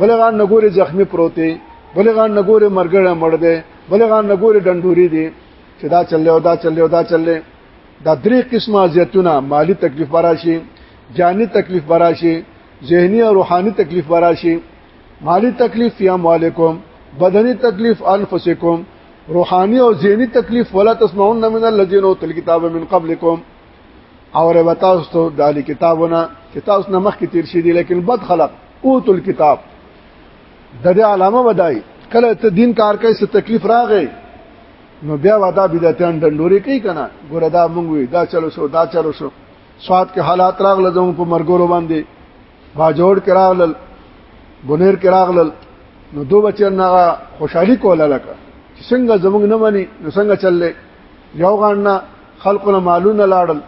بل غان نګوري زخمی پروتي بل غان نګوري مرګړه مړ دی بل غان نګوري ډنډوري دی چې دا چلې او دا چلې او دا چلې دا درې قسمه اذیتونه مالی تکلیف براشي جانی تکلیف براشي ذهني او روحاني تکلیف براشي مالی تکلیف فی اموالکم بدنی تکلیف انفسکم روحانی او ذهنی تکلیف ولا تسمعون من الذين اوتوا الكتاب من قبلكم او رب تاسو ته دالی کتابونه چې تاسو نه مخکې تیر شې دي لیکن بد خلق اوتوا الكتاب د دې علامه بدای کله ته دین کار کوي څه تکلیف راغی نو بیا ودا بدعتان ډنډوري کوي کنه ګوردا مونږ وی دا چلو شو دا چلو شو سواد کې حالات راغله زموږ په مرګورو باندې باجوړ کې راغلل بنیر کې راغلل نو دو بچن نه خوشحالي کوله لکه چې څنګه زمونږ نه مني نو څنګه چللې یو غاڼه خلکو نه مالونه لاړل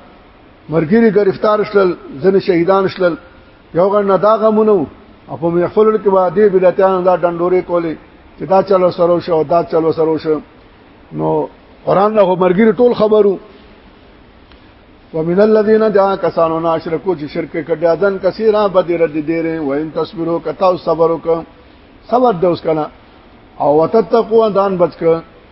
مرګري گرفتار شلل ځنې شهیدان شلل یو غاڼه دا غمونو او په محفل کې به دې بلاتیان دا ډنډوري کولې چې دا چلو سرو شو دا چلو سرو شو نو قران له مرګري ټول خبرو ومن الذين جاء كسانو ناشركو چې شرک کړي اذن کثیره بدر دي ډېرې وین تصبرو کتا او صبر وک صبر د اوس کنه او وتتقوا دان بچک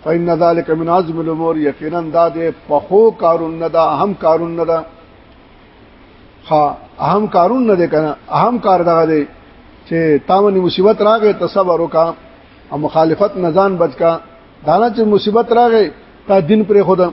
فإن ذلك من عزم الامور یقینا دا د فخو کارون نه دا اهم کارون نه دا ها اهم کارون نه دی کنه اهم کار دغه دی چې تاونی مصیبت راغې ته صبر وکا او مخالفت نه ځان بچکا دانا چې مصیبت راغې تا دین پر خودم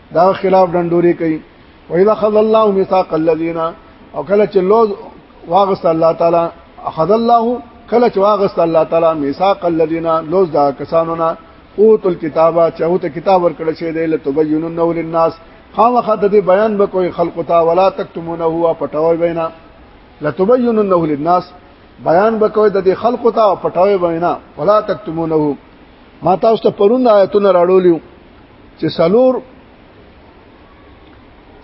دا خلاف ډنډوري کوي وإذا خذ الله ميثاق الذين او کله چې لوز واغست الله تعالی اخذ الله کله چې واغست الله تعالی ميثاق الذين لوز دا کسانو نه اوت الكتابه چې اوت کتاب ورکړ شي دی لتبيننه للناس خامخه د دې بیان به کوئی خلق تا ولا تکتمونه هو پټوي بینا لتبيننه للناس بیان به کوئی د دې خلق تا پټوي بینا ولا تکتمونه ما تاسو ته پرون آیتونه راړولیو چې سلور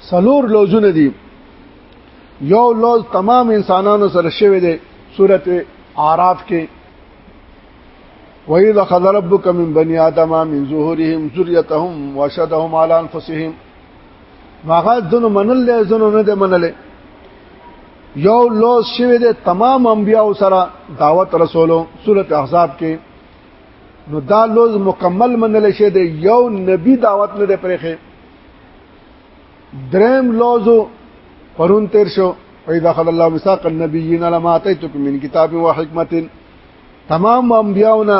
سلور لوزونه دي یو لوز تمام انسانانو سره شوی دی سورته اعراف کې وَإِذْ أَخَذَ رَبُّكَ مِنْ بَنِي آدَمَ مِنْ ظُهُورِهِمْ ذُرِّيَّتَهُمْ وَأَشْهَدَهُمْ عَلَى أَنْفُسِهِمْ هغه ځنو منل له ځنو نه دی منل یو لوز شوی دی تمام انبیاء سره دعوت رسولو سورته احزاب کې نو دا لوز مکمل منل شي د یو نبی دعوت نه دی پرېخې دریم لوزو پرون تیر شو پیدا خل الله مساق النبیین لما اتیتکم من کتاب و حکمت تمام انبیاونه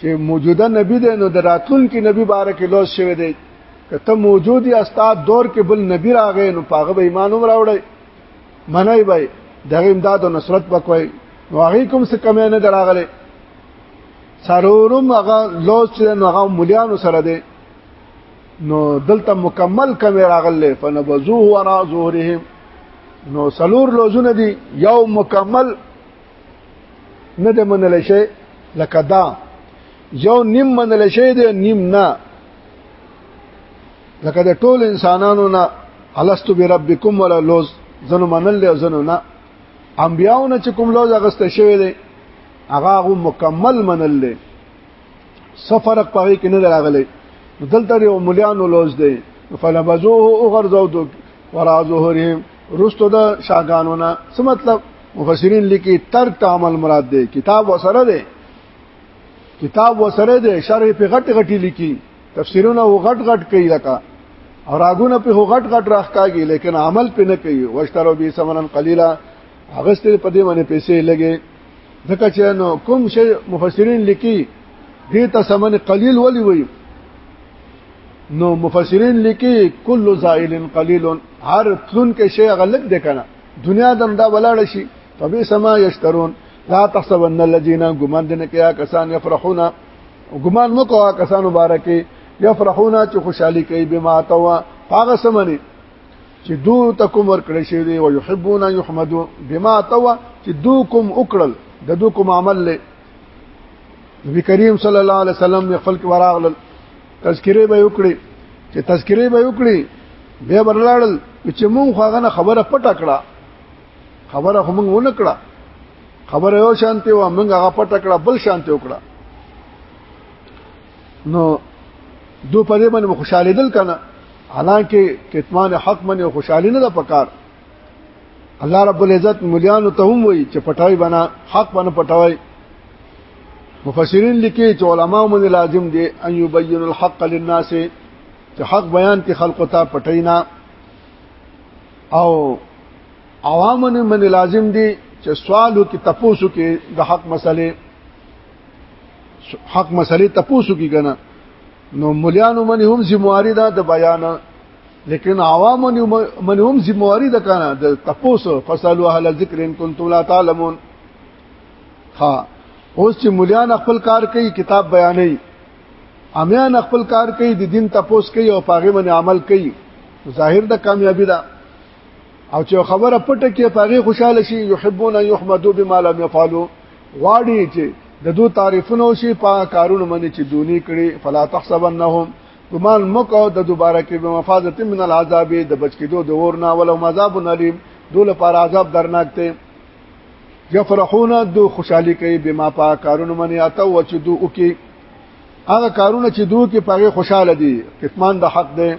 چې موجوده نبی دی نو د راتلونکي نبی باره کې لوز شوی دی که ته موجود یا استاد دور کې بل نبی راغی نو پاغه به ایمان هم راوړی منای بای دغه امداد او نصرت وکوي نو هغه کوم څه کم نه دراغله سرورم هغه لوز چې نو هغه مليانو سره دی نو دلته مکمل کم راغله فنبذوه ورا ظهورهم نو سلور لوزونه دي یو مکمل نه د منل شي لکه دا یو نیم منل شي دی نیم نه لکه د ټول انسانانو نه الستو بربکم ولا لوز زنو منل له زنو نه انبیاونه چې کوم لوز اغسته شوی دی هغه غو مکمل منل له سفر پغې کې نه راغلی دلته یو مليانو لوز دی فلبزوه اوغرزو دو ورا ظهرهم رستو د شاګانو نه څه مطلب مفسرین لیکي تر تعامل مراد دی کتاب وسره دی کتاب وسره دی شرح په غټ غټي لیکي تفسیرونه غټ غټ کوي لکه او راګونه په غټ غټ راخکاږي لیکن عمل په نه کوي واشترو به سمنن قلیلا هغه ستې په دې باندې پیسې لګي ځکه چې نو کوم شی مفسرین لیکي دې ته سمن قلیل ولي وي نو مفسرین لیکي کل زائل قلیل هر تلون کې شی غلط دی کنه دنیا دم دا ولاړ شي فبئس ما یشترون لا تحسبن الذين غمندن کیا کسان یفرحون ګمان مکو کسان مبارکي یفرحونا چې خوشحالي کوي بما توا هغه سمني چې دو تکم ور کړی شي دی او يحبون يحمدو بما توا چې دو کوم وکړل د دو کوم عمل له نبی کریم صلی الله علیه وسلم خپل کې وراغل تذکره به وکړي چې تذکره به وکړي بیا برلاړل چې مونږ هغه خبره پټه کړه خبره خو موږ ونه کړه خبره یو شانته و موږ هغه پټ کړه بل شانته وکړه نو دو پرې باندې خوشاله دل کنه حالانکه کتمان حق باندې خوشاله نه ده پکار الله رب العزت مليانو ته هم وایي چې پټای بنا حق باندې پټوي مفسرین لیکي چې علما من لازم دي ان يبين الحق للناس چې حق بیان کې خلق ته پټینا او عوام نه من لازم دي چې سوالو کې تپوسو کې د حق مسلې حق مسلې تپوسو کې کنه نو مليانو من هم ذمہواری ده د بیان لیکن عوام من هم ذمہواری ده کنه د تپوسو فصلو اهل ذکر ان کنتم لا تعلمون ها اوس چې مليان خپل کار کوي کتاب بیانې امیان خپل کار کوي د دین تپوس کوي او پاغه باندې عمل کوي ظاهر د کامیابی ده او چې خبره پټه کې پاغي خوشاله شي يحبون يحمدو بما لم يفعلوا غواړي چې د دوه تعریفونو شي په کارونو باندې چې دونی کړي فلا تحسبنهم ګمان مکو د دوباره کې به مفازت من العذاب د بچ کېدو د ورنا ولو مذاب نلیم دول پر عذاب درناک ته یفرحون دو خوشحالي کوي بما پا کارونه منی اته و چې دو وکي هغه کارونه چې دو کې پغه خوشاله دي کتمان د حق ده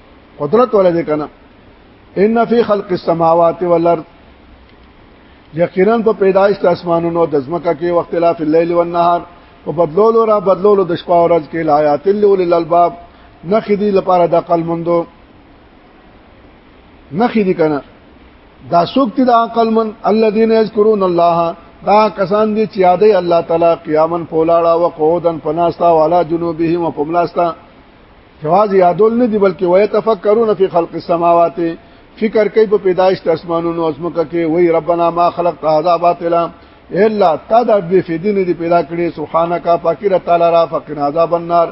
قدرت ولا دې کنه ان فی خلق السماوات والارض یقینا په پیدایش د اسمانونو د زمکه کې وخت اختلاف الليل والنهار په بدلولو را بدلولو د شپه او ورځ کې لایات لول الالباب نخې دي لپاره د عقل مندو نخې دي کنه دا سوکت د عقل من الذين يذكرون الله دا کسان دي چې یادې الله تعالی قیامن پولاړه او قعودن پناستا والا جنوبهم وقملاستا جواز یادول نه دی بلکې وای تفکرون فی خلق السماوات فکر کوي په پیدایش د اسمانونو او زمکه کې وای ربنا ما خلقت هذا باطلا الا تا د دې فیدین دی پیدا کړې سبحانك فقیر تعالی را فقنا عذاب النار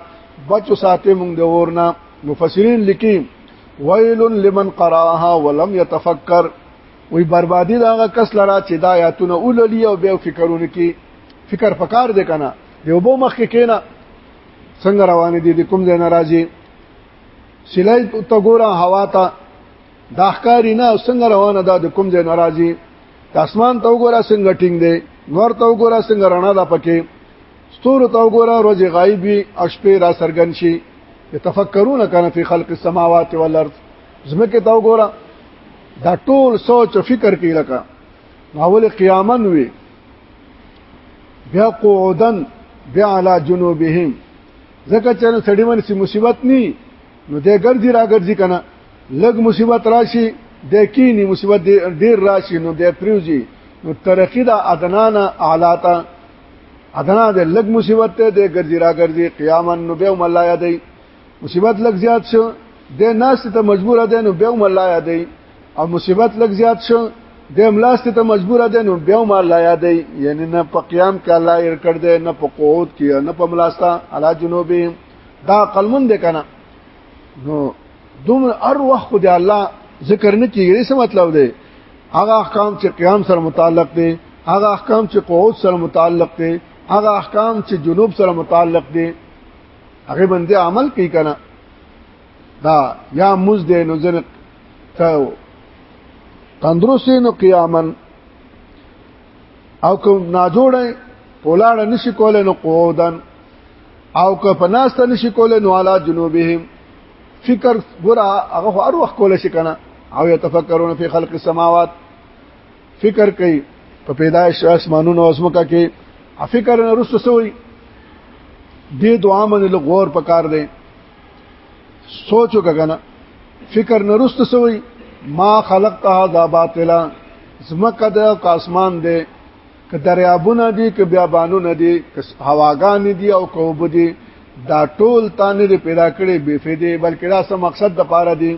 بچو ساته مونږ د ورنا مفسرین لیکي ویل لمن قراها ولم يتفکر وی بربادی دا هغه کس لرا چې دا آیاتونه اوللی او به فکرونه کی فکر پکار دی کنه یو بو مخ کې کینا څنګه روان دي د کوم ځای نه راځي سلای ته ګوره هوا ته دا ښکاری نه څنګه روانه ده د کوم ځای نه راځي د اسمان ته وګوره څنګه ټینګ دی نور ته وګوره څنګه رڼا ده پکې ستورو ته وګوره ورځې غایب وي او شپې را څرګن شي یتفکرون کنه فی خلق السماوات والارض زمکه ته وګوره دا ټول سوچ فکر کې لکه ناول قیامت وي بیا قعودن بیا علی جنوبهم ځکه چې سړی باندې سي مصیبت ني نو دې ګرځي را ګرځي کنه لګ مصیبت راشي د کینی مصیبت ډیر راشي نو د پریوزي نو ترقی دا ادنانا اعلاتا ادنا د لګ مصیبت ته د ګرځي را ګرځي قیامن نو به مل یادای مصیبت لږ زیات شو د ناس ته مجبور ده نو بیا مل یادې او مصیبت لږ زیات شو د املاس ته مجبور ده نو بیا مل یادې یعنی نه په قیام کې الله ير کړ دې نه په قعود کې نه په ملاستا علا جنوبي دا قلمون ده کنه نو دوم ار وخت دی الله ذکر نه کیږي څه مطلب دی هغه احکام چې قیام سره متعلق دي هغه احکام چې قعود سره متعلق دي هغه احکام چې جنوب سره متعلق دي هغه باندې عمل کوي کنه دا یا مز دې نو ځنه تندرست نو قیامن او کوم ناجوړه پولاړه نشي کولای نو قعودن او که پناسته نشي کولای نو علا جنوبهم فکر ګره هغه هر وخت کولای شي کنه او يتفکرون فی خلق السماوات فکر کوي په پیدایش اسمانونو او اسمکه کې فکر نه رسو سوی دې دعا باندې لغور پکار دی سوچو کګنه فکر نه رسو سوی ما خلقت هذا باطلا زمکه د اسمان دی که دریابونه دي که بیابانونه دي که هواګان دي او کوب دي دا ټول تانه پیدا کړي بے فیدې بلکې دا سم مقصد د پاره دي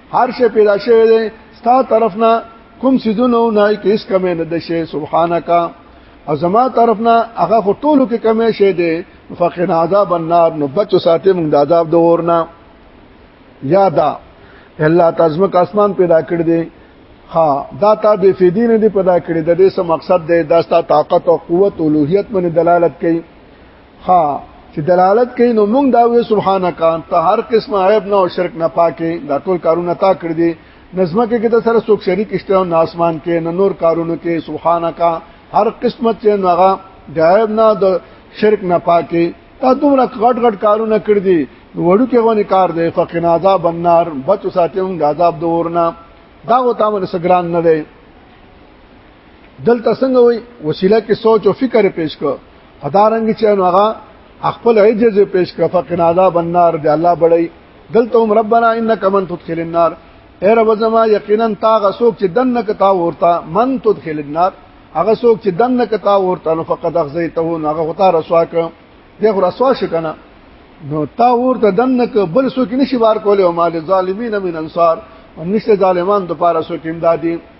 هر شی پیدا شوی دی ستا طرف نه کوم سيزونه نه کې اس کمې نه د شی سبحانك او زما طرف نه هغه خو ټولو کې کمې شی دی فقنا عذاب النار نو بچو ساتي موږ د عذاب د ورنا یادا الله تاسو کا اسمان پیدا کړ دې ها دا تا به فیدی نه دی پیدا کړی د دې سم مقصد دی دا ستا طاقت او قوت او لوهیت باندې دلالت کوي ها چې دلالت کوي نو موږ دا وې سبحانك انت هر قسم عیب نه او شرک نه پاکي دا ټول کارونه تا کړ دي نظمه کې کې د سره څوک شریک اشته او آسمان کې نه نور کارونه کې سبحانك هر قسمت چې نوغه د عیب نه د شرک نه پاکي تا دومره غټ غټ کارونه کړ دي وړو کې غوني کار دی فقنا عذاب النار بچ ساتم د عذاب د ورنا دا و تا من سګران نه دی دلته څنګه وي وسیله کې سوچ او فکر پیش کو ادارنګ چې نو هغه خپل عجز پیش کړ فقنا عذاب النار دی الله بړی دلته هم ربنا انک من تدخل النار اے رب زما یقینا تا غسوک چې دنه کتا ورتا من تدخل النار هغه سوک چې دنه کتا ورتا نو فقد اخزیته نو هغه غتا رسوا ک دغه رسوا شکنه نو تا ورته دنه ک بل سوک نشي بار کوله او مال ظالمین من انصار نشته ظالمان د پاره سوک امدادي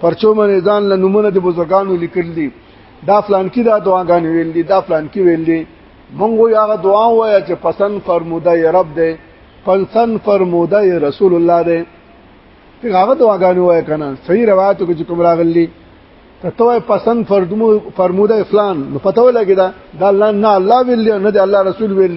پرچو باندې ځان له نمونه د بزرګانو لیکل دي دا فلان کې دا دعاګانې ویل دي دا فلان کې ویل دي مونږ یو هغه دعا وایا چې پسند فرموده ی رب دی پسند فرموده ی رسول الله دی ته هغه دعاګانې وایا کنه صحیح روایتو کې کوم راغلي ته ته پسند فرموده فلان نو پته ولګی دا دا الله نه الله ویل نه د الله رسول ویل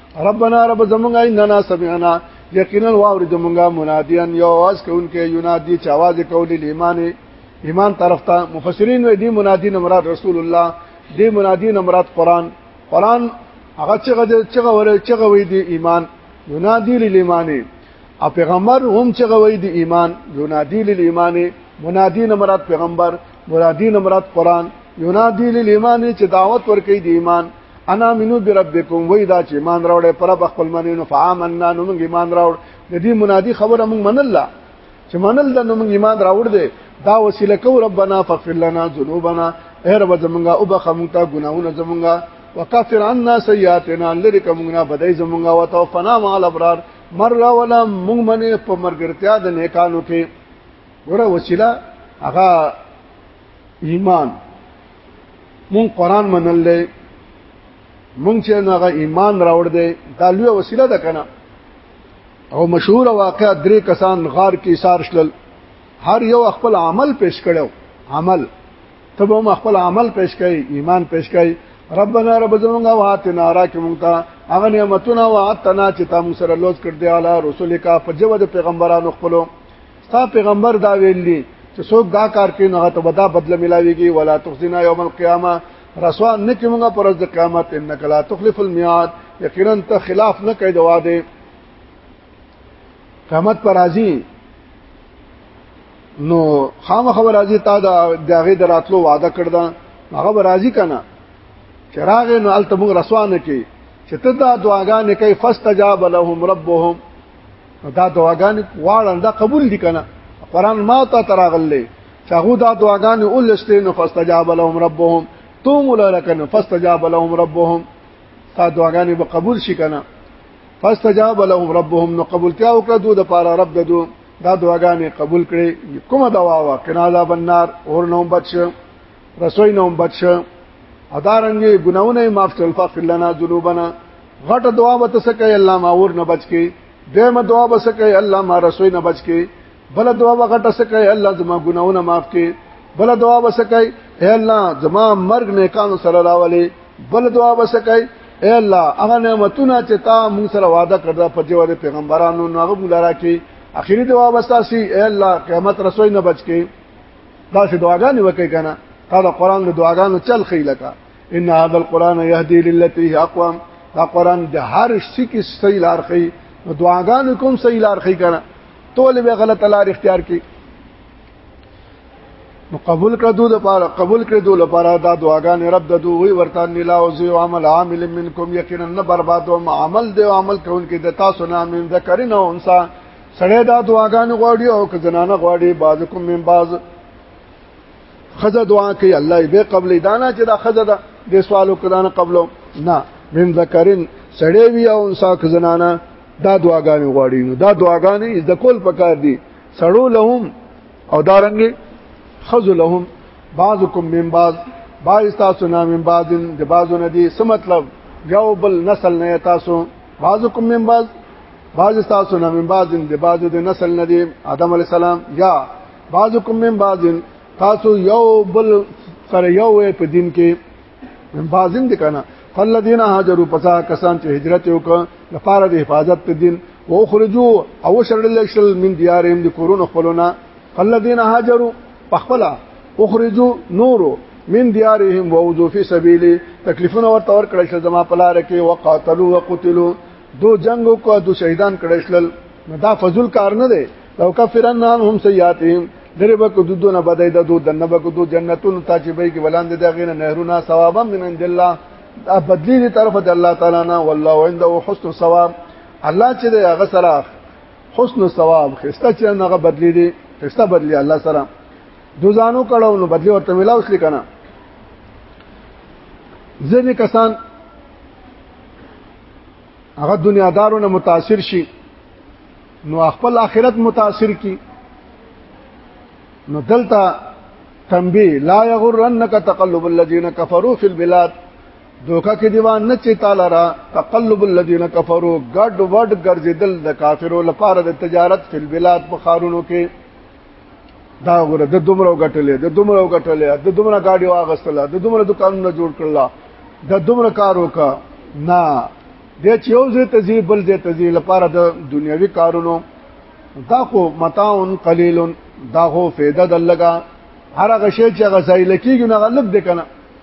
ربنا رب زمونږه اننا سمعنا یقینا واور زمونږه منادیان یو आवाज کوونکې ینادي چې आवाज کولی ایمان ایمان طرف ته مفسرین وی دی منادی مراد رسول الله دی منادی مراد قران قران هغه چې غځي چې غوړي چې غوي دی ایمان ینادی للایمان او پیغمبر هم چې غوي دی ایمان ینادی للایمان منادی مراد پیغمبر منادی مراد قران ینادی للایمان چې دعوت ورکړي دی ایمان انا منو بربکم وای دا چې ایمان راوړې پر خپل منینو فامننا نو موږ ایمان راوړ د دې منادي خبره موږ منله چې منل د نو موږ ایمان راوړ دې دا وسیله کو ربنا فغفر لنا ذنوبنا اے رب زمونږه او بخمتا ګناونه زمونږه وکفر عنا سیئاتنا لری کومنا بدای زمونږه وتوفنا مع الابرار مر را ولا موږ منې په مرګرتیا د نیکانو کې ګوره وسیله هغه ایمان مون قران منل دی مونږ چې هغه ایمان راوړ دی دا لوی وسیله ده کنه او مشهور واقعا درې کسان غار کې سار شلل هر یو خپل عمل پیش کړو عمل ته به خپل عمل پیش کړي ایمان پیش کړي ربنا رب زمونږه واتنا راکې مونږ ته هغه نعمتونه واتنا چې تاسو سره لوز کړ دی علی رسول کا په جو د پیغمبرانو خپلو ستا پیغمبر دا ویل دي چې څوک دا کار کوي نو ته بدا بدله ملاويږي ولا تخزنا يوم القيامه رسوا نه کومه پر د قیامت انک لا تخلف الميعاد یقینا ته خلاف نه کوي د وعده قیامت پر راځي نو خامخ راځي تا دا دغه دراتلو وعده کړدا هغه راځي کنه چراغ نو الته موږ رسوا نه کوي چې ته دا دعاګانې کوي فاستجاب لهم ربهم دا دعاګانې واړه دا قبول دي کنه قران ما ته تراغلې چاغو دا دعاګانې ولستین فاستجاب لهم ربهم توم لکن فاستجاب لهم ربهم تا دعاګانې به قبول شي کنه فاستجاب لهم ربهم نو قبولتیا وکړه دوی د پاره رب ددو دا دعاګانې قبول کړي کومه دوا وا کنه عذاب النار اور نو بچ رسوي نه بچ شه ادارنګي ګناونه معاف کړ فاغفر لنا ذنوبنا غټ دعا به تسکه الله ما اور نه بچ کی دیمه دعا به سکه الله ما رسوي نه بچ کی بل دعا به غټ سکه الله زما ګناونه معاف کی بل دعا به سکه اے الله زما مرګ نه کانو سره راولي بل دعا به سکه اے الله هغه نعمتونه چې تا موږ سره وعده کړل په جوړ پیغمبرانو نو هغه بولارا کی اخیری دعا وستاسي اے الله قیامت رسوي نه بچ کی دا څه دعاګانې وکړي کنه تا دا قران د دعاګانو چل خې لکه ان هذا القران يهدي للتي هي اقوم دا قران د هر شي کې صحیح لار خې نو دعاګانو کوم صحیح لار خې کنه ټول به غلط لار اختیار کړي نو قبول کړه دوی لپاره قبول کړه دوی لپاره دا دعاګانې رب د دوی ورته نلا او زی عمل عامل منکم یقینا نه بربادو عمل دی عمل کوونکې د تاسو نه من ذکرین او انسان سړی دا دعاګان غواړي او که زنانه غواړي بعضکم من بعض خزه دعا کوي الله به قبل دانا چې دا خزه ده د سوالو کدان قبلو نه من ذکرین سړی وی او انسا که زنانه دا دعاګان غواړي نو دا دعاګان د کول پکار دي سړو لهم او دارنګ خزه لهم بعضکم من بعض بعض تاسو نه من بعض د بعضو نه دي څه مطلب یو بل نسل نه تاسو بعضکم من بعض بعض تاسو نه من بعض د بعض د نسل نه دی آدم علی السلام یا بعضکم من بعض تاسو یو بل سره یو په دین کې من بعض دې کنه فالذین هاجروا پسا کسان چې هجرت وکړه لپاره د حفاظت ته دین او خرجو او شرل شل من دیارهم د کورونو خپلونه فالذین هاجروا پخپلا اخرجو نورو من دیارهم ووذو فی سبیلی تکلیفونه ورته ور کړل شو زما پلار کې وقاتلوا وقتلوا دو جنگ کو دو شهیدان کړل شل نو دا فضل کار نه دی لو کفرن هم سیاتهم لري به کو دودونه بدای د دود نه به کو دو جنتون ته چې به کې ولاندې دا غینه نهرونه ثوابا من عند الله دا بدلی دی طرف د الله تعالی نه والله عنده حسن ثواب الله چې هغه سره حسن ثواب خسته چې هغه بدلی دي خسته بدلی الله سره دوزانو کړهو نو بدلی ورته ملاو شي کنه ځینې کسان هغه دنیادارو نه متاثر شي نو خپل آخرت متاثر کی نو دلته تنبیه لا یغرنک تقلب الذین کفروا فی البلاد دوکا کې دیوان نه چې تعالی را تقلب الذين كفروا ګډ وډ ګرځیدل د کافرو لپاره د تجارت فل بلاد په خارونو کې دا غره د دومره غټلې د دومره غټلې د دومره گاډي واغستله د دومره دکانونه جوړ کړل د دومره کارو کا نه د چې یو ځای تزي بل ځای تزي لپاره د دنیوي کارونو دا خو متاع قلیل دا خو فایده دلګه هر هغه شی چې غزایل کیږي نه غلط دي کنه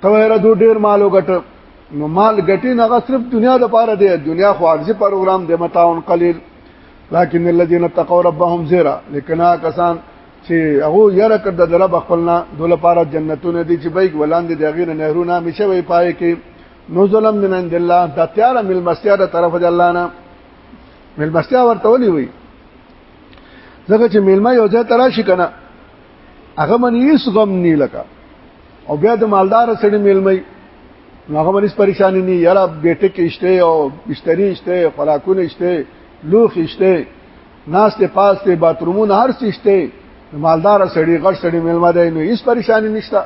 ته وایره دو ډیر مالو ګټ نو مال ګټي نه صرف دنیا د پاره دی دنیا خو عارضی پروګرام دی متاون قلیل لكن الذين اتقوا ربهم زرا لکنا کسان چې هغه یره کړ د رب خپلنا دول پاره جنتونه دي چې بیگ ولاندې د غیر نهرونه همیشه وي پای کې نو ظلم من عند الله دا تیار مل مسیا د طرف د الله نه مل مسیا ورته ولي وي ځکه چې ملما یو ځای تراشي کنه هغه من هیڅ غم نه لکه او بیا د مالدار سړي ملمي هغه من هیڅ پریشانی نه یاره بیٹه کې شته او بستری شته خوراکونه شته لوخ شته ناس ته پاس ته باترومون هر څه شته مالدار سړي غړ سړي ملما دی نو هیڅ پریشانی نشته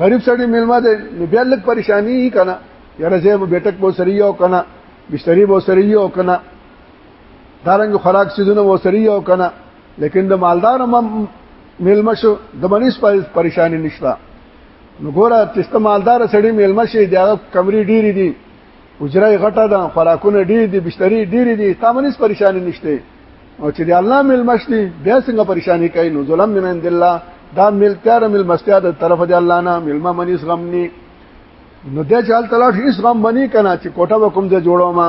غریب سړي ملما دی نو بیا لږ پریشانی هی کنه یاره زه به بیٹک بو سری یو کنه بستری بو سری یو کنه دارنګ خوراک سيزونه بو سری یو کنه لیکن د مالدار هم ملما شو د منیس پریشانی نشته نو ګوره چې ست مالدار سړی ملما شي دا کمرې ډېری دي اجره غټه ده خوراکونه ډېر دي بستری ډېر دي تا منیس پریشانی نشته او چې د الله ملما شي بیا څنګه پریشانی کوي نو ظلم من عند الله دا ملتیار ملمستیا د طرف د الله نه ملما منیس غم نه نو د چال تلاش هیڅ غم بنی کنه چې کوټه وکم د جوړو ما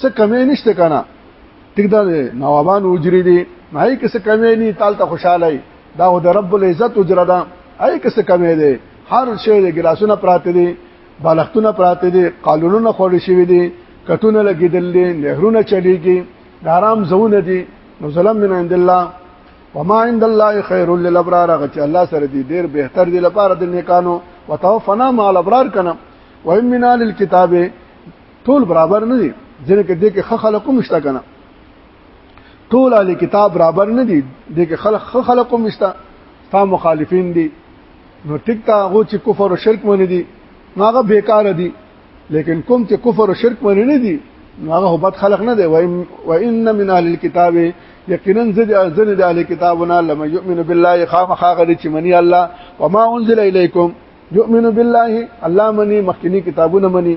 څه کمې نشته کنه ټیک دا نوابان اجری دي مای کس کمې نه تال ته خوشاله دا د رب العزت اجره ده اي کس کمې دي هر شی د ګلاسونه پراته دي بالښتونه پراته دي قالونونه خور شوی دي کټونه لګیدل دي نهرونه چلیږي د حرام زونه دي نو ظلم من عند الله وما عند الله خير للابرار غچ الله سره دي ډیر بهتر دي لپاره د نیکانو وتوفنا مع الابرار کنه وان من الكتاب ټول برابر نه دي ځینې کې دې کې خ خلقو مشته کنه ټول علی کتاب برابر نه دي دې کې خلق خ خلقو مشته تا مخالفین دي نو ټیک تا هغه چې کفر او شرک مونږ دي هغه بیکاره دي لیکن کوم چې کفر او شرک مونږ نه دي هغه هبت خلق نه دی و ان من اهل الكتاب یقینا زد ازل د اهل کتابنا لم يؤمن بالله خام خاغه چې منی الله وما انزل اليكم يؤمن بالله الله منی مخکنی کتابونه منی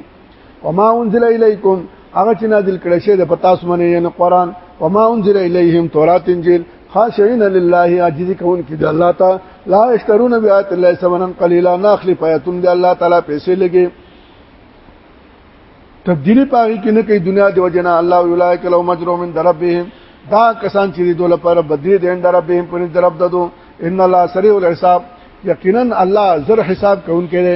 وما انزل الیکم هغه چې نازل کړی شه د پتا سمنه یې قرآن وما انزل الیهم تورات انجیل خاشعين لله عاجز کون کی د الله تعالی لا اشترون بیات الله ثمنا قليلا ناخلی پیاتون د الله تعالی پیسې لګي تبدیلی پاغي کې نه کوي دنیا دی وجنا الله اولایک لو مجرو من دربهم دا کسان چې دوی لپاره بدلی دي ان دربهم پر درب ددو ان الله سریع الحساب یقینا الله زر حساب کون کړي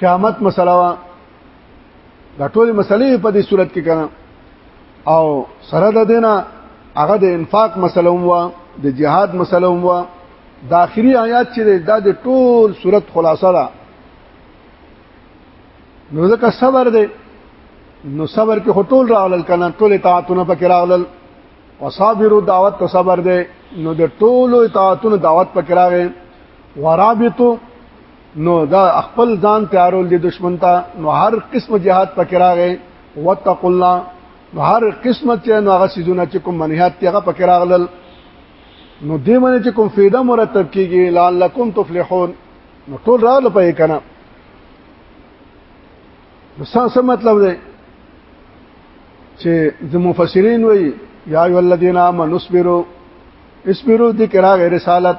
قیامت مسله وا دا ټول مسلې په دې صورت کې کړه او سره د دینه هغه د انفاق مسله هم وا د جهاد مسله هم وا د اخري آیات چې دا د ټول صورت خلاصه ده نو ځکه صبر دی نو صبر کې هټول راغلل کنه ټول اطاعتونه پکې راغلل وصابرو دعوت ته صبر دی نو د ټولو اطاعتونو دعوت پکې راغی ورابطو نو دا خپل ځان تیارول دي دشمن ته نو هر قسم جهاد پکې راغی وتقوا الله نو هر قسم چې نو هغه سيزونه چې کوم منهات هغه پکې راغلل نو دې باندې چې کوم فایده مرتب کیږي لعلکم تفلحون نو ټول راغله پې کنه نو څه مطلب دی چې د مفسرین وایي یا ایو الذین آمنوا اصبروا اصبروا ذکر غیر رسالت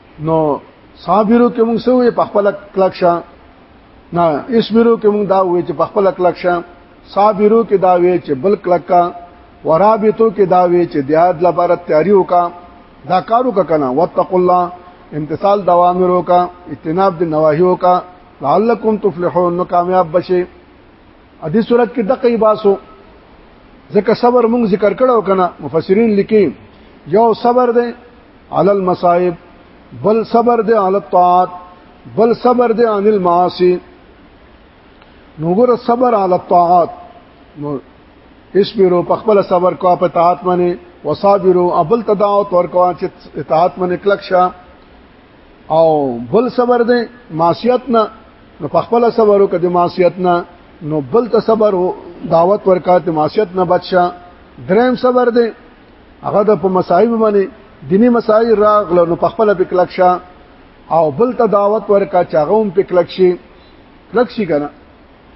نو صابرو کې موږ سوې په خپل کلک شه نه اسمرو کې موږ دا وې چې په خپل کلک شه صابرو کې دا وې چې بل کلک کا ورابطو کې دا وې چې دیاد لپاره تیاری وکا دا کارو کا کنه وتق الله امتثال دوامرو کا اجتناب د نواهیو کا لعلکم تفلحون نو کامیاب بشي ا دې صورت کې دقې باسو ځکه صبر موږ ذکر کړو کنه مفسرین لیکي یو صبر دی علی المصائب بل صبر دی علی الطاعات بل صبر دی عن المعاصی نو ګره صبر علی الطاعات نو اسبرو په خپل صبر کو په طاعت باندې وصابرو ابل تداو تور کو چې اطاعت باندې کلک شه او بل صبر دی معصیت نه نو په خپل صبر وکړه د معصیت نه نو بل ته صبر دعوت ورکات معصیت نه بچا دریم صبر دی هغه د په مسایب باندې دینی مسایل راغله نو په خپل په کلک شه او بل ته دعوت ورکا چاغوم په کلک شي کلک شي کنه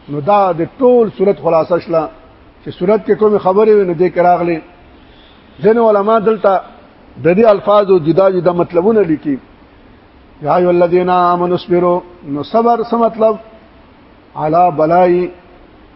نو دا د ټول صورت خلاصه شله چې صورت کې کوم خبرې وي نو دې کراغلي ځین علما دلته د دې الفاظو جدا جدا مطلبونه لیکي یا ایو الذین آمنوا اصبروا نو صبر څه مطلب علا بلای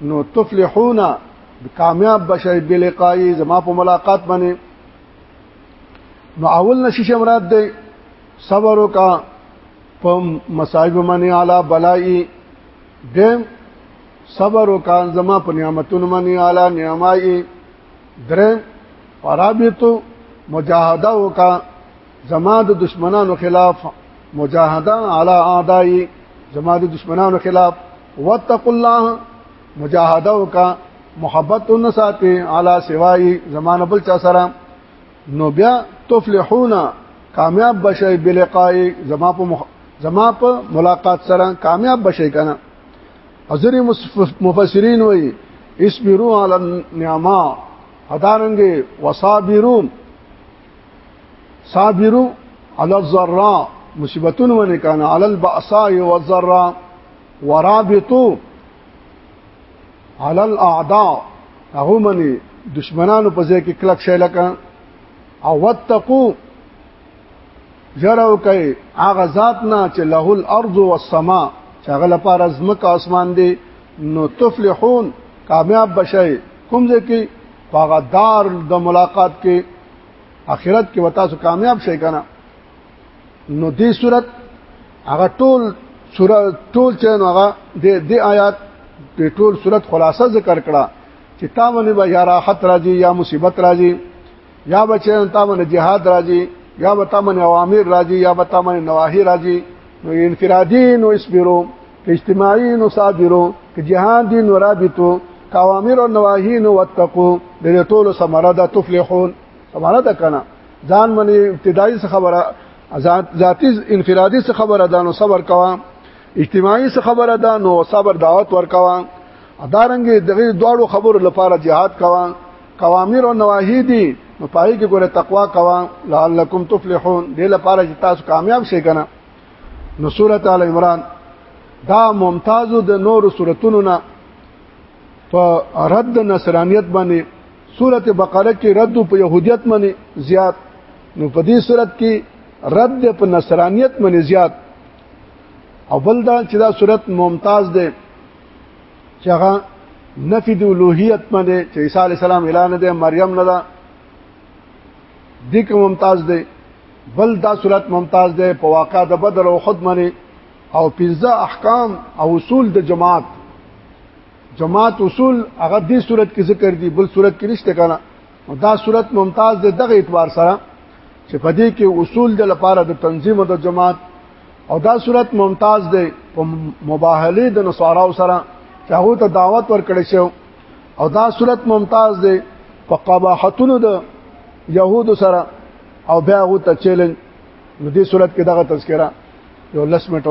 نو تفلحون کامیاب بشئ بلقای زما په ملاقات باندې نو اول نشیشه مراد دی صبر وکا په مصائب باندې اعلی بلای دیم صبر وکا زما په نعمتونو باندې اعلی نعمای درم فرابطو مجاهده وکا زما د دشمنانو خلاف مجاهده علی اعدای زما د دشمنانو خلاف واتقوا الله مجاهده وکا محبت نه ساتي علی سوای زمانه بل چا سره نو بیا تفلحون کامیاب بشي بلقاء زما په مخ... زما په ملاقات سره کامیاب بشي کنه حضرت مفسرین وای اسبروا علی النعمه هدارنګ وصابرون صابرو علی الذرا مصیبتون ونه کان علی الباساء والذرا ورابطو علی الاعداء هغه منی دشمنانو په ځای کې کلک شې لکه او وتقو جرو کوي هغه ذات نه چې له الارض والسما چې هغه لپاره زمکه اسمان دی نو تفلحون کامیاب بشئ کوم ځای کې پاغه دار د ملاقات کې اخرت کې وتا سو کامیاب شي کنه نو دې صورت هغه ټول سوره ټول چې نو هغه د دې آیات په ټول صورت خلاصه ذکر کړه چې تا باندې به یا راحت راځي یا مصیبت راځي یا بچې تا من جهاد راځي یا به تا من اوامر راځي یا به تا من نواهی راځي نو انفرادي نو اسبرو که اجتماعي نو صابرو که جهاد دي نو رابطو که اوامر او نواهی نو وتقو د ټولو ثمره ده تفلحون ثمره ده کنه ځان من ابتدایي خبره ذاتی انفرادي څه خبره ده نو صبر کوه اجتماعي څه خبره ده نو صبر دعوت ورکوه ادارنګ دغه دواړو خبرو لپاره jihad کوه اوامر او نواهی دي نو پای کې ګوره تقوا کوا لعلکم تفلحون دې لپاره چې تاسو کامیاب شئ کنه نو سورۃ ال عمران دا ممتاز د نور سوراتونو نه په رد نصرانیت باندې سورۃ بقره کې رد په يهودیت باندې زیات نو په دې سورۃ کې رد په نصرانیت باندې زیات او بل دا چې دا سورۃ ممتاز ده چې هغه نفي د الوهیت باندې چې عیسی علی السلام اله نه دی مریم نه ده د کوم ممتاز دی بل دا صورت ممتاز دی په واقع د بدر او خود باندې او پنځه احکام او اصول د جماعت جماعت اصول هغه دې صورت کې ذکر دي بل صورت کې نشته کنه دا صورت ممتاز دی دغه اعتبار سره چې په دې کې اصول د لپاره د تنظیم او د جماعت او دا صورت ممتاز دی په مباهله د نصاراو سره چې هغه ته دعوت ورکړی شو او دا صورت ممتاز دی په قباحتونو د يهودو سره او بیا هغه ته چیلنج نو دې صورت کې دغه تذکرہ یو لس منټه